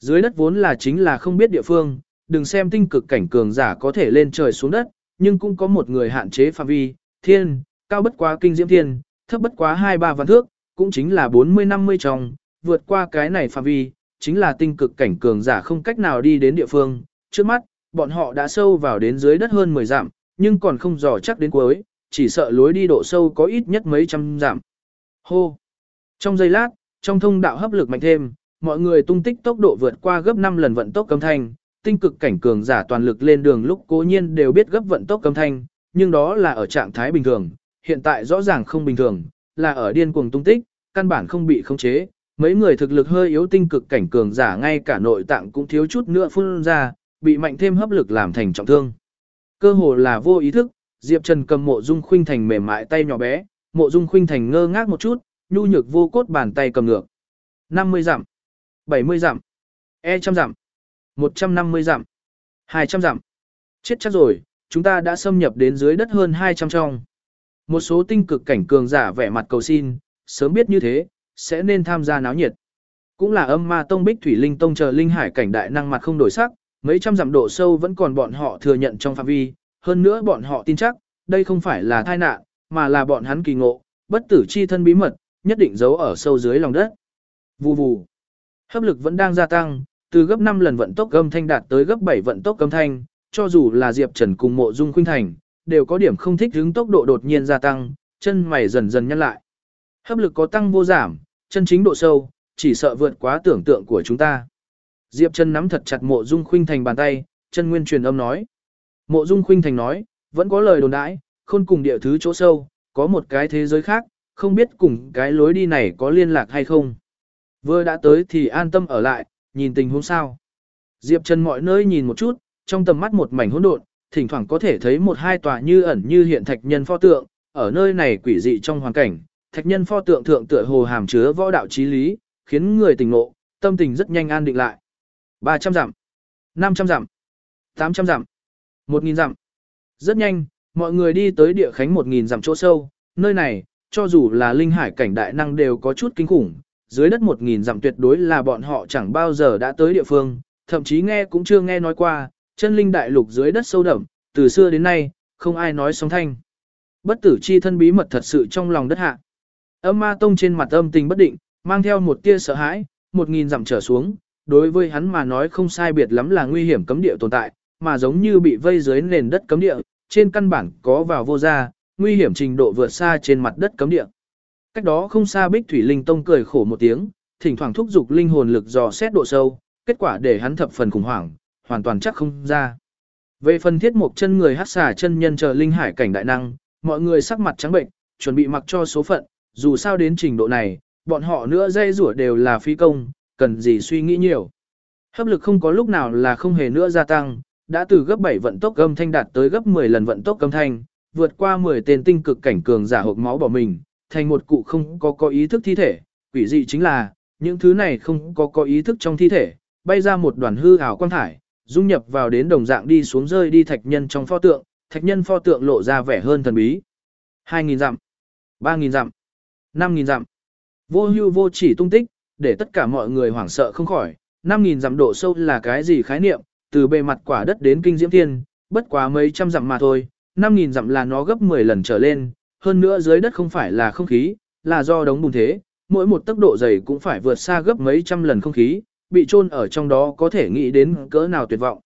Dưới đất vốn là chính là không biết địa phương, đừng xem tinh cực cảnh cường giả có thể lên trời xuống đất, nhưng cũng có một người hạn chế phạm vi, thiên, cao bất quá kinh diễm thiên, thấp bất quá 2-3 vạn thước, cũng chính là 40-50 trong, vượt qua cái này phạm vi, chính là tinh cực cảnh cường giả không cách nào đi đến địa phương. Trước mắt, bọn họ đã sâu vào đến dưới đất hơn 10 dặm, nhưng còn không dò chắc đến cuối, chỉ sợ lối đi độ sâu có ít nhất mấy trăm dặm. Hô! Trong giây lát, trong thông đạo hấp lực mạnh thêm, mọi người tung tích tốc độ vượt qua gấp 5 lần vận tốc cấm thanh, tinh cực cảnh cường giả toàn lực lên đường lúc cố nhiên đều biết gấp vận tốc cấm thanh, nhưng đó là ở trạng thái bình thường, hiện tại rõ ràng không bình thường, là ở điên cuồng tung tích, căn bản không bị khống chế. Mấy người thực lực hơi yếu tinh cực cảnh cường giả ngay cả nội tạng cũng thiếu chút nữa phun ra, bị mạnh thêm hấp lực làm thành trọng thương. Cơ hồ là vô ý thức, Diệp Trần cầm mộ dung khuynh thành mềm mại tay nhỏ bé, mộ dung khuynh thành ngơ ngác một chút, nhu nhược vô cốt bàn tay cầm ngược. 50 dặm, 70 dặm, e trăm dặm, 150 dặm, 200 dặm. Chết chắc rồi, chúng ta đã xâm nhập đến dưới đất hơn 200 trong. Một số tinh cực cảnh cường giả vẻ mặt cầu xin, sớm biết như thế, sẽ nên tham gia náo nhiệt. Cũng là âm ma tông bích thủy linh tông chờ linh hải cảnh đại năng mặt không đổi sắc, mấy trăm dặm độ sâu vẫn còn bọn họ thừa nhận trong phạm vi, hơn nữa bọn họ tin chắc, đây không phải là tai nạn, mà là bọn hắn kỳ ngộ, bất tử chi thân bí mật, nhất định giấu ở sâu dưới lòng đất. Vù vù. Hấp lực vẫn đang gia tăng, từ gấp 5 lần vận tốc âm thanh đạt tới gấp 7 vận tốc âm thanh, cho dù là Diệp Trần cùng Mộ Dung Khuynh Thành, đều có điểm không thích hứng tốc độ đột nhiên gia tăng, chân mày dần dần nhăn lại. Hấp lực có tăng vô giảm, chân chính độ sâu, chỉ sợ vượt quá tưởng tượng của chúng ta. Diệp Trần nắm thật chặt Mộ Dung Khuynh Thành bàn tay, chân nguyên truyền âm nói. Mộ Dung Khuynh Thành nói, vẫn có lời đồn đãi, khôn cùng địa thứ chỗ sâu, có một cái thế giới khác, không biết cùng cái lối đi này có liên lạc hay không. Vừa đã tới thì an tâm ở lại, nhìn tình huống sao. Diệp Trần mọi nơi nhìn một chút, trong tầm mắt một mảnh hỗn độn, thỉnh thoảng có thể thấy một hai tòa như ẩn như hiện thạch nhân pho tượng, ở nơi này quỷ dị trong hoàn cảnh, thạch nhân pho tượng thượng tựa hồ hàm chứa võ đạo trí lý, khiến người tỉnh ngộ, tâm tình rất nhanh an định lại. 300 dặm, 500 dặm, 800 dặm, 1000 dặm. Rất nhanh, mọi người đi tới địa khánh 1000 dặm chỗ sâu, nơi này, cho dù là linh hải cảnh đại năng đều có chút kinh khủng, dưới đất 1000 dặm tuyệt đối là bọn họ chẳng bao giờ đã tới địa phương, thậm chí nghe cũng chưa nghe nói qua, chân linh đại lục dưới đất sâu đậm, từ xưa đến nay, không ai nói sóng thanh. Bất tử chi thân bí mật thật sự trong lòng đất hạ. Âm ma tông trên mặt âm tình bất định, mang theo một tia sợ hãi, một nghìn dặm trở xuống, đối với hắn mà nói không sai biệt lắm là nguy hiểm cấm địa tồn tại, mà giống như bị vây dưới nền đất cấm địa, trên căn bản có vào vô ra, nguy hiểm trình độ vượt xa trên mặt đất cấm địa. Cách đó không xa Bích Thủy Linh Tông cười khổ một tiếng, thỉnh thoảng thúc giục linh hồn lực dò xét độ sâu, kết quả để hắn thập phần khủng hoảng, hoàn toàn chắc không ra. Về phần thiết một chân người hát xả chân nhân chờ linh hải cảnh đại năng, mọi người sắc mặt trắng bệnh, chuẩn bị mặc cho số phận, dù sao đến trình độ này, bọn họ nữa dây rủa đều là phi công, cần gì suy nghĩ nhiều. Hấp lực không có lúc nào là không hề nữa gia tăng, đã từ gấp 7 vận tốc âm thanh đạt tới gấp 10 lần vận tốc âm thanh, vượt qua 10 tên tinh cực cảnh cường giả hộp máu bỏ mình, thành một cụ không có có ý thức thi thể, quỷ dị chính là, những thứ này không có có ý thức trong thi thể, bay ra một đoàn hư ảo quang thải, dung nhập vào đến đồng dạng đi xuống rơi đi thạch nhân trong pho tượng, thạch nhân pho tượng lộ ra vẻ hơn thần bí. 2.000 dặm, 3.000 dặm, 5.000 dặm, vô hưu vô chỉ tung tích, để tất cả mọi người hoảng sợ không khỏi, 5.000 dặm độ sâu là cái gì khái niệm, từ bề mặt quả đất đến kinh diễm thiên, bất quá mấy trăm dặm mà thôi, 5.000 dặm là nó gấp 10 lần trở lên, hơn nữa dưới đất không phải là không khí, là do đống bùn thế, mỗi một tốc độ dày cũng phải vượt xa gấp mấy trăm lần không khí, bị chôn ở trong đó có thể nghĩ đến cỡ nào tuyệt vọng.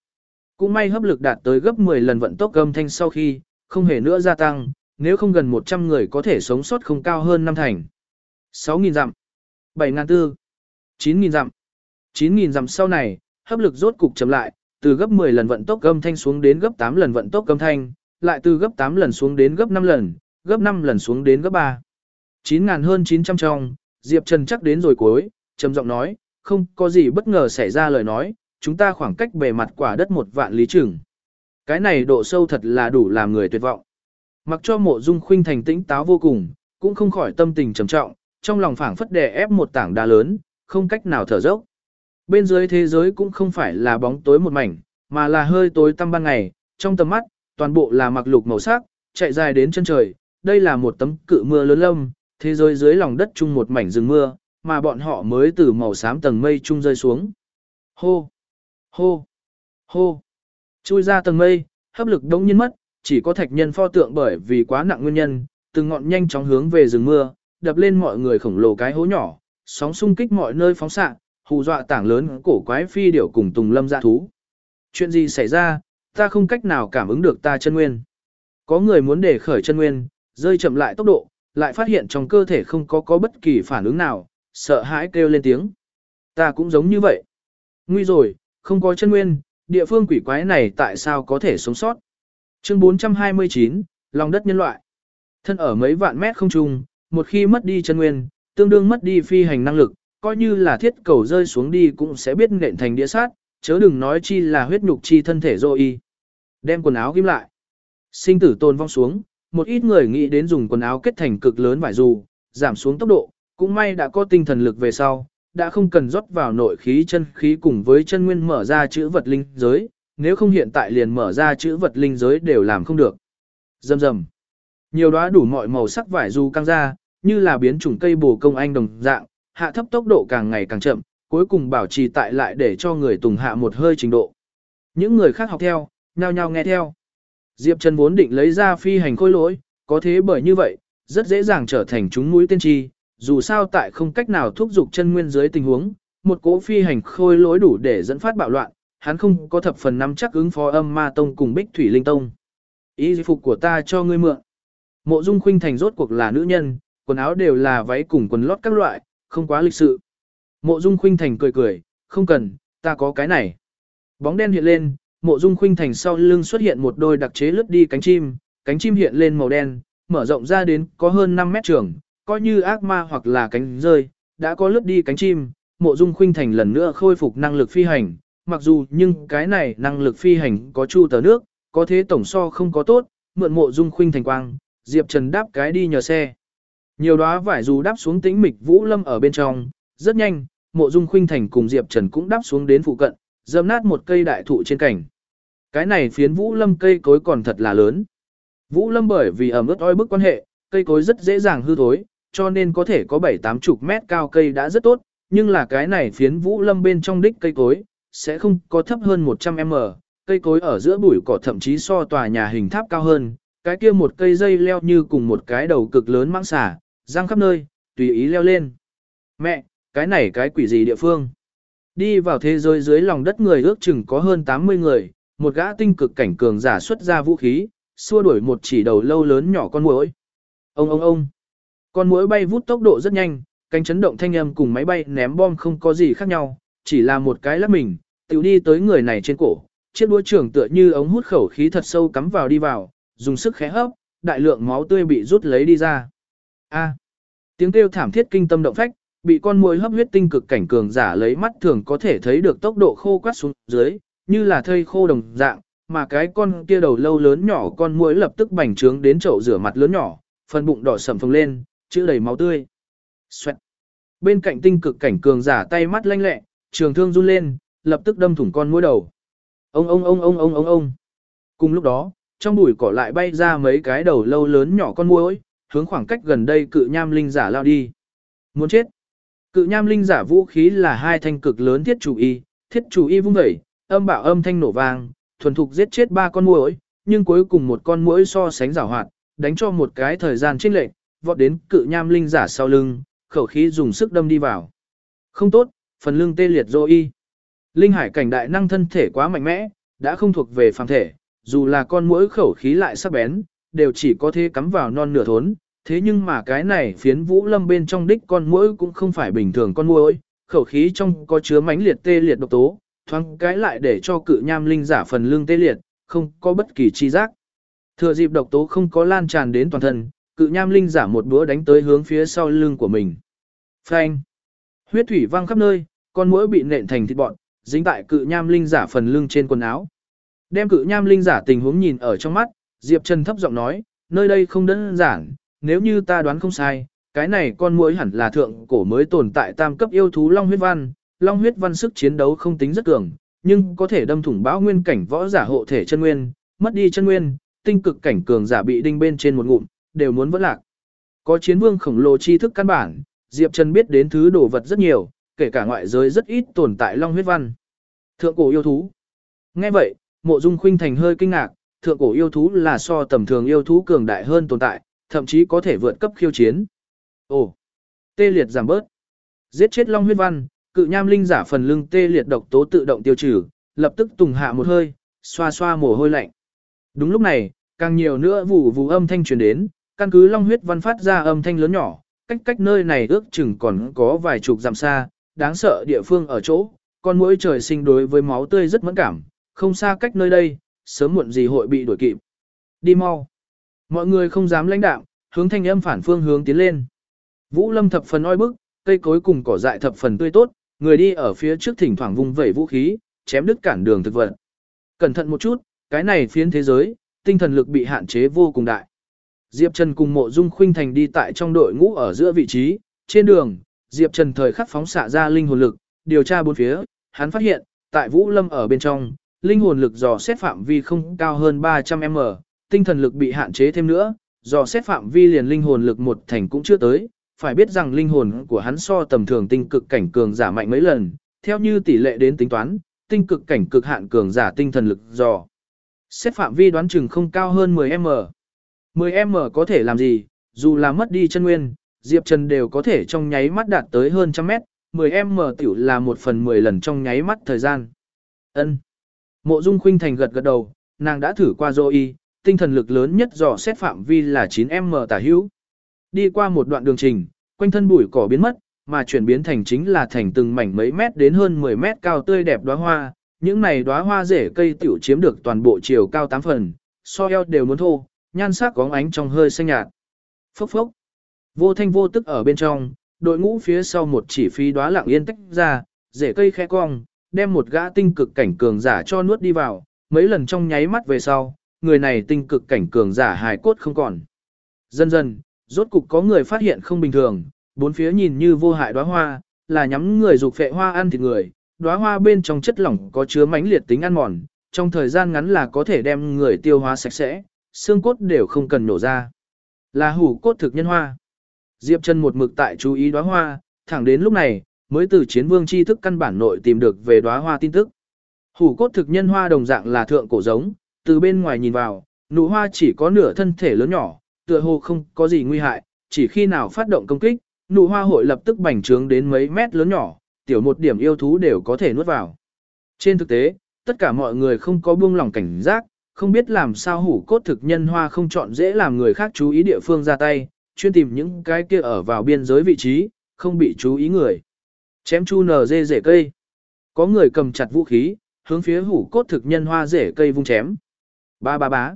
Cũng may hấp lực đạt tới gấp 10 lần vận tốc âm thanh sau khi, không hề nữa gia tăng, nếu không gần 100 người có thể sống sót không cao hơn năm thành. 6.000 dặm, 7.000 9.000 dặm. 9.000 dặm sau này, hấp lực rốt cục chậm lại, từ gấp 10 lần vận tốc âm thanh xuống đến gấp 8 lần vận tốc âm thanh, lại từ gấp 8 lần xuống đến gấp 5 lần, gấp 5 lần xuống đến gấp 3. 9.000 hơn 900 trong, Diệp Trần chắc đến rồi cuối, trầm giọng nói, không có gì bất ngờ xảy ra lời nói, chúng ta khoảng cách bề mặt quả đất một vạn lý chừng. Cái này độ sâu thật là đủ làm người tuyệt vọng. Mặc cho mộ dung khuynh thành tĩnh táo vô cùng, cũng không khỏi tâm tình trầm trọng, trong lòng phảng phất đè ép một tảng đá lớn, không cách nào thở dốc. Bên dưới thế giới cũng không phải là bóng tối một mảnh, mà là hơi tối tăm ban ngày, trong tầm mắt, toàn bộ là mặc lục màu sắc, chạy dài đến chân trời, đây là một tấm cự mưa lớn lâm, thế giới dưới lòng đất chung một mảnh rừng mưa, mà bọn họ mới từ màu xám tầng mây chung rơi xuống. Hô! Hô! Hô! Chui ra tầng mây, hấp lực đông nhiên mất, chỉ có thạch nhân pho tượng bởi vì quá nặng nguyên nhân, từng ngọn nhanh chóng hướng về rừng mưa, đập lên mọi người khổng lồ cái hố nhỏ, sóng xung kích mọi nơi phóng xạ, hù dọa tảng lớn cổ quái phi điểu cùng tùng lâm dạ thú. Chuyện gì xảy ra, ta không cách nào cảm ứng được ta chân nguyên. Có người muốn để khởi chân nguyên, rơi chậm lại tốc độ, lại phát hiện trong cơ thể không có có bất kỳ phản ứng nào, sợ hãi kêu lên tiếng. Ta cũng giống như vậy. Nguy rồi, không có chân nguyên, địa phương quỷ quái này tại sao có thể sống sót. Chương 429, lòng đất nhân loại. Thân ở mấy vạn mét không trung, một khi mất đi chân nguyên, tương đương mất đi phi hành năng lực, coi như là thiết cầu rơi xuống đi cũng sẽ biết nện thành đĩa sát, chớ đừng nói chi là huyết nhục chi thân thể dô y. Đem quần áo ghim lại. Sinh tử tôn vong xuống, một ít người nghĩ đến dùng quần áo kết thành cực lớn vải dù, giảm xuống tốc độ, cũng may đã có tinh thần lực về sau, đã không cần rót vào nội khí chân khí cùng với chân nguyên mở ra chữ vật linh giới, nếu không hiện tại liền mở ra chữ vật linh giới đều làm không được. Dầm dầm. Nhiều đóa đủ mọi màu sắc vải du căng ra, như là biến chủng cây bồ công anh đồng dạng, hạ thấp tốc độ càng ngày càng chậm, cuối cùng bảo trì tại lại để cho người tùng hạ một hơi trình độ. Những người khác học theo, nhao nhao nghe theo. Diệp Trần vốn định lấy ra phi hành khôi lỗi, có thế bởi như vậy, rất dễ dàng trở thành chúng mũi tiên tri, dù sao tại không cách nào thúc giục chân nguyên dưới tình huống, một cỗ phi hành khôi lỗi đủ để dẫn phát bạo loạn, hắn không có thập phần nắm chắc ứng phó âm ma tông cùng bích thủy linh tông. Ý phục của ta cho ngươi mượn. Mộ Dung Khuynh Thành rốt cuộc là nữ nhân, quần áo đều là váy cùng quần lót các loại, không quá lịch sự. Mộ Dung Khuynh Thành cười cười, không cần, ta có cái này. Bóng đen hiện lên, Mộ Dung Khuynh Thành sau lưng xuất hiện một đôi đặc chế lướt đi cánh chim, cánh chim hiện lên màu đen, mở rộng ra đến có hơn 5 mét trường, coi như ác ma hoặc là cánh rơi, đã có lướt đi cánh chim, Mộ Dung Khuynh Thành lần nữa khôi phục năng lực phi hành, mặc dù nhưng cái này năng lực phi hành có chu tờ nước, có thế tổng so không có tốt, mượn Mộ Dung Khuynh Thành quang, Diệp Trần đáp cái đi nhờ xe. Nhiều đóa vải dù đáp xuống tĩnh mịch Vũ Lâm ở bên trong, rất nhanh, Mộ Dung Khuynh Thành cùng Diệp Trần cũng đáp xuống đến phụ cận, dâm nát một cây đại thụ trên cảnh. Cái này phiến Vũ Lâm cây cối còn thật là lớn. Vũ Lâm bởi vì ẩm ướt oi bức quan hệ, cây cối rất dễ dàng hư thối, cho nên có thể có 7-8 chục mét cao cây đã rất tốt, nhưng là cái này phiến Vũ Lâm bên trong đích cây cối, sẽ không có thấp hơn 100m, cây cối ở giữa bụi cỏ thậm chí so tòa nhà hình tháp cao hơn, cái kia một cây dây leo như cùng một cái đầu cực lớn mãng xả, răng khắp nơi, tùy ý leo lên. Mẹ, cái này cái quỷ gì địa phương? Đi vào thế giới dưới lòng đất người ước chừng có hơn 80 người, một gã tinh cực cảnh cường giả xuất ra vũ khí, xua đuổi một chỉ đầu lâu lớn nhỏ con muỗi. Ông ông ông. Con muỗi bay vút tốc độ rất nhanh, cánh chấn động thanh âm cùng máy bay ném bom không có gì khác nhau, chỉ là một cái lắc mình, tiểu đi tới người này trên cổ. Chiếc đũa trưởng tựa như ống hút khẩu khí thật sâu cắm vào đi vào, dùng sức khẽ hấp, đại lượng máu tươi bị rút lấy đi ra. A. Tiếng kêu thảm thiết kinh tâm động phách, bị con muỗi hấp huyết tinh cực cảnh cường giả lấy mắt thường có thể thấy được tốc độ khô quát xuống dưới, như là thây khô đồng dạng, mà cái con kia đầu lâu lớn nhỏ con muỗi lập tức bành trướng đến chậu rửa mặt lớn nhỏ, phần bụng đỏ sầm phồng lên, chữ đầy máu tươi. Xoẹt. Bên cạnh tinh cực cảnh cường giả tay mắt lanh lẹ, trường thương run lên, lập tức đâm thủng con mũi đầu. Ông ông ông ông ông ông ông. Cùng lúc đó, trong bụi cỏ lại bay ra mấy cái đầu lâu lớn nhỏ con muỗi, hướng khoảng cách gần đây cự nham linh giả lao đi. Muốn chết. Cự nham linh giả vũ khí là hai thanh cực lớn thiết chủ y, thiết chủ y vung vẩy, âm bạo âm thanh nổ vang, thuần thục giết chết ba con muỗi, nhưng cuối cùng một con muỗi so sánh giảo hoạt, đánh cho một cái thời gian chênh lệch, vọt đến cự nham linh giả sau lưng, khẩu khí dùng sức đâm đi vào. Không tốt, phần lưng tê liệt dô y. Linh hải cảnh đại năng thân thể quá mạnh mẽ, đã không thuộc về phàm thể, dù là con muỗi khẩu khí lại sắc bén, đều chỉ có thể cắm vào non nửa thốn. Thế nhưng mà cái này phiến vũ lâm bên trong đích con muỗi cũng không phải bình thường con muỗi, khẩu khí trong có chứa mãnh liệt tê liệt độc tố, thoáng cái lại để cho cự nham linh giả phần lưng tê liệt, không có bất kỳ chi giác. Thừa dịp độc tố không có lan tràn đến toàn thân, cự nham linh giả một búa đánh tới hướng phía sau lưng của mình. Phanh! Huyết thủy văng khắp nơi, con muỗi bị nện thành thịt bọn, dính tại cự nham linh giả phần lưng trên quần áo. Đem cự nham linh giả tình huống nhìn ở trong mắt, Diệp Trần thấp giọng nói, nơi đây không đơn giản, nếu như ta đoán không sai, cái này con muỗi hẳn là thượng cổ mới tồn tại tam cấp yêu thú Long huyết văn, Long huyết văn sức chiến đấu không tính rất cường, nhưng có thể đâm thủng bão nguyên cảnh võ giả hộ thể chân nguyên, mất đi chân nguyên, tinh cực cảnh cường giả bị đinh bên trên một ngụm, đều muốn vẫn lạc. Có chiến vương khổng lồ tri thức căn bản, Diệp Trần biết đến thứ đồ vật rất nhiều, kể cả ngoại giới rất ít tồn tại long huyết văn. Thượng cổ yêu thú. Nghe vậy, Mộ Dung Khuynh Thành hơi kinh ngạc, thượng cổ yêu thú là so tầm thường yêu thú cường đại hơn tồn tại, thậm chí có thể vượt cấp khiêu chiến. Ồ, tê liệt giảm bớt. Giết chết long huyết văn, cự nham linh giả phần lưng tê liệt độc tố tự động tiêu trừ, lập tức tùng hạ một hơi, xoa xoa mồ hôi lạnh. Đúng lúc này, càng nhiều nữa vụ vụ âm thanh truyền đến, căn cứ long huyết văn phát ra âm thanh lớn nhỏ, cách cách nơi này ước chừng còn có vài chục dặm xa, đáng sợ địa phương ở chỗ, con mũi trời sinh đối với máu tươi rất mẫn cảm, không xa cách nơi đây, sớm muộn gì hội bị đuổi kịp. Đi mau. Mọi người không dám lãnh đạo, hướng thanh âm phản phương hướng tiến lên. Vũ Lâm thập phần oi bức, cây cối cùng cỏ dại thập phần tươi tốt, người đi ở phía trước thỉnh thoảng vung vẩy vũ khí, chém đứt cản đường thực vật. Cẩn thận một chút, cái này phiến thế giới, tinh thần lực bị hạn chế vô cùng đại. Diệp Trần cùng Mộ Dung Khuynh Thành đi tại trong đội ngũ ở giữa vị trí, trên đường, Diệp Trần thời khắc phóng xạ ra linh hồn lực, điều tra bốn phía, hắn phát hiện, tại Vũ Lâm ở bên trong, linh hồn lực dò xét phạm vi không cao hơn 300m, tinh thần lực bị hạn chế thêm nữa, dò xét phạm vi liền linh hồn lực một thành cũng chưa tới, phải biết rằng linh hồn của hắn so tầm thường tinh cực cảnh cường giả mạnh mấy lần, theo như tỷ lệ đến tính toán, tinh cực cảnh cực hạn cường giả tinh thần lực dò. Xét phạm vi đoán chừng không cao hơn 10m. 10m có thể làm gì, dù là mất đi chân nguyên, Diệp Trần đều có thể trong nháy mắt đạt tới hơn trăm mét, 10m tiểu là một phần 10 lần trong nháy mắt thời gian. Ân. Mộ Dung Khuynh Thành gật gật đầu, nàng đã thử qua Zoe, tinh thần lực lớn nhất dò xét phạm vi là 9m tả hữu. Đi qua một đoạn đường trình, quanh thân bụi cỏ biến mất, mà chuyển biến thành chính là thành từng mảnh mấy mét đến hơn 10 mét cao tươi đẹp đóa hoa, những này đóa hoa rễ cây tiểu chiếm được toàn bộ chiều cao 8 phần, so eo đều muốn thô, nhan sắc có ánh trong hơi xanh nhạt. Phốc phốc. Vô thanh vô tức ở bên trong, đội ngũ phía sau một chỉ phi đóa lặng yên tách ra, rễ cây khẽ cong, đem một gã tinh cực cảnh cường giả cho nuốt đi vào, mấy lần trong nháy mắt về sau, người này tinh cực cảnh cường giả hài cốt không còn. Dần dần, rốt cục có người phát hiện không bình thường, bốn phía nhìn như vô hại đóa hoa, là nhắm người dục phệ hoa ăn thịt người, đóa hoa bên trong chất lỏng có chứa mãnh liệt tính ăn mòn, trong thời gian ngắn là có thể đem người tiêu hóa sạch sẽ, xương cốt đều không cần nổ ra. Là hủ cốt thực nhân hoa. Diệp Trần một mực tại chú ý đóa hoa, thẳng đến lúc này, mới từ chiến vương tri thức căn bản nội tìm được về đóa hoa tin tức. Hủ cốt thực nhân hoa đồng dạng là thượng cổ giống, từ bên ngoài nhìn vào, nụ hoa chỉ có nửa thân thể lớn nhỏ, tựa hồ không có gì nguy hại, chỉ khi nào phát động công kích, nụ hoa hội lập tức bành trướng đến mấy mét lớn nhỏ, tiểu một điểm yêu thú đều có thể nuốt vào. Trên thực tế, tất cả mọi người không có buông lỏng cảnh giác, không biết làm sao hủ cốt thực nhân hoa không chọn dễ làm người khác chú ý địa phương ra tay, chuyên tìm những cái kia ở vào biên giới vị trí, không bị chú ý người. Chém chu nở dê rễ cây. Có người cầm chặt vũ khí, hướng phía hủ cốt thực nhân hoa rễ cây vung chém. Ba ba bá.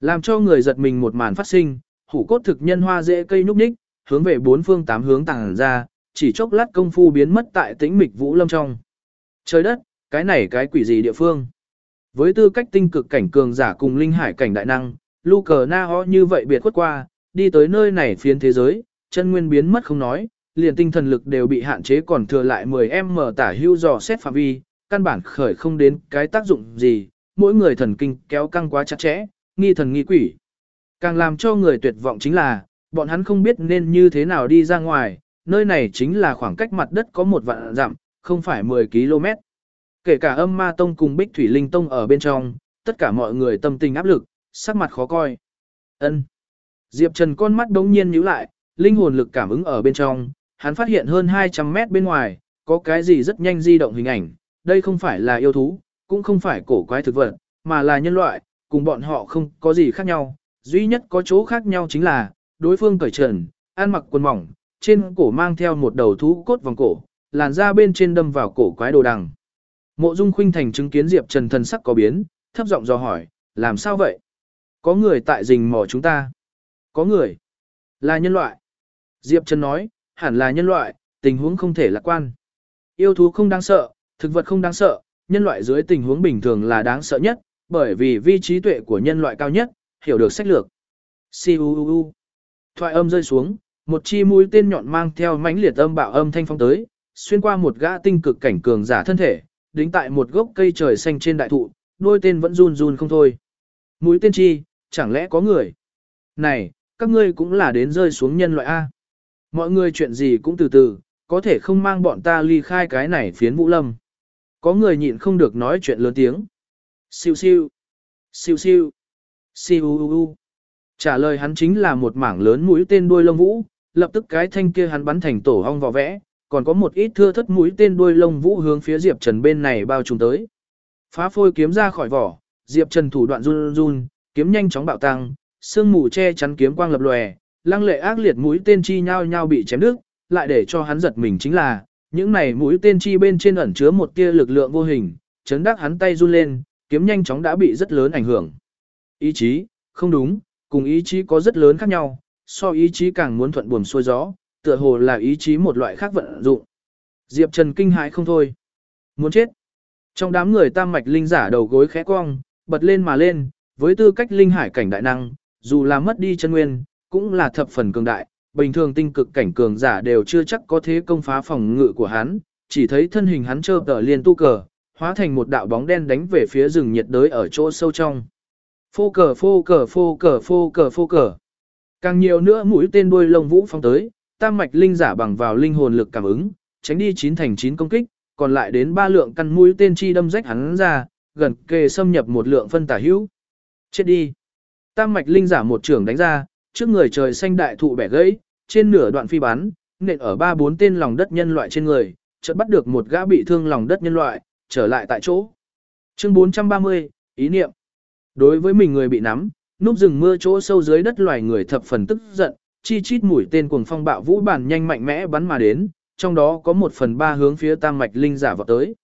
Làm cho người giật mình một màn phát sinh, hủ cốt thực nhân hoa rễ cây nhúc nhích, hướng về bốn phương tám hướng tàng ra, chỉ chốc lát công phu biến mất tại tĩnh mịch vũ lâm trong. Trời đất, cái này cái quỷ gì địa phương? Với tư cách tinh cực cảnh cường giả cùng linh hải cảnh đại năng, lu cờ na ho như vậy biệt khuất qua, đi tới nơi này phiến thế giới, chân nguyên biến mất không nói, liền tinh thần lực đều bị hạn chế còn thừa lại 10m tả hưu dò xét phạm vi, căn bản khởi không đến cái tác dụng gì, mỗi người thần kinh kéo căng quá chặt chẽ, nghi thần nghi quỷ. Càng làm cho người tuyệt vọng chính là, bọn hắn không biết nên như thế nào đi ra ngoài, nơi này chính là khoảng cách mặt đất có một vạn dặm, không phải 10 km. Kể cả âm ma tông cùng bích thủy linh tông ở bên trong, tất cả mọi người tâm tình áp lực, sắc mặt khó coi. ân Diệp Trần con mắt đống nhiên nhíu lại, linh hồn lực cảm ứng ở bên trong, hắn phát hiện hơn 200 mét bên ngoài, có cái gì rất nhanh di động hình ảnh, đây không phải là yêu thú, cũng không phải cổ quái thực vật, mà là nhân loại, cùng bọn họ không có gì khác nhau, duy nhất có chỗ khác nhau chính là, đối phương cởi trần, ăn mặc quần mỏng, trên cổ mang theo một đầu thú cốt vòng cổ, làn da bên trên đâm vào cổ quái đồ đằng. Mộ Dung Khuynh Thành chứng kiến Diệp Trần thần sắc có biến, thấp giọng dò hỏi, làm sao vậy? Có người tại rình mò chúng ta. Có người. Là nhân loại. Diệp Trần nói, hẳn là nhân loại, tình huống không thể lạc quan. Yêu thú không đáng sợ, thực vật không đáng sợ, nhân loại dưới tình huống bình thường là đáng sợ nhất, bởi vì vi trí tuệ của nhân loại cao nhất, hiểu được sách lược. Siu Thoại âm rơi xuống, một chi mũi tên nhọn mang theo mãnh liệt âm bạo âm thanh phong tới, xuyên qua một gã tinh cực cảnh cường giả thân thể, đính tại một gốc cây trời xanh trên đại thụ, đôi tên vẫn run run không thôi. Mũi tên chi, chẳng lẽ có người? Này, các ngươi cũng là đến rơi xuống nhân loại A. Mọi người chuyện gì cũng từ từ, có thể không mang bọn ta ly khai cái này phiến vũ lâm. Có người nhịn không được nói chuyện lớn tiếng. Siêu siêu, siêu siêu, siêu u u. Trả lời hắn chính là một mảng lớn mũi tên đuôi lông vũ, lập tức cái thanh kia hắn bắn thành tổ hong vỏ vẽ, còn có một ít thưa thất mũi tên đuôi lông vũ hướng phía Diệp Trần bên này bao trùm tới. Phá phôi kiếm ra khỏi vỏ, Diệp Trần thủ đoạn run run, kiếm nhanh chóng bạo tăng, sương mù che chắn kiếm quang lập lòe, lăng lệ ác liệt mũi tên chi nhau nhau bị chém đứt, lại để cho hắn giật mình chính là, những này mũi tên chi bên trên ẩn chứa một tia lực lượng vô hình, chấn đắc hắn tay run lên, kiếm nhanh chóng đã bị rất lớn ảnh hưởng. Ý chí, không đúng, cùng ý chí có rất lớn khác nhau, so ý chí càng muốn thuận buồm xuôi gió, tựa hồ là ý chí một loại khác vận dụng. Diệp Trần kinh hãi không thôi. Muốn chết. Trong đám người tam mạch linh giả đầu gối khẽ cong, bật lên mà lên, với tư cách linh hải cảnh đại năng, dù là mất đi chân nguyên, cũng là thập phần cường đại, bình thường tinh cực cảnh cường giả đều chưa chắc có thế công phá phòng ngự của hắn, chỉ thấy thân hình hắn chớp tở liên tu cờ, hóa thành một đạo bóng đen đánh về phía rừng nhiệt đới ở chỗ sâu trong. Phô cờ phô cờ phô cờ phô cờ phô cờ. Càng nhiều nữa mũi tên đuôi lông vũ phong tới, tam mạch linh giả bằng vào linh hồn lực cảm ứng, tránh đi chín thành chín công kích, còn lại đến ba lượng căn mũi tên chi đâm rách hắn ra, gần kề xâm nhập một lượng phân tả hữu. Chết đi. Tam mạch linh giả một trường đánh ra, trước người trời xanh đại thụ bẻ gãy, trên nửa đoạn phi bắn, nện ở ba bốn tên lòng đất nhân loại trên người, chợt bắt được một gã bị thương lòng đất nhân loại, trở lại tại chỗ. Chương 430, ý niệm. Đối với mình người bị nắm, núp rừng mưa chỗ sâu dưới đất loài người thập phần tức giận, chi chít mũi tên cuồng phong bạo vũ bản nhanh mạnh mẽ bắn mà đến, trong đó có một phần ba hướng phía tam mạch linh giả vào tới.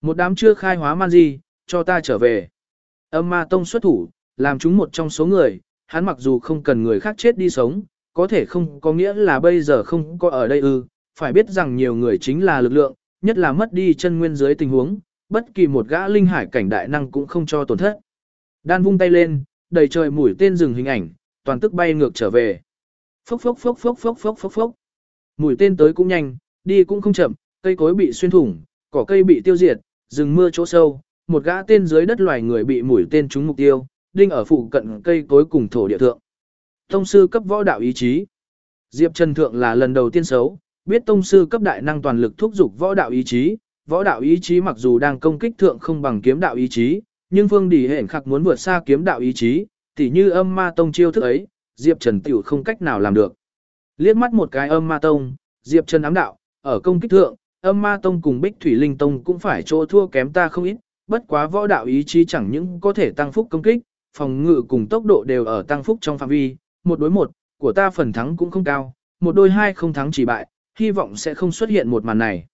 Một đám chưa khai hóa man di, cho ta trở về. Âm ma tông xuất thủ, làm chúng một trong số người, hắn mặc dù không cần người khác chết đi sống, có thể không có nghĩa là bây giờ không có ở đây ư, phải biết rằng nhiều người chính là lực lượng, nhất là mất đi chân nguyên dưới tình huống, bất kỳ một gã linh hải cảnh đại năng cũng không cho tổn thất. Đan vung tay lên, đầy trời mũi tên dừng hình ảnh, toàn tức bay ngược trở về. Phốc phốc phốc phốc phốc phốc phốc phốc. Mũi tên tới cũng nhanh, đi cũng không chậm, cây cối bị xuyên thủng, cỏ cây bị tiêu diệt, rừng mưa chỗ sâu, một gã tên dưới đất loài người bị mũi tên trúng mục tiêu, đinh ở phụ cận cây cối cùng thổ địa thượng. Tông sư cấp võ đạo ý chí. Diệp Trần Thượng là lần đầu tiên xấu, biết tông sư cấp đại năng toàn lực thúc dục võ đạo ý chí, võ đạo ý chí mặc dù đang công kích thượng không bằng kiếm đạo ý chí, nhưng Phương Đỉ Hển khắc muốn vượt xa kiếm đạo ý chí, tỉ như âm ma tông chiêu thức ấy, Diệp Trần tiểu không cách nào làm được. Liếc mắt một cái âm ma tông, Diệp Trần ám đạo, ở công kích thượng, âm ma tông cùng Bích Thủy Linh tông cũng phải chỗ thua kém ta không ít, bất quá võ đạo ý chí chẳng những có thể tăng phúc công kích, phòng ngự cùng tốc độ đều ở tăng phúc trong phạm vi, một đối một, của ta phần thắng cũng không cao, một đôi hai không thắng chỉ bại, hy vọng sẽ không xuất hiện một màn này.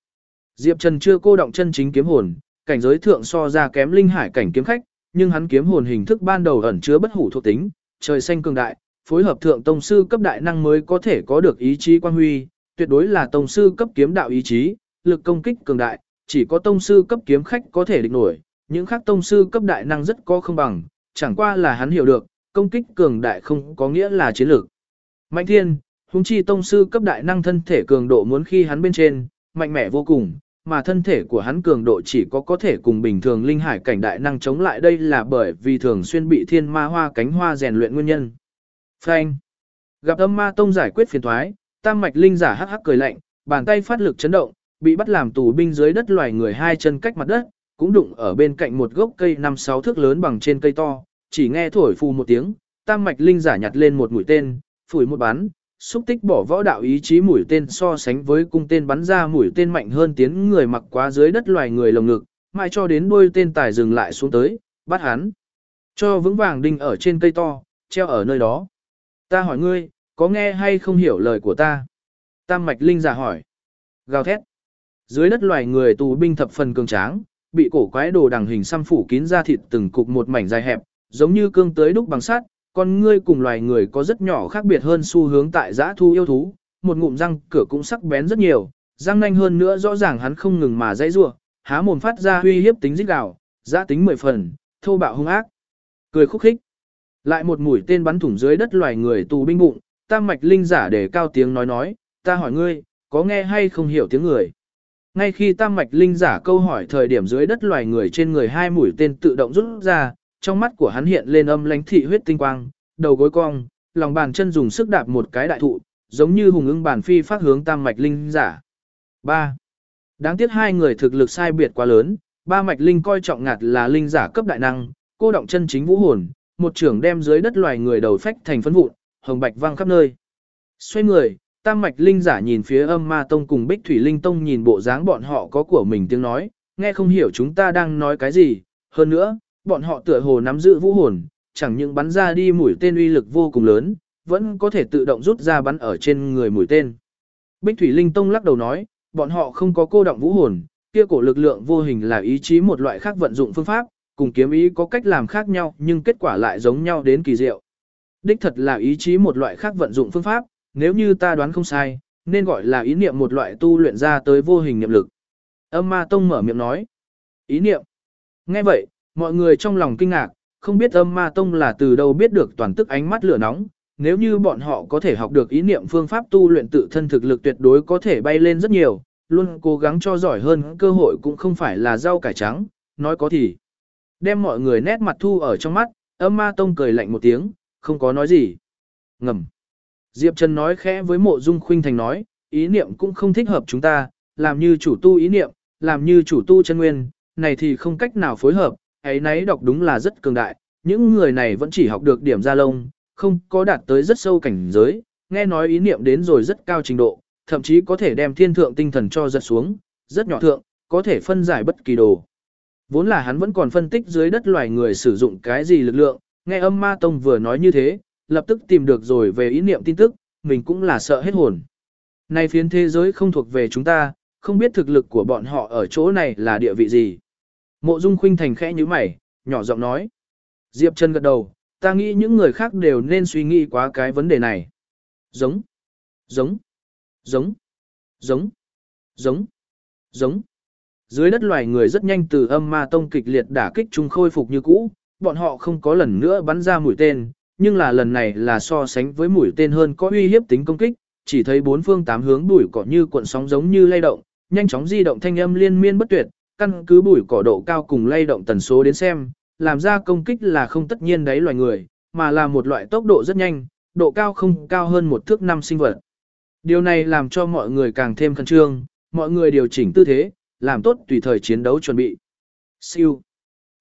Diệp Trần chưa cô động chân chính kiếm hồn, cảnh giới thượng so ra kém linh hải cảnh kiếm khách, nhưng hắn kiếm hồn hình thức ban đầu ẩn chứa bất hủ thuộc tính, trời xanh cường đại, phối hợp thượng tông sư cấp đại năng mới có thể có được ý chí quan huy, tuyệt đối là tông sư cấp kiếm đạo ý chí, lực công kích cường đại, chỉ có tông sư cấp kiếm khách có thể địch nổi, những khác tông sư cấp đại năng rất có không bằng, chẳng qua là hắn hiểu được, công kích cường đại không có nghĩa là chiến lược. Mạnh thiên, húng chi tông sư cấp đại năng thân thể cường độ muốn khi hắn bên trên, mạnh mẽ vô cùng, mà thân thể của hắn cường độ chỉ có có thể cùng bình thường linh hải cảnh đại năng chống lại đây là bởi vì thường xuyên bị thiên ma hoa cánh hoa rèn luyện nguyên nhân. Phanh. Gặp âm ma tông giải quyết phiền thoái, tam mạch linh giả hắc hắc cười lạnh, bàn tay phát lực chấn động, bị bắt làm tù binh dưới đất loài người hai chân cách mặt đất, cũng đụng ở bên cạnh một gốc cây năm sáu thước lớn bằng trên cây to, chỉ nghe thổi phù một tiếng, tam mạch linh giả nhặt lên một mũi tên, phủi một bắn, xúc tích bỏ võ đạo ý chí mũi tên so sánh với cung tên bắn ra mũi tên mạnh hơn tiến người mặc quá dưới đất loài người lồng ngực, mãi cho đến đuôi tên tài dừng lại xuống tới, bắt hắn. Cho vững vàng đinh ở trên cây to, treo ở nơi đó. Ta hỏi ngươi, có nghe hay không hiểu lời của ta? Tam mạch linh giả hỏi. Gào thét. Dưới đất loài người tù binh thập phần cường tráng, bị cổ quái đồ đằng hình xăm phủ kín ra thịt từng cục một mảnh dài hẹp, giống như cương tới đúc bằng sắt, con ngươi cùng loài người có rất nhỏ khác biệt hơn xu hướng tại giã thu yêu thú, một ngụm răng cửa cũng sắc bén rất nhiều, răng nanh hơn nữa rõ ràng hắn không ngừng mà dãy rủa, há mồm phát ra uy hiếp tính rít gào, giã tính mười phần, thô bạo hung ác. Cười khúc khích. Lại một mũi tên bắn thủng dưới đất loài người tù binh bụng, tam mạch linh giả để cao tiếng nói nói, ta hỏi ngươi, có nghe hay không hiểu tiếng người. Ngay khi tam mạch linh giả câu hỏi thời điểm dưới đất loài người trên người hai mũi tên tự động rút ra, trong mắt của hắn hiện lên âm lánh thị huyết tinh quang, đầu gối cong, lòng bàn chân dùng sức đạp một cái đại thụ, giống như hùng ưng bản phi phát hướng tam mạch linh giả. 3. Đáng tiếc hai người thực lực sai biệt quá lớn, ba mạch linh coi trọng ngạt là linh giả cấp đại năng, cô động chân chính vũ hồn, một trưởng đem dưới đất loài người đầu phách thành phấn vụn, hồng bạch vang khắp nơi. Xoay người, tam mạch linh giả nhìn phía âm ma tông cùng bích thủy linh tông nhìn bộ dáng bọn họ có của mình tiếng nói, nghe không hiểu chúng ta đang nói cái gì, hơn nữa, bọn họ tựa hồ nắm giữ vũ hồn, chẳng những bắn ra đi mũi tên uy lực vô cùng lớn, vẫn có thể tự động rút ra bắn ở trên người mũi tên. Bích Thủy Linh Tông lắc đầu nói, bọn họ không có cô động vũ hồn, kia cổ lực lượng vô hình là ý chí một loại khác vận dụng phương pháp, cùng kiếm ý có cách làm khác nhau nhưng kết quả lại giống nhau đến kỳ diệu. Đích thật là ý chí một loại khác vận dụng phương pháp, nếu như ta đoán không sai, nên gọi là ý niệm một loại tu luyện ra tới vô hình niệm lực. Âm ma tông mở miệng nói. Ý niệm. Nghe vậy, mọi người trong lòng kinh ngạc, không biết âm ma tông là từ đâu biết được toàn tức ánh mắt lửa nóng. Nếu như bọn họ có thể học được ý niệm phương pháp tu luyện tự thân thực lực tuyệt đối có thể bay lên rất nhiều, luôn cố gắng cho giỏi hơn cơ hội cũng không phải là rau cải trắng, nói có thì. Đem mọi người nét mặt thu ở trong mắt, âm ma tông cười lạnh một tiếng, không có nói gì. Ngầm. Diệp Trần nói khẽ với mộ dung khuynh thành nói, ý niệm cũng không thích hợp chúng ta, làm như chủ tu ý niệm, làm như chủ tu chân nguyên, này thì không cách nào phối hợp, ấy nấy đọc đúng là rất cường đại, những người này vẫn chỉ học được điểm ra lông, không có đạt tới rất sâu cảnh giới, nghe nói ý niệm đến rồi rất cao trình độ, thậm chí có thể đem thiên thượng tinh thần cho giật xuống, rất nhỏ thượng, có thể phân giải bất kỳ đồ. Vốn là hắn vẫn còn phân tích dưới đất loài người sử dụng cái gì lực lượng, nghe âm ma tông vừa nói như thế, lập tức tìm được rồi về ý niệm tin tức, mình cũng là sợ hết hồn. Này phiến thế giới không thuộc về chúng ta, không biết thực lực của bọn họ ở chỗ này là địa vị gì. Mộ Dung Khuynh Thành khẽ như mày, nhỏ giọng nói. Diệp Trần gật đầu, ta nghĩ những người khác đều nên suy nghĩ quá cái vấn đề này. Giống, giống, giống, giống, giống, giống. Dưới đất loài người rất nhanh từ âm ma tông kịch liệt đả kích chung khôi phục như cũ, bọn họ không có lần nữa bắn ra mũi tên, nhưng là lần này là so sánh với mũi tên hơn có uy hiếp tính công kích, chỉ thấy bốn phương tám hướng bụi cỏ như cuộn sóng giống như lay động, nhanh chóng di động thanh âm liên miên bất tuyệt, căn cứ bụi cỏ độ cao cùng lay động tần số đến xem, làm ra công kích là không tất nhiên đấy loài người, mà là một loại tốc độ rất nhanh, độ cao không cao hơn một thước năm sinh vật. Điều này làm cho mọi người càng thêm khẩn trương, mọi người điều chỉnh tư thế, làm tốt tùy thời chiến đấu chuẩn bị. Siêu.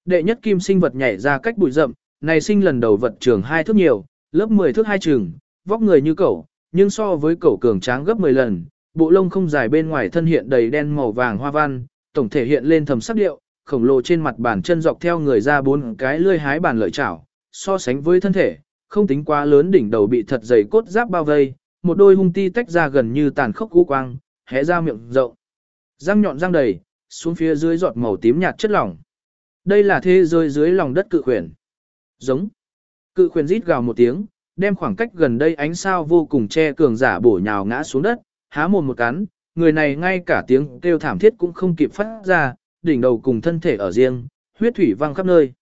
Đệ nhất kim sinh vật nhảy ra cách bụi rậm, này sinh lần đầu vật trường hai thước nhiều, lớp 10 thước hai trường, vóc người như cẩu, nhưng so với cẩu cường tráng gấp 10 lần, bộ lông không dài bên ngoài thân hiện đầy đen màu vàng hoa văn, tổng thể hiện lên thầm sắc điệu, khổng lồ trên mặt bàn chân dọc theo người ra bốn cái lươi hái bàn lợi chảo, so sánh với thân thể, không tính quá lớn đỉnh đầu bị thật dày cốt giáp bao vây, một đôi hung ti tách ra gần như tàn khốc cú quang, hé ra miệng rộng. Răng nhọn răng đầy, xuống phía dưới giọt màu tím nhạt chất lỏng. Đây là thế giới dưới lòng đất cự khuyển. Giống. Cự khuyển rít gào một tiếng, đem khoảng cách gần đây ánh sao vô cùng che cường giả bổ nhào ngã xuống đất, há mồm một cắn, người này ngay cả tiếng kêu thảm thiết cũng không kịp phát ra, đỉnh đầu cùng thân thể ở riêng, huyết thủy văng khắp nơi.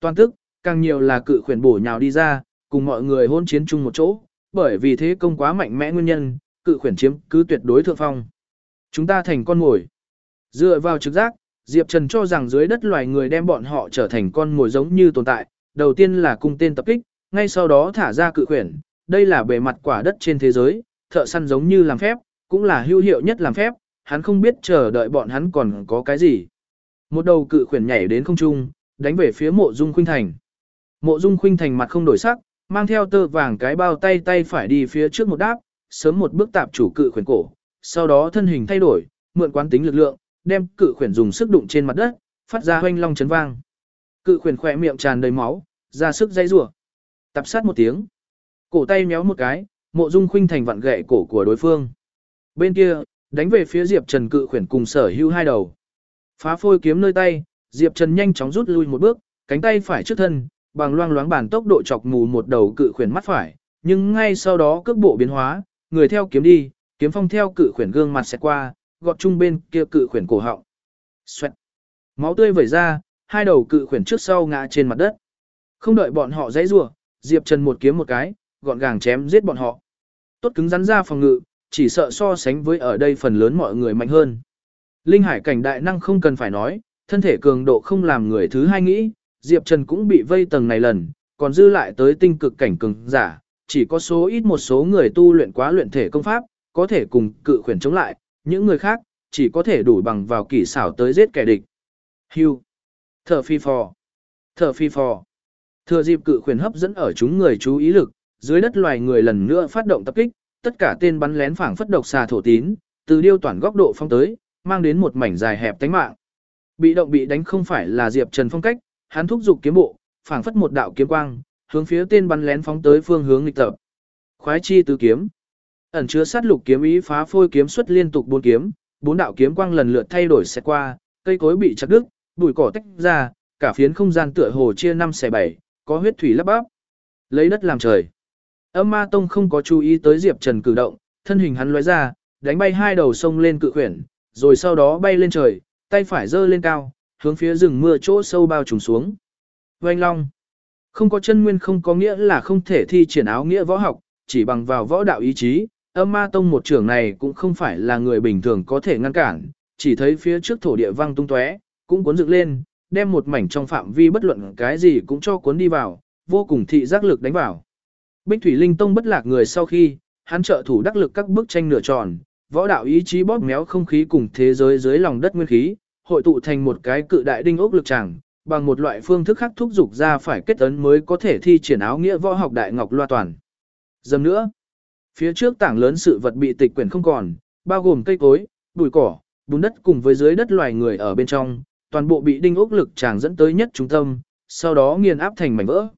Toàn tức, càng nhiều là cự khuyển bổ nhào đi ra, cùng mọi người hôn chiến chung một chỗ, bởi vì thế công quá mạnh mẽ nguyên nhân, cự khuyển chiếm cứ tuyệt đối thượng phong. Chúng ta thành con mồi. Dựa vào trực giác, Diệp Trần cho rằng dưới đất loài người đem bọn họ trở thành con mồi giống như tồn tại, đầu tiên là cung tên tập kích, ngay sau đó thả ra cự khuyển, đây là bề mặt quả đất trên thế giới, thợ săn giống như làm phép, cũng là hữu hiệu nhất làm phép, hắn không biết chờ đợi bọn hắn còn có cái gì. Một đầu cự khuyển nhảy đến không trung, đánh về phía mộ dung khuynh thành. Mộ dung khuynh thành mặt không đổi sắc, mang theo tơ vàng cái bao tay tay phải đi phía trước một đáp, sớm một bước tạp chủ cự khuyển cổ, sau đó thân hình thay đổi, mượn quán tính lực lượng, đem cự khuyển dùng sức đụng trên mặt đất, phát ra hoanh long chấn vang. Cự khuyển khỏe miệng tràn đầy máu, ra sức dây rủa. Tập sát một tiếng. Cổ tay méo một cái, mộ dung khuynh thành vặn gậy cổ của đối phương. Bên kia, đánh về phía Diệp Trần cự khuyển cùng sở hữu hai đầu. Phá phôi kiếm nơi tay, Diệp Trần nhanh chóng rút lui một bước, cánh tay phải trước thân, bằng loang loáng bản tốc độ chọc mù một đầu cự khuyển mắt phải, nhưng ngay sau đó cước bộ biến hóa, người theo kiếm đi, kiếm phong theo cự khuyển gương mặt sẽ qua, gọt chung bên kia cự khuyển cổ họng. Xoẹt. Máu tươi vẩy ra, hai đầu cự khuyển trước sau ngã trên mặt đất. Không đợi bọn họ dãy rủa, Diệp Trần một kiếm một cái, gọn gàng chém giết bọn họ. Tốt cứng rắn ra phòng ngự, chỉ sợ so sánh với ở đây phần lớn mọi người mạnh hơn. Linh hải cảnh đại năng không cần phải nói, thân thể cường độ không làm người thứ hai nghĩ, Diệp Trần cũng bị vây tầng này lần, còn dư lại tới tinh cực cảnh cường giả, chỉ có số ít một số người tu luyện quá luyện thể công pháp, có thể cùng cự khuyển chống lại, những người khác, chỉ có thể đủ bằng vào kỹ xảo tới giết kẻ địch. Hưu. Thở phi phò. Thở phi phò. Thừa dịp cự khuyển hấp dẫn ở chúng người chú ý lực, dưới đất loài người lần nữa phát động tập kích, tất cả tên bắn lén phảng phất độc xà thổ tín, từ điêu toàn góc độ phong tới, mang đến một mảnh dài hẹp tánh mạng. Bị động bị đánh không phải là Diệp Trần phong cách, hắn thúc giục kiếm bộ, phảng phất một đạo kiếm quang, hướng phía tên bắn lén phóng tới phương hướng nghịch tập. Khoái chi tứ kiếm. Ẩn chứa sát lục kiếm ý phá phôi kiếm xuất liên tục bốn kiếm, bốn đạo kiếm quang lần lượt thay đổi sẽ qua, cây cối bị chặt đứt, bụi cỏ tách ra, cả phiến không gian tựa hồ chia năm xẻ bảy, có huyết thủy lấp bắp. Lấy đất làm trời. Âm Ma Tông không có chú ý tới Diệp Trần cử động, thân hình hắn lóe ra, đánh bay hai đầu sông lên cự khuyển, rồi sau đó bay lên trời, tay phải giơ lên cao, hướng phía rừng mưa chỗ sâu bao trùm xuống. Oanh Long. Không có chân nguyên không có nghĩa là không thể thi triển áo nghĩa võ học, chỉ bằng vào võ đạo ý chí, âm ma tông một trưởng này cũng không phải là người bình thường có thể ngăn cản, chỉ thấy phía trước thổ địa văng tung tóe, cũng cuốn dựng lên, đem một mảnh trong phạm vi bất luận cái gì cũng cho cuốn đi vào, vô cùng thị giác lực đánh vào. Bích Thủy Linh Tông bất lạc người sau khi, hắn trợ thủ đắc lực các bức tranh nửa tròn, võ đạo ý chí bóp méo không khí cùng thế giới dưới lòng đất nguyên khí, hội tụ thành một cái cự đại đinh ốc lực tràng, bằng một loại phương thức khác thúc dục ra phải kết ấn mới có thể thi triển áo nghĩa võ học đại ngọc loa toàn. Dầm nữa, phía trước tảng lớn sự vật bị tịch quyển không còn, bao gồm cây cối, bụi cỏ, bùn đất cùng với dưới đất loài người ở bên trong, toàn bộ bị đinh ốc lực chàng dẫn tới nhất trung tâm, sau đó nghiền áp thành mảnh vỡ.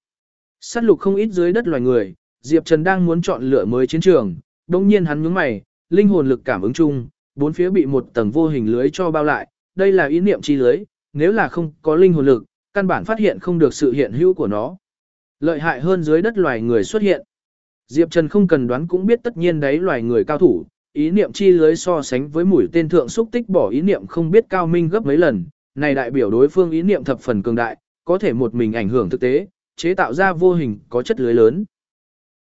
Sát lục không ít dưới đất loài người, Diệp Trần đang muốn chọn lựa mới chiến trường, đồng nhiên hắn nhướng mày, linh hồn lực cảm ứng chung, bốn phía bị một tầng vô hình lưới cho bao lại, đây là ý niệm chi lưới, nếu là không có linh hồn lực, căn bản phát hiện không được sự hiện hữu của nó. Lợi hại hơn dưới đất loài người xuất hiện. Diệp Trần không cần đoán cũng biết tất nhiên đấy loài người cao thủ, ý niệm chi lưới so sánh với mũi tên thượng xúc tích bỏ ý niệm không biết cao minh gấp mấy lần, này đại biểu đối phương ý niệm thập phần cường đại, có thể một mình ảnh hưởng thực tế, chế tạo ra vô hình có chất lưới lớn.